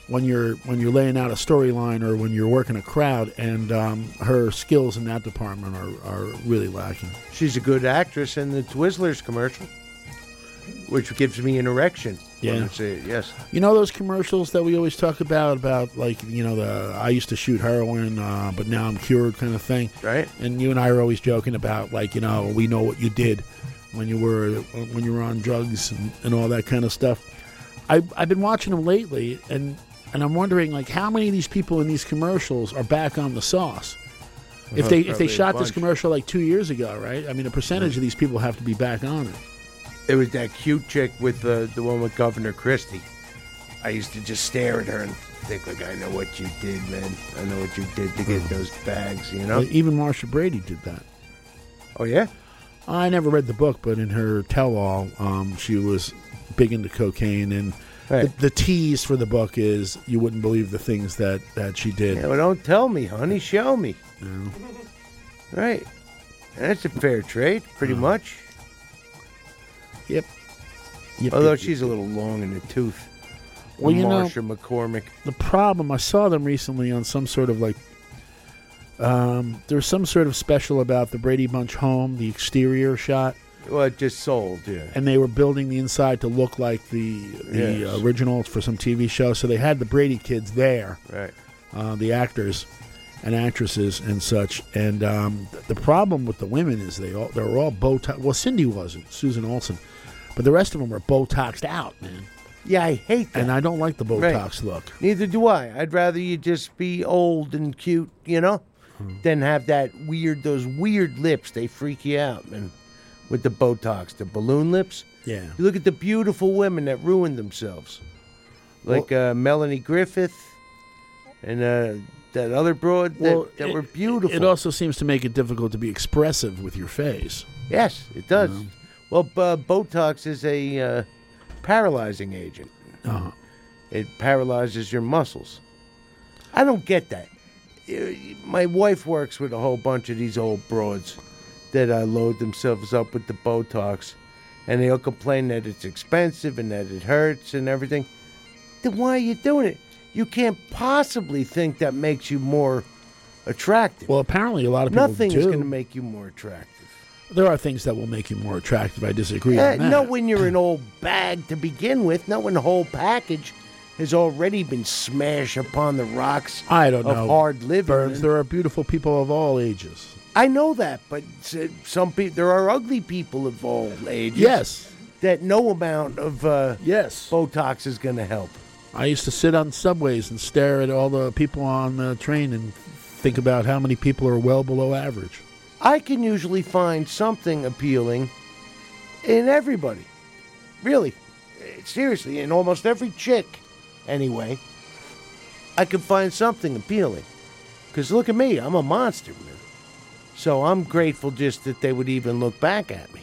when you're when you're laying out a storyline or when you're working a crowd, and um, her skills in that department are, are really lacking. She's a good actress in the Twizzlers commercial, which gives me an erection. Yeah. It, yes. You know those commercials that we always talk about about like you know the I used to shoot heroin, uh, but now I'm cured kind of thing. Right. And you and I are always joking about like you know we know what you did when you were when you were on drugs and, and all that kind of stuff. I I've been watching them lately and and I'm wondering like how many of these people in these commercials are back on the sauce. If they if they shot this commercial like two years ago, right? I mean, a percentage of these people have to be back on it. It was that cute chick with the the one with Governor Christie. I used to just stare at her and think like, I know what you did, man. I know what you did to get those bags. You know? Well, even Marcia Brady did that. Oh yeah. I never read the book, but in her tell-all, um, she was big into cocaine, and Right. the, the tease for the book is you wouldn't believe the things that that she did. Yeah, well, don't tell me, honey. Show me. Right. That's a fair trade, pretty much. Yep. Yep, Although yep, she's a little long in the tooth. Well, you know- McCormick. The problem I saw them recently on some sort of like. Um, there was some sort of special about the Brady Bunch home, the exterior shot, Well, it just sold, yeah. and they were building the inside to look like the the Yes. original for some TV show. So they had the Brady kids there, Right. uh, the actors and actresses and such. And um, th- the problem with the women is they all they were all bow tie. Well, Cindy wasn't, Susan Olsen, but the rest of them are Botoxed out, man. Yeah, I hate that. And I don't like the. Botox look. Neither do I. I'd rather you just be old and cute, you know, Hmm. than have that weird, those weird lips. They freak you out, man. With the Botox, the balloon lips. Yeah. You look at the beautiful women that ruined themselves. like uh, Melanie Griffith and uh, that other broad that, Well, that it- were beautiful. It also seems to make it difficult to be expressive with your face. yes, it does. Well, uh, Botox is a uh, paralyzing agent. Uh-huh. It paralyzes your muscles. I don't get that. Uh, My wife works with a whole bunch of these old broads that uh, load themselves up with the Botox, and they'll complain that it's expensive and that it hurts and everything. Then why are you doing it? You can't possibly think that makes you more attractive. Well, apparently a lot of people Nothing do. is going to make you more attractive. There are things that will make you more attractive. I disagree Uh, that. not when you're an old bag to begin with. Not when the whole package has already been smashed upon the rocks. I don't of know. hard living. Burns, there are beautiful people of all ages. I know that, but some people there are ugly people of all ages. Yes. that no amount of uh, yes Botox is going to help. I used to sit on subways and stare at all the people on the train and think about how many people are well below average. I can usually find something appealing in everybody. Really, seriously, in almost every chick, anyway. I can find something appealing. Because look at me, I'm a monster, man. So I'm grateful just that they would even look back at me.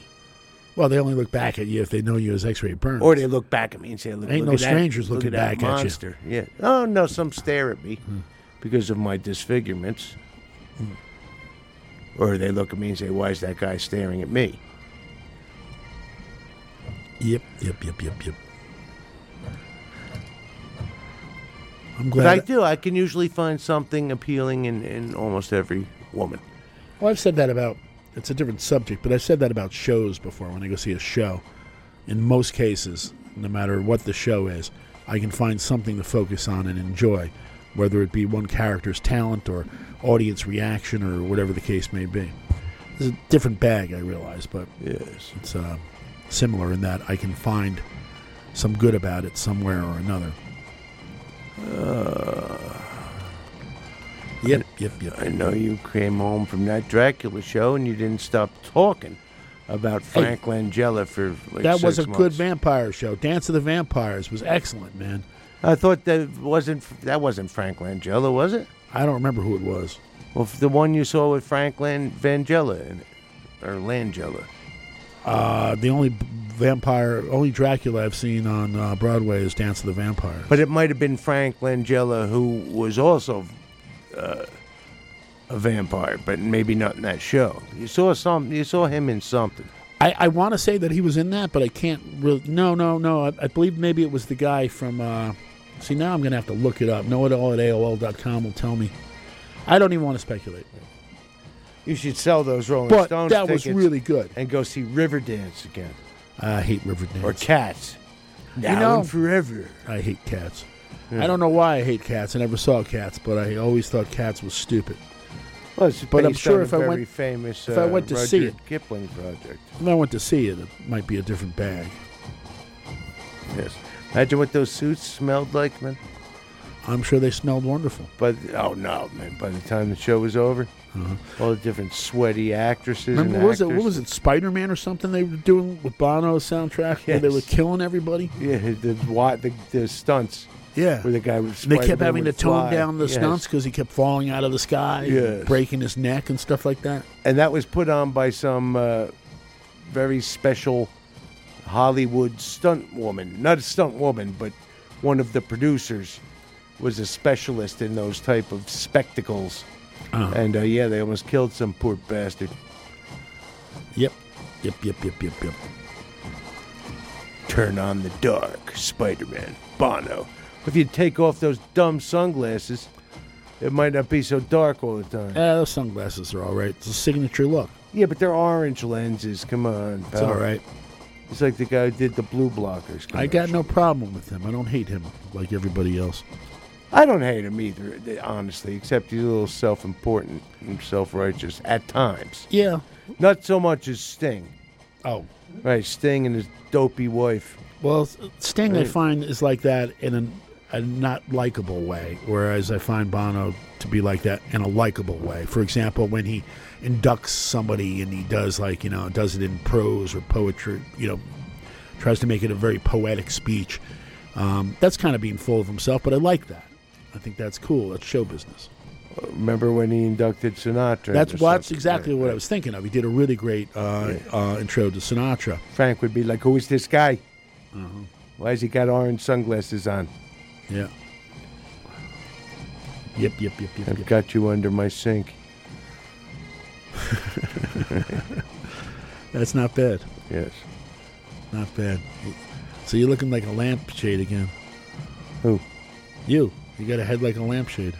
Well, they only look back at you if they know you as X-ray Burns. Or they look back at me and say, look, Ain't look no at that- strangers look looking at that back at you. Monster. Yeah. Oh, no, some stare at me hmm. because of my disfigurements. Hmm. Or they look at me and say, why is that guy staring at me? Yep, yep, yep, yep, yep. I'm But I do. I can usually find something appealing in, in almost every woman. Well, I've said that about. It's a different subject, but I've said that about shows before. When I go see a show, in most cases, no matter what the show is, I can find something to focus on and enjoy, whether it be one character's talent or audience reaction or whatever the case may be. It's a different bag, I realize, but yes, it's uh, similar in that I can find some good about it somewhere or another. Uh, Yep, yep, yep. I know you came home from that Dracula show and you didn't stop talking about Hey. Frank Langella for like that was a six good vampire show. Dance of the Vampires was excellent, man. I thought that wasn't that wasn't Frank Langella, was it? I don't remember who it was. Well, the one you saw with Frank Lan- in it, or Langella. Uh, the only vampire, only Dracula I've seen on uh, Broadway is Dance of the Vampire. But it might have been Frank Langella who was also uh, a vampire, but maybe not in that show. You saw some. You saw him in something. I, I want to say that he was in that, but I can't really. No, no, no. I, I believe maybe it was the guy from. See, now I'm going to have to look it up. Know it all at AOL.com will tell me. I don't even want to speculate. You should sell those Rolling But Stones that was tickets really good. and go see Riverdance again I hate Riverdance. or Cats. Now You know- and forever. I hate cats. I don't know why I hate cats. I never saw cats, but I always thought cats was stupid. Well, it's But I'm based sure on a if I very went, famous, if I uh, went to Rudyard see it, Kipling project. if I went to see it, it might be a different bag. Yes. Imagine what those suits smelled like, man. I'm sure they smelled wonderful. But oh no, man! By the time the show was over, all the different sweaty actresses. Uh-huh. Remember and what was it? What was it? Spider Man or something? They were doing with Bono's soundtrack. Where they were killing everybody. Yeah, the the, the stunts. Yeah. where the guy was. They kept having to tone down the Yes. stunts because he kept falling out of the sky, Yes. breaking his neck and stuff like that. and that was put on by some uh, very special Hollywood stunt woman. Not a stunt woman, but one of the producers was a specialist in those type of spectacles. Uh-huh. And uh, yeah, they almost killed some poor bastard. Yep, yep, yep, yep, yep, yep. Turn on the dark, Spider-Man, Bono. If you take off those dumb sunglasses, it might not be so dark all the time. Yeah, those sunglasses are all right. It's a signature look. Yeah, but they're orange lenses. Come on, It's all right. It's like the guy who did the blue blockers. I got no problem with him. I don't hate him like everybody else. I don't hate him either, honestly, except he's a little self-important and self-righteous at times. Yeah. Not so much as Sting. Oh. Right, Sting and his dopey wife. Well, Sting, I find, is like that in an, a not likable way, whereas I find Bono to be like that in a likable way. For example, when he inducts somebody and he does like you know does it in prose or poetry, you know, tries to make it a very poetic speech. Um, that's kind of being full of himself, but I like that. I think that's cool. That's show business. Remember when he inducted Sinatra? That's well, that's exactly what I was thinking of. He did a really great uh, uh, intro to Sinatra. Frank would be like, "Who is this guy? Uh-huh. Why has he got orange sunglasses on?" Yeah. Yep, yep, yep, yep. I've yep. got you under my sink. That's not bad. Yes. Not bad. So you're looking like a lampshade again. Who? You. You got a head like a lampshade.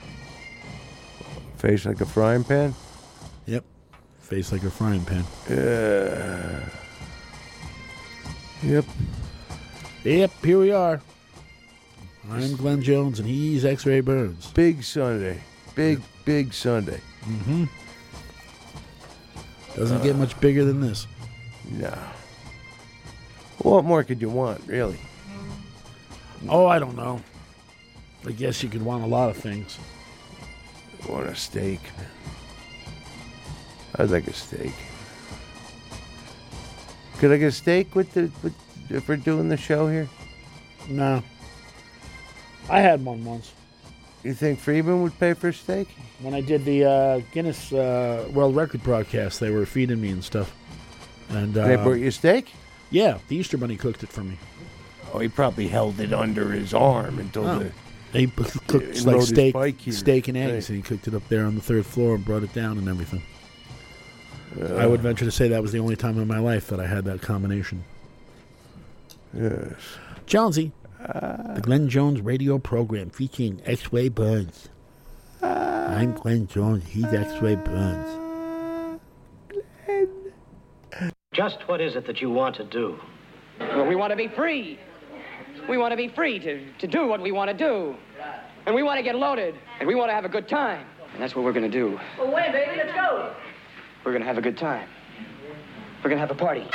Face like a frying pan. Yep. Face like a frying pan. Yeah. Yep. Yep, here we are. I'm Glenn Jones, and he's X-Ray Burns. Big Sunday. Big, big Sunday. Mm-hmm. Doesn't get much bigger than this. No. What more could you want, really? Oh, I don't know. I guess you could want a lot of things. Want a steak? I'd like a steak. Could I get a steak with the with, if we're doing the show here? No. I had one once. You think Freedman would pay for a steak? When I did the uh, Guinness uh, World Record broadcast, they were feeding me and stuff. And uh, they brought you steak? Yeah, the Easter Bunny cooked it for me. Oh, he probably held it under his arm until Oh. the. He cooked He like rode steak, bike steak and eggs, Hey. and he cooked it up there on the third floor and brought it down and everything. I would venture to say that was the only time in my life that I had that combination. Yes. Jonesy, the Glenn Jones radio program featuring X-Ray Burns. I'm Glenn Jones. He's X-Ray Burns. Glenn. Just what is it that you want to do? Well, we want to be free. We want to be free to, to do what we want to do. And we want to get loaded. And we want to have a good time. And that's what we're going to do. Well, wait, baby, let's go. We're going to have a good time. We're going to have a party.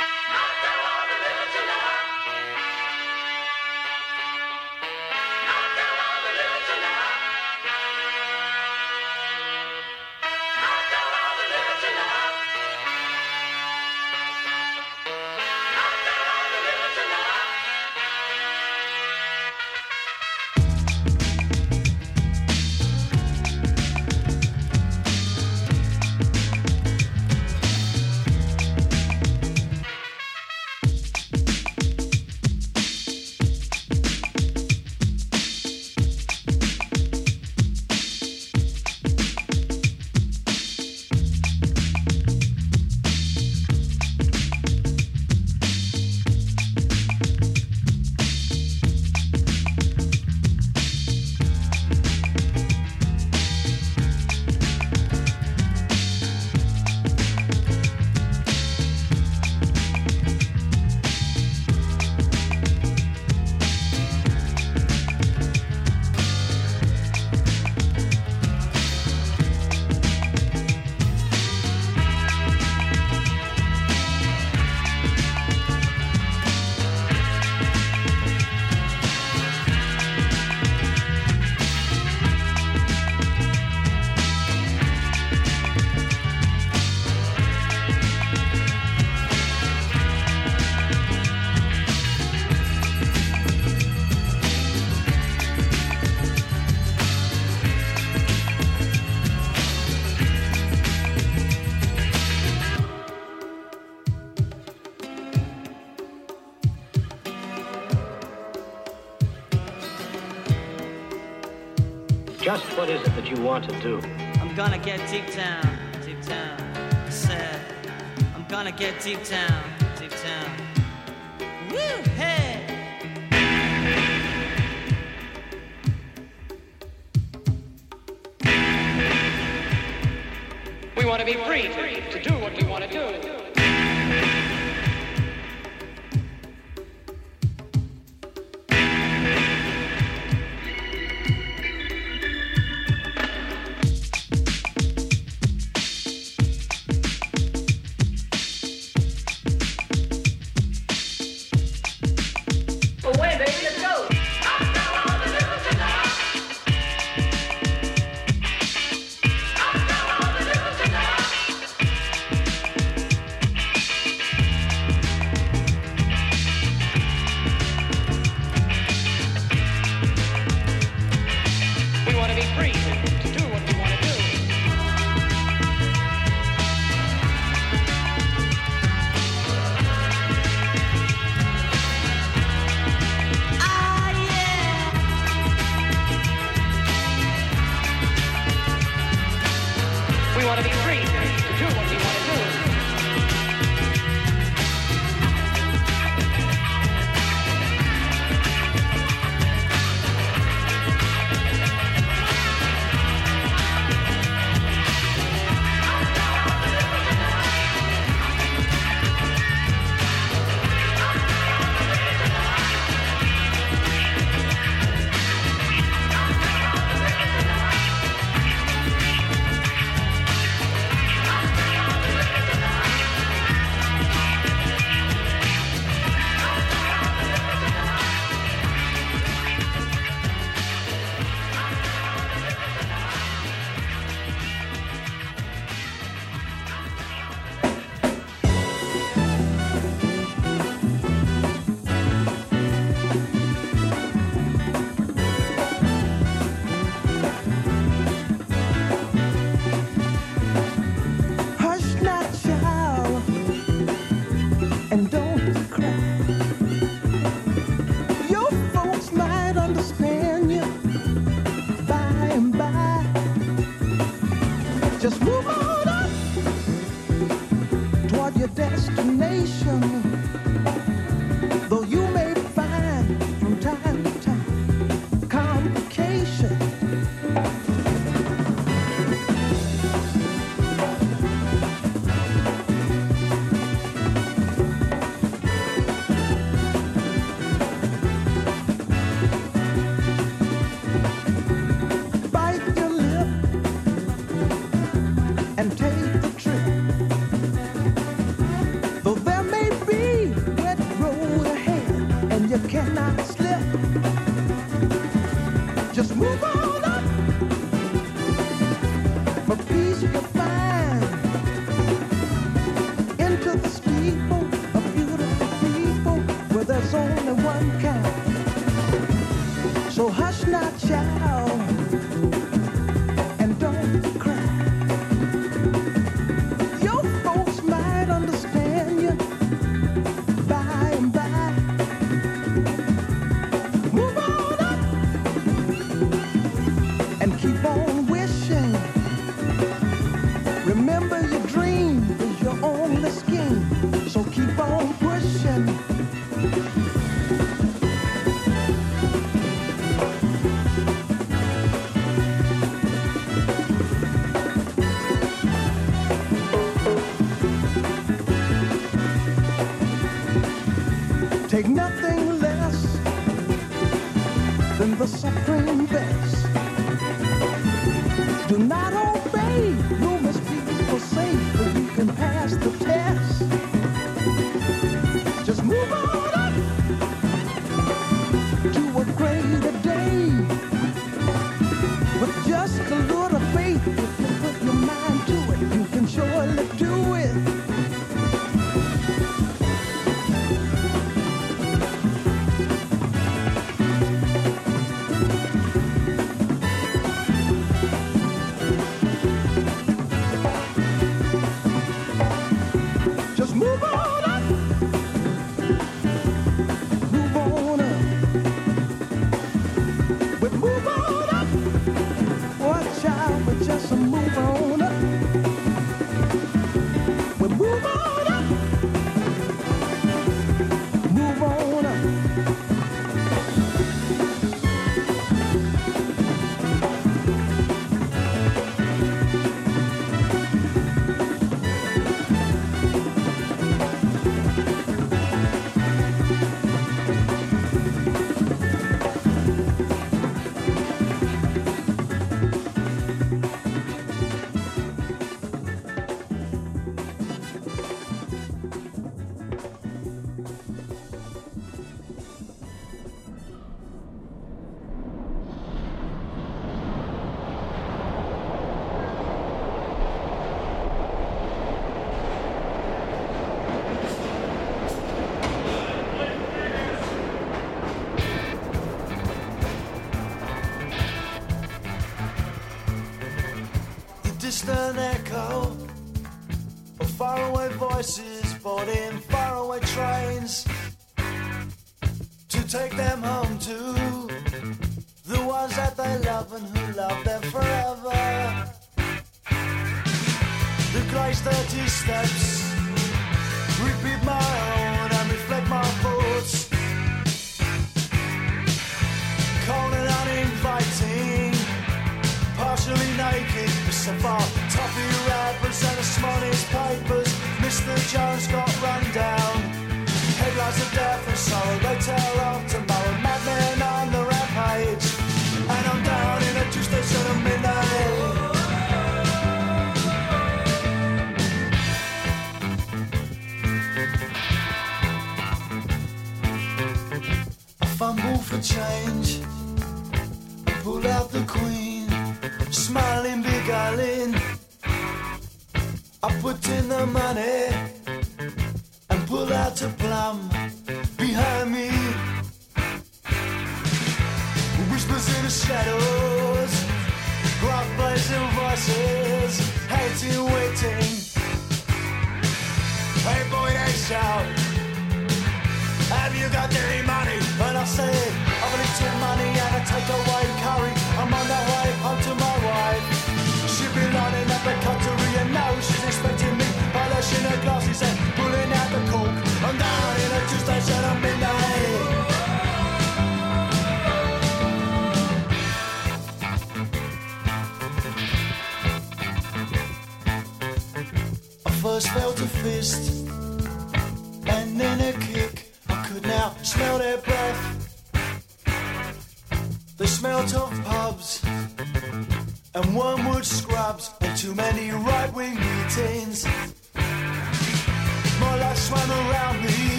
Get deep down, deep down. I said, I'm gonna get deep down.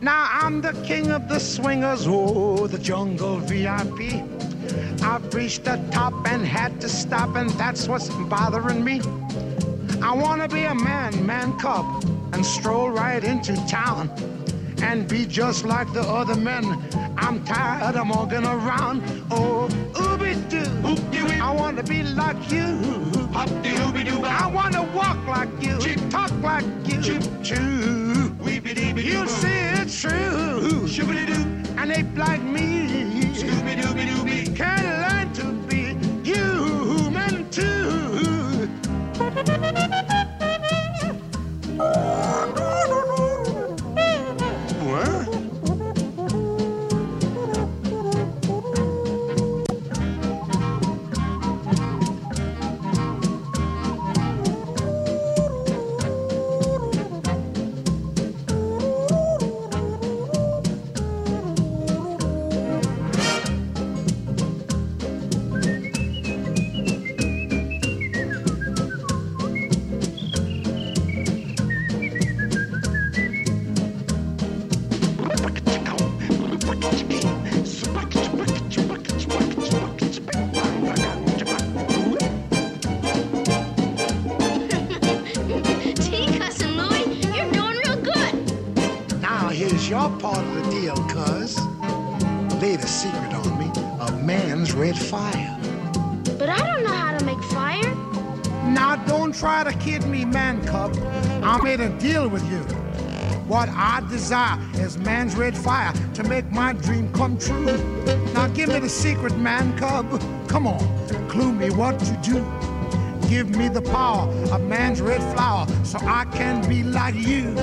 Now I'm the king of the swingers, oh, the jungle VIP. I've reached the top and had to stop, and that's what's bothering me. I wanna be a man, man cub, and stroll right into town and be just like the other men. I'm tired of walking around. Oh, ooby doo wanna be like you. Hop de dooby doo. I wanna walk like you. Chip. Talk like you. Chip choo. Weepy dooby You see it's true. Shibbity doo. An ape like me. Scooby dooby dooby. Can learn to be human too. deal with you. What I desire is man's red fire to make my dream come true. Now give me the secret, man cub. Come on, clue me what you do. Give me the power of man's red flower so I can be like you.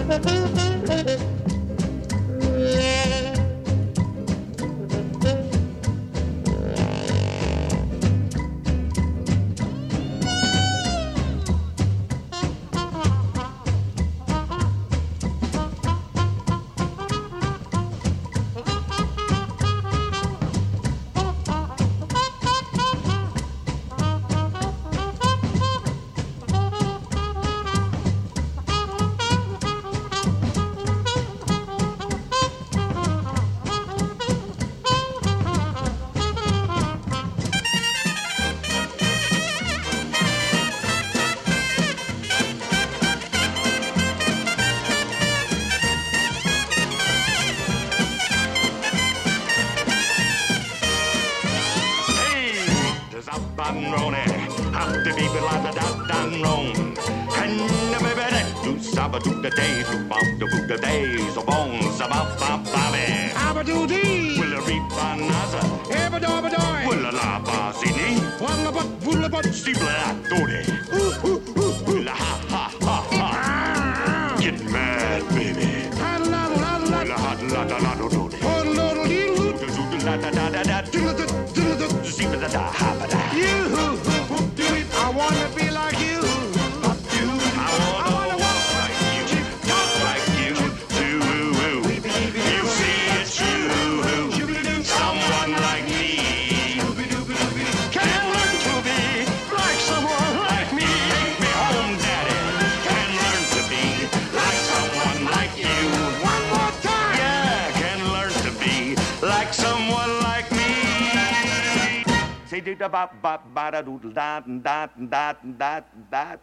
da ba ba ba da do da da da da da da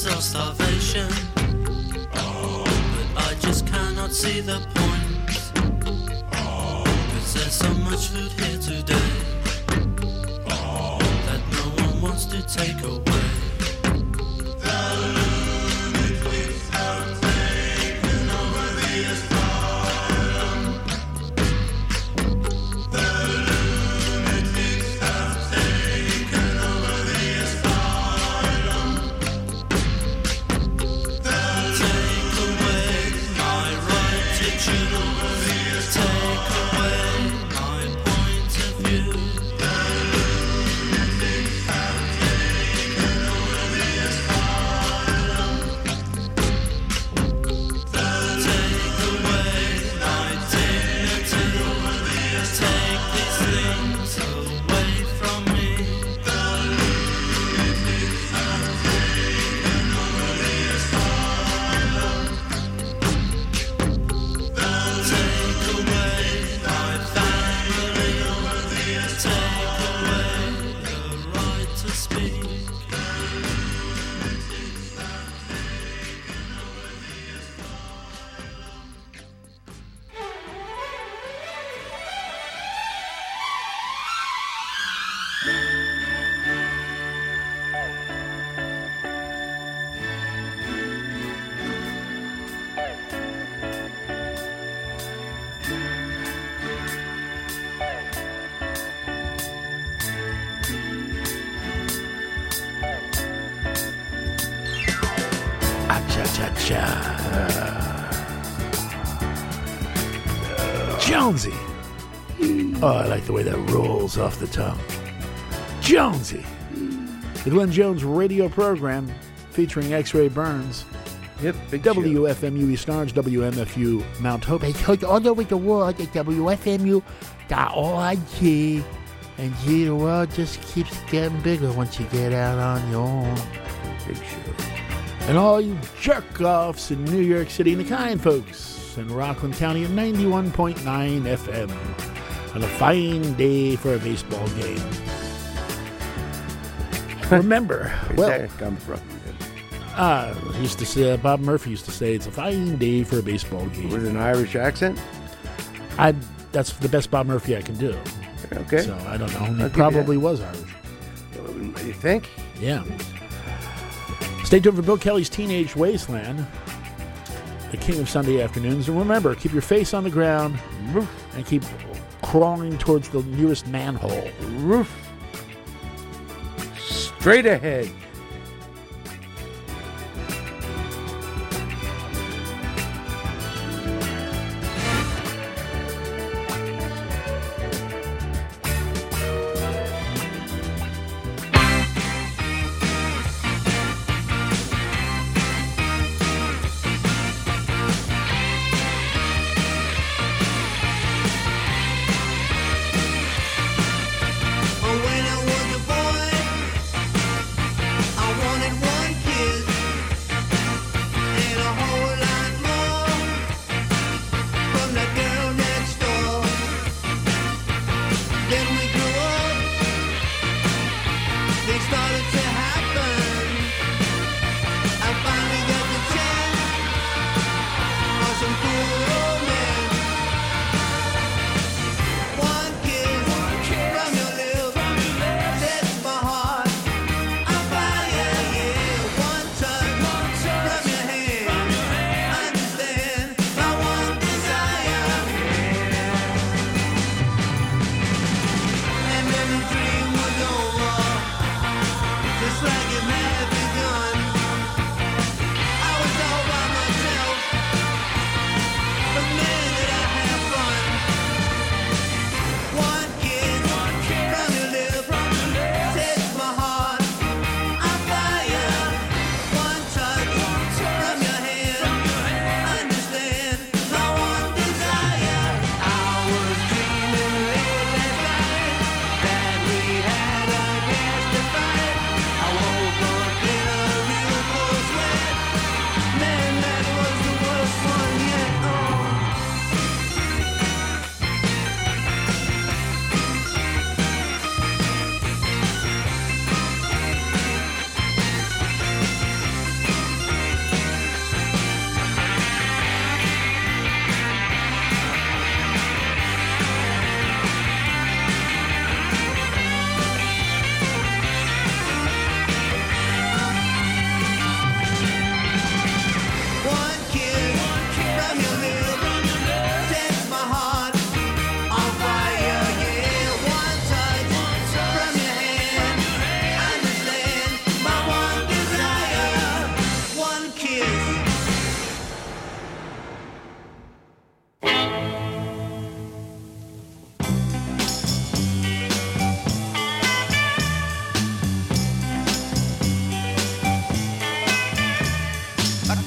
signs of starvation. But I just cannot see the point. Cause there's so much food here today. the way that rolls off the tongue. Jonesy! The Glenn Jones radio program featuring X Ray Burns. Yep, big WFMU East Orange, WMFU Mount Hope. They took all over the world at WFMU.org. And gee, the world just keeps getting bigger once you get out on your own. Big show. And all you jerk offs in New York City and the kind folks in Rockland County at 91.9 FM on a fine day for a baseball game. Remember, well, that come from? Uh, used to say, Bob Murphy used to say, "It's a fine day for a baseball game." With an Irish accent, I that's the best Bob Murphy I can do. Okay, so I don't know. He probably was Irish. You think? Yeah. Stay tuned for Bill Kelly's Teenage Wasteland, the king of Sunday afternoons. And remember, keep your face on the ground mm-hmm. and keep crawling towards the nearest manhole. Roof. Straight ahead.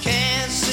can't see.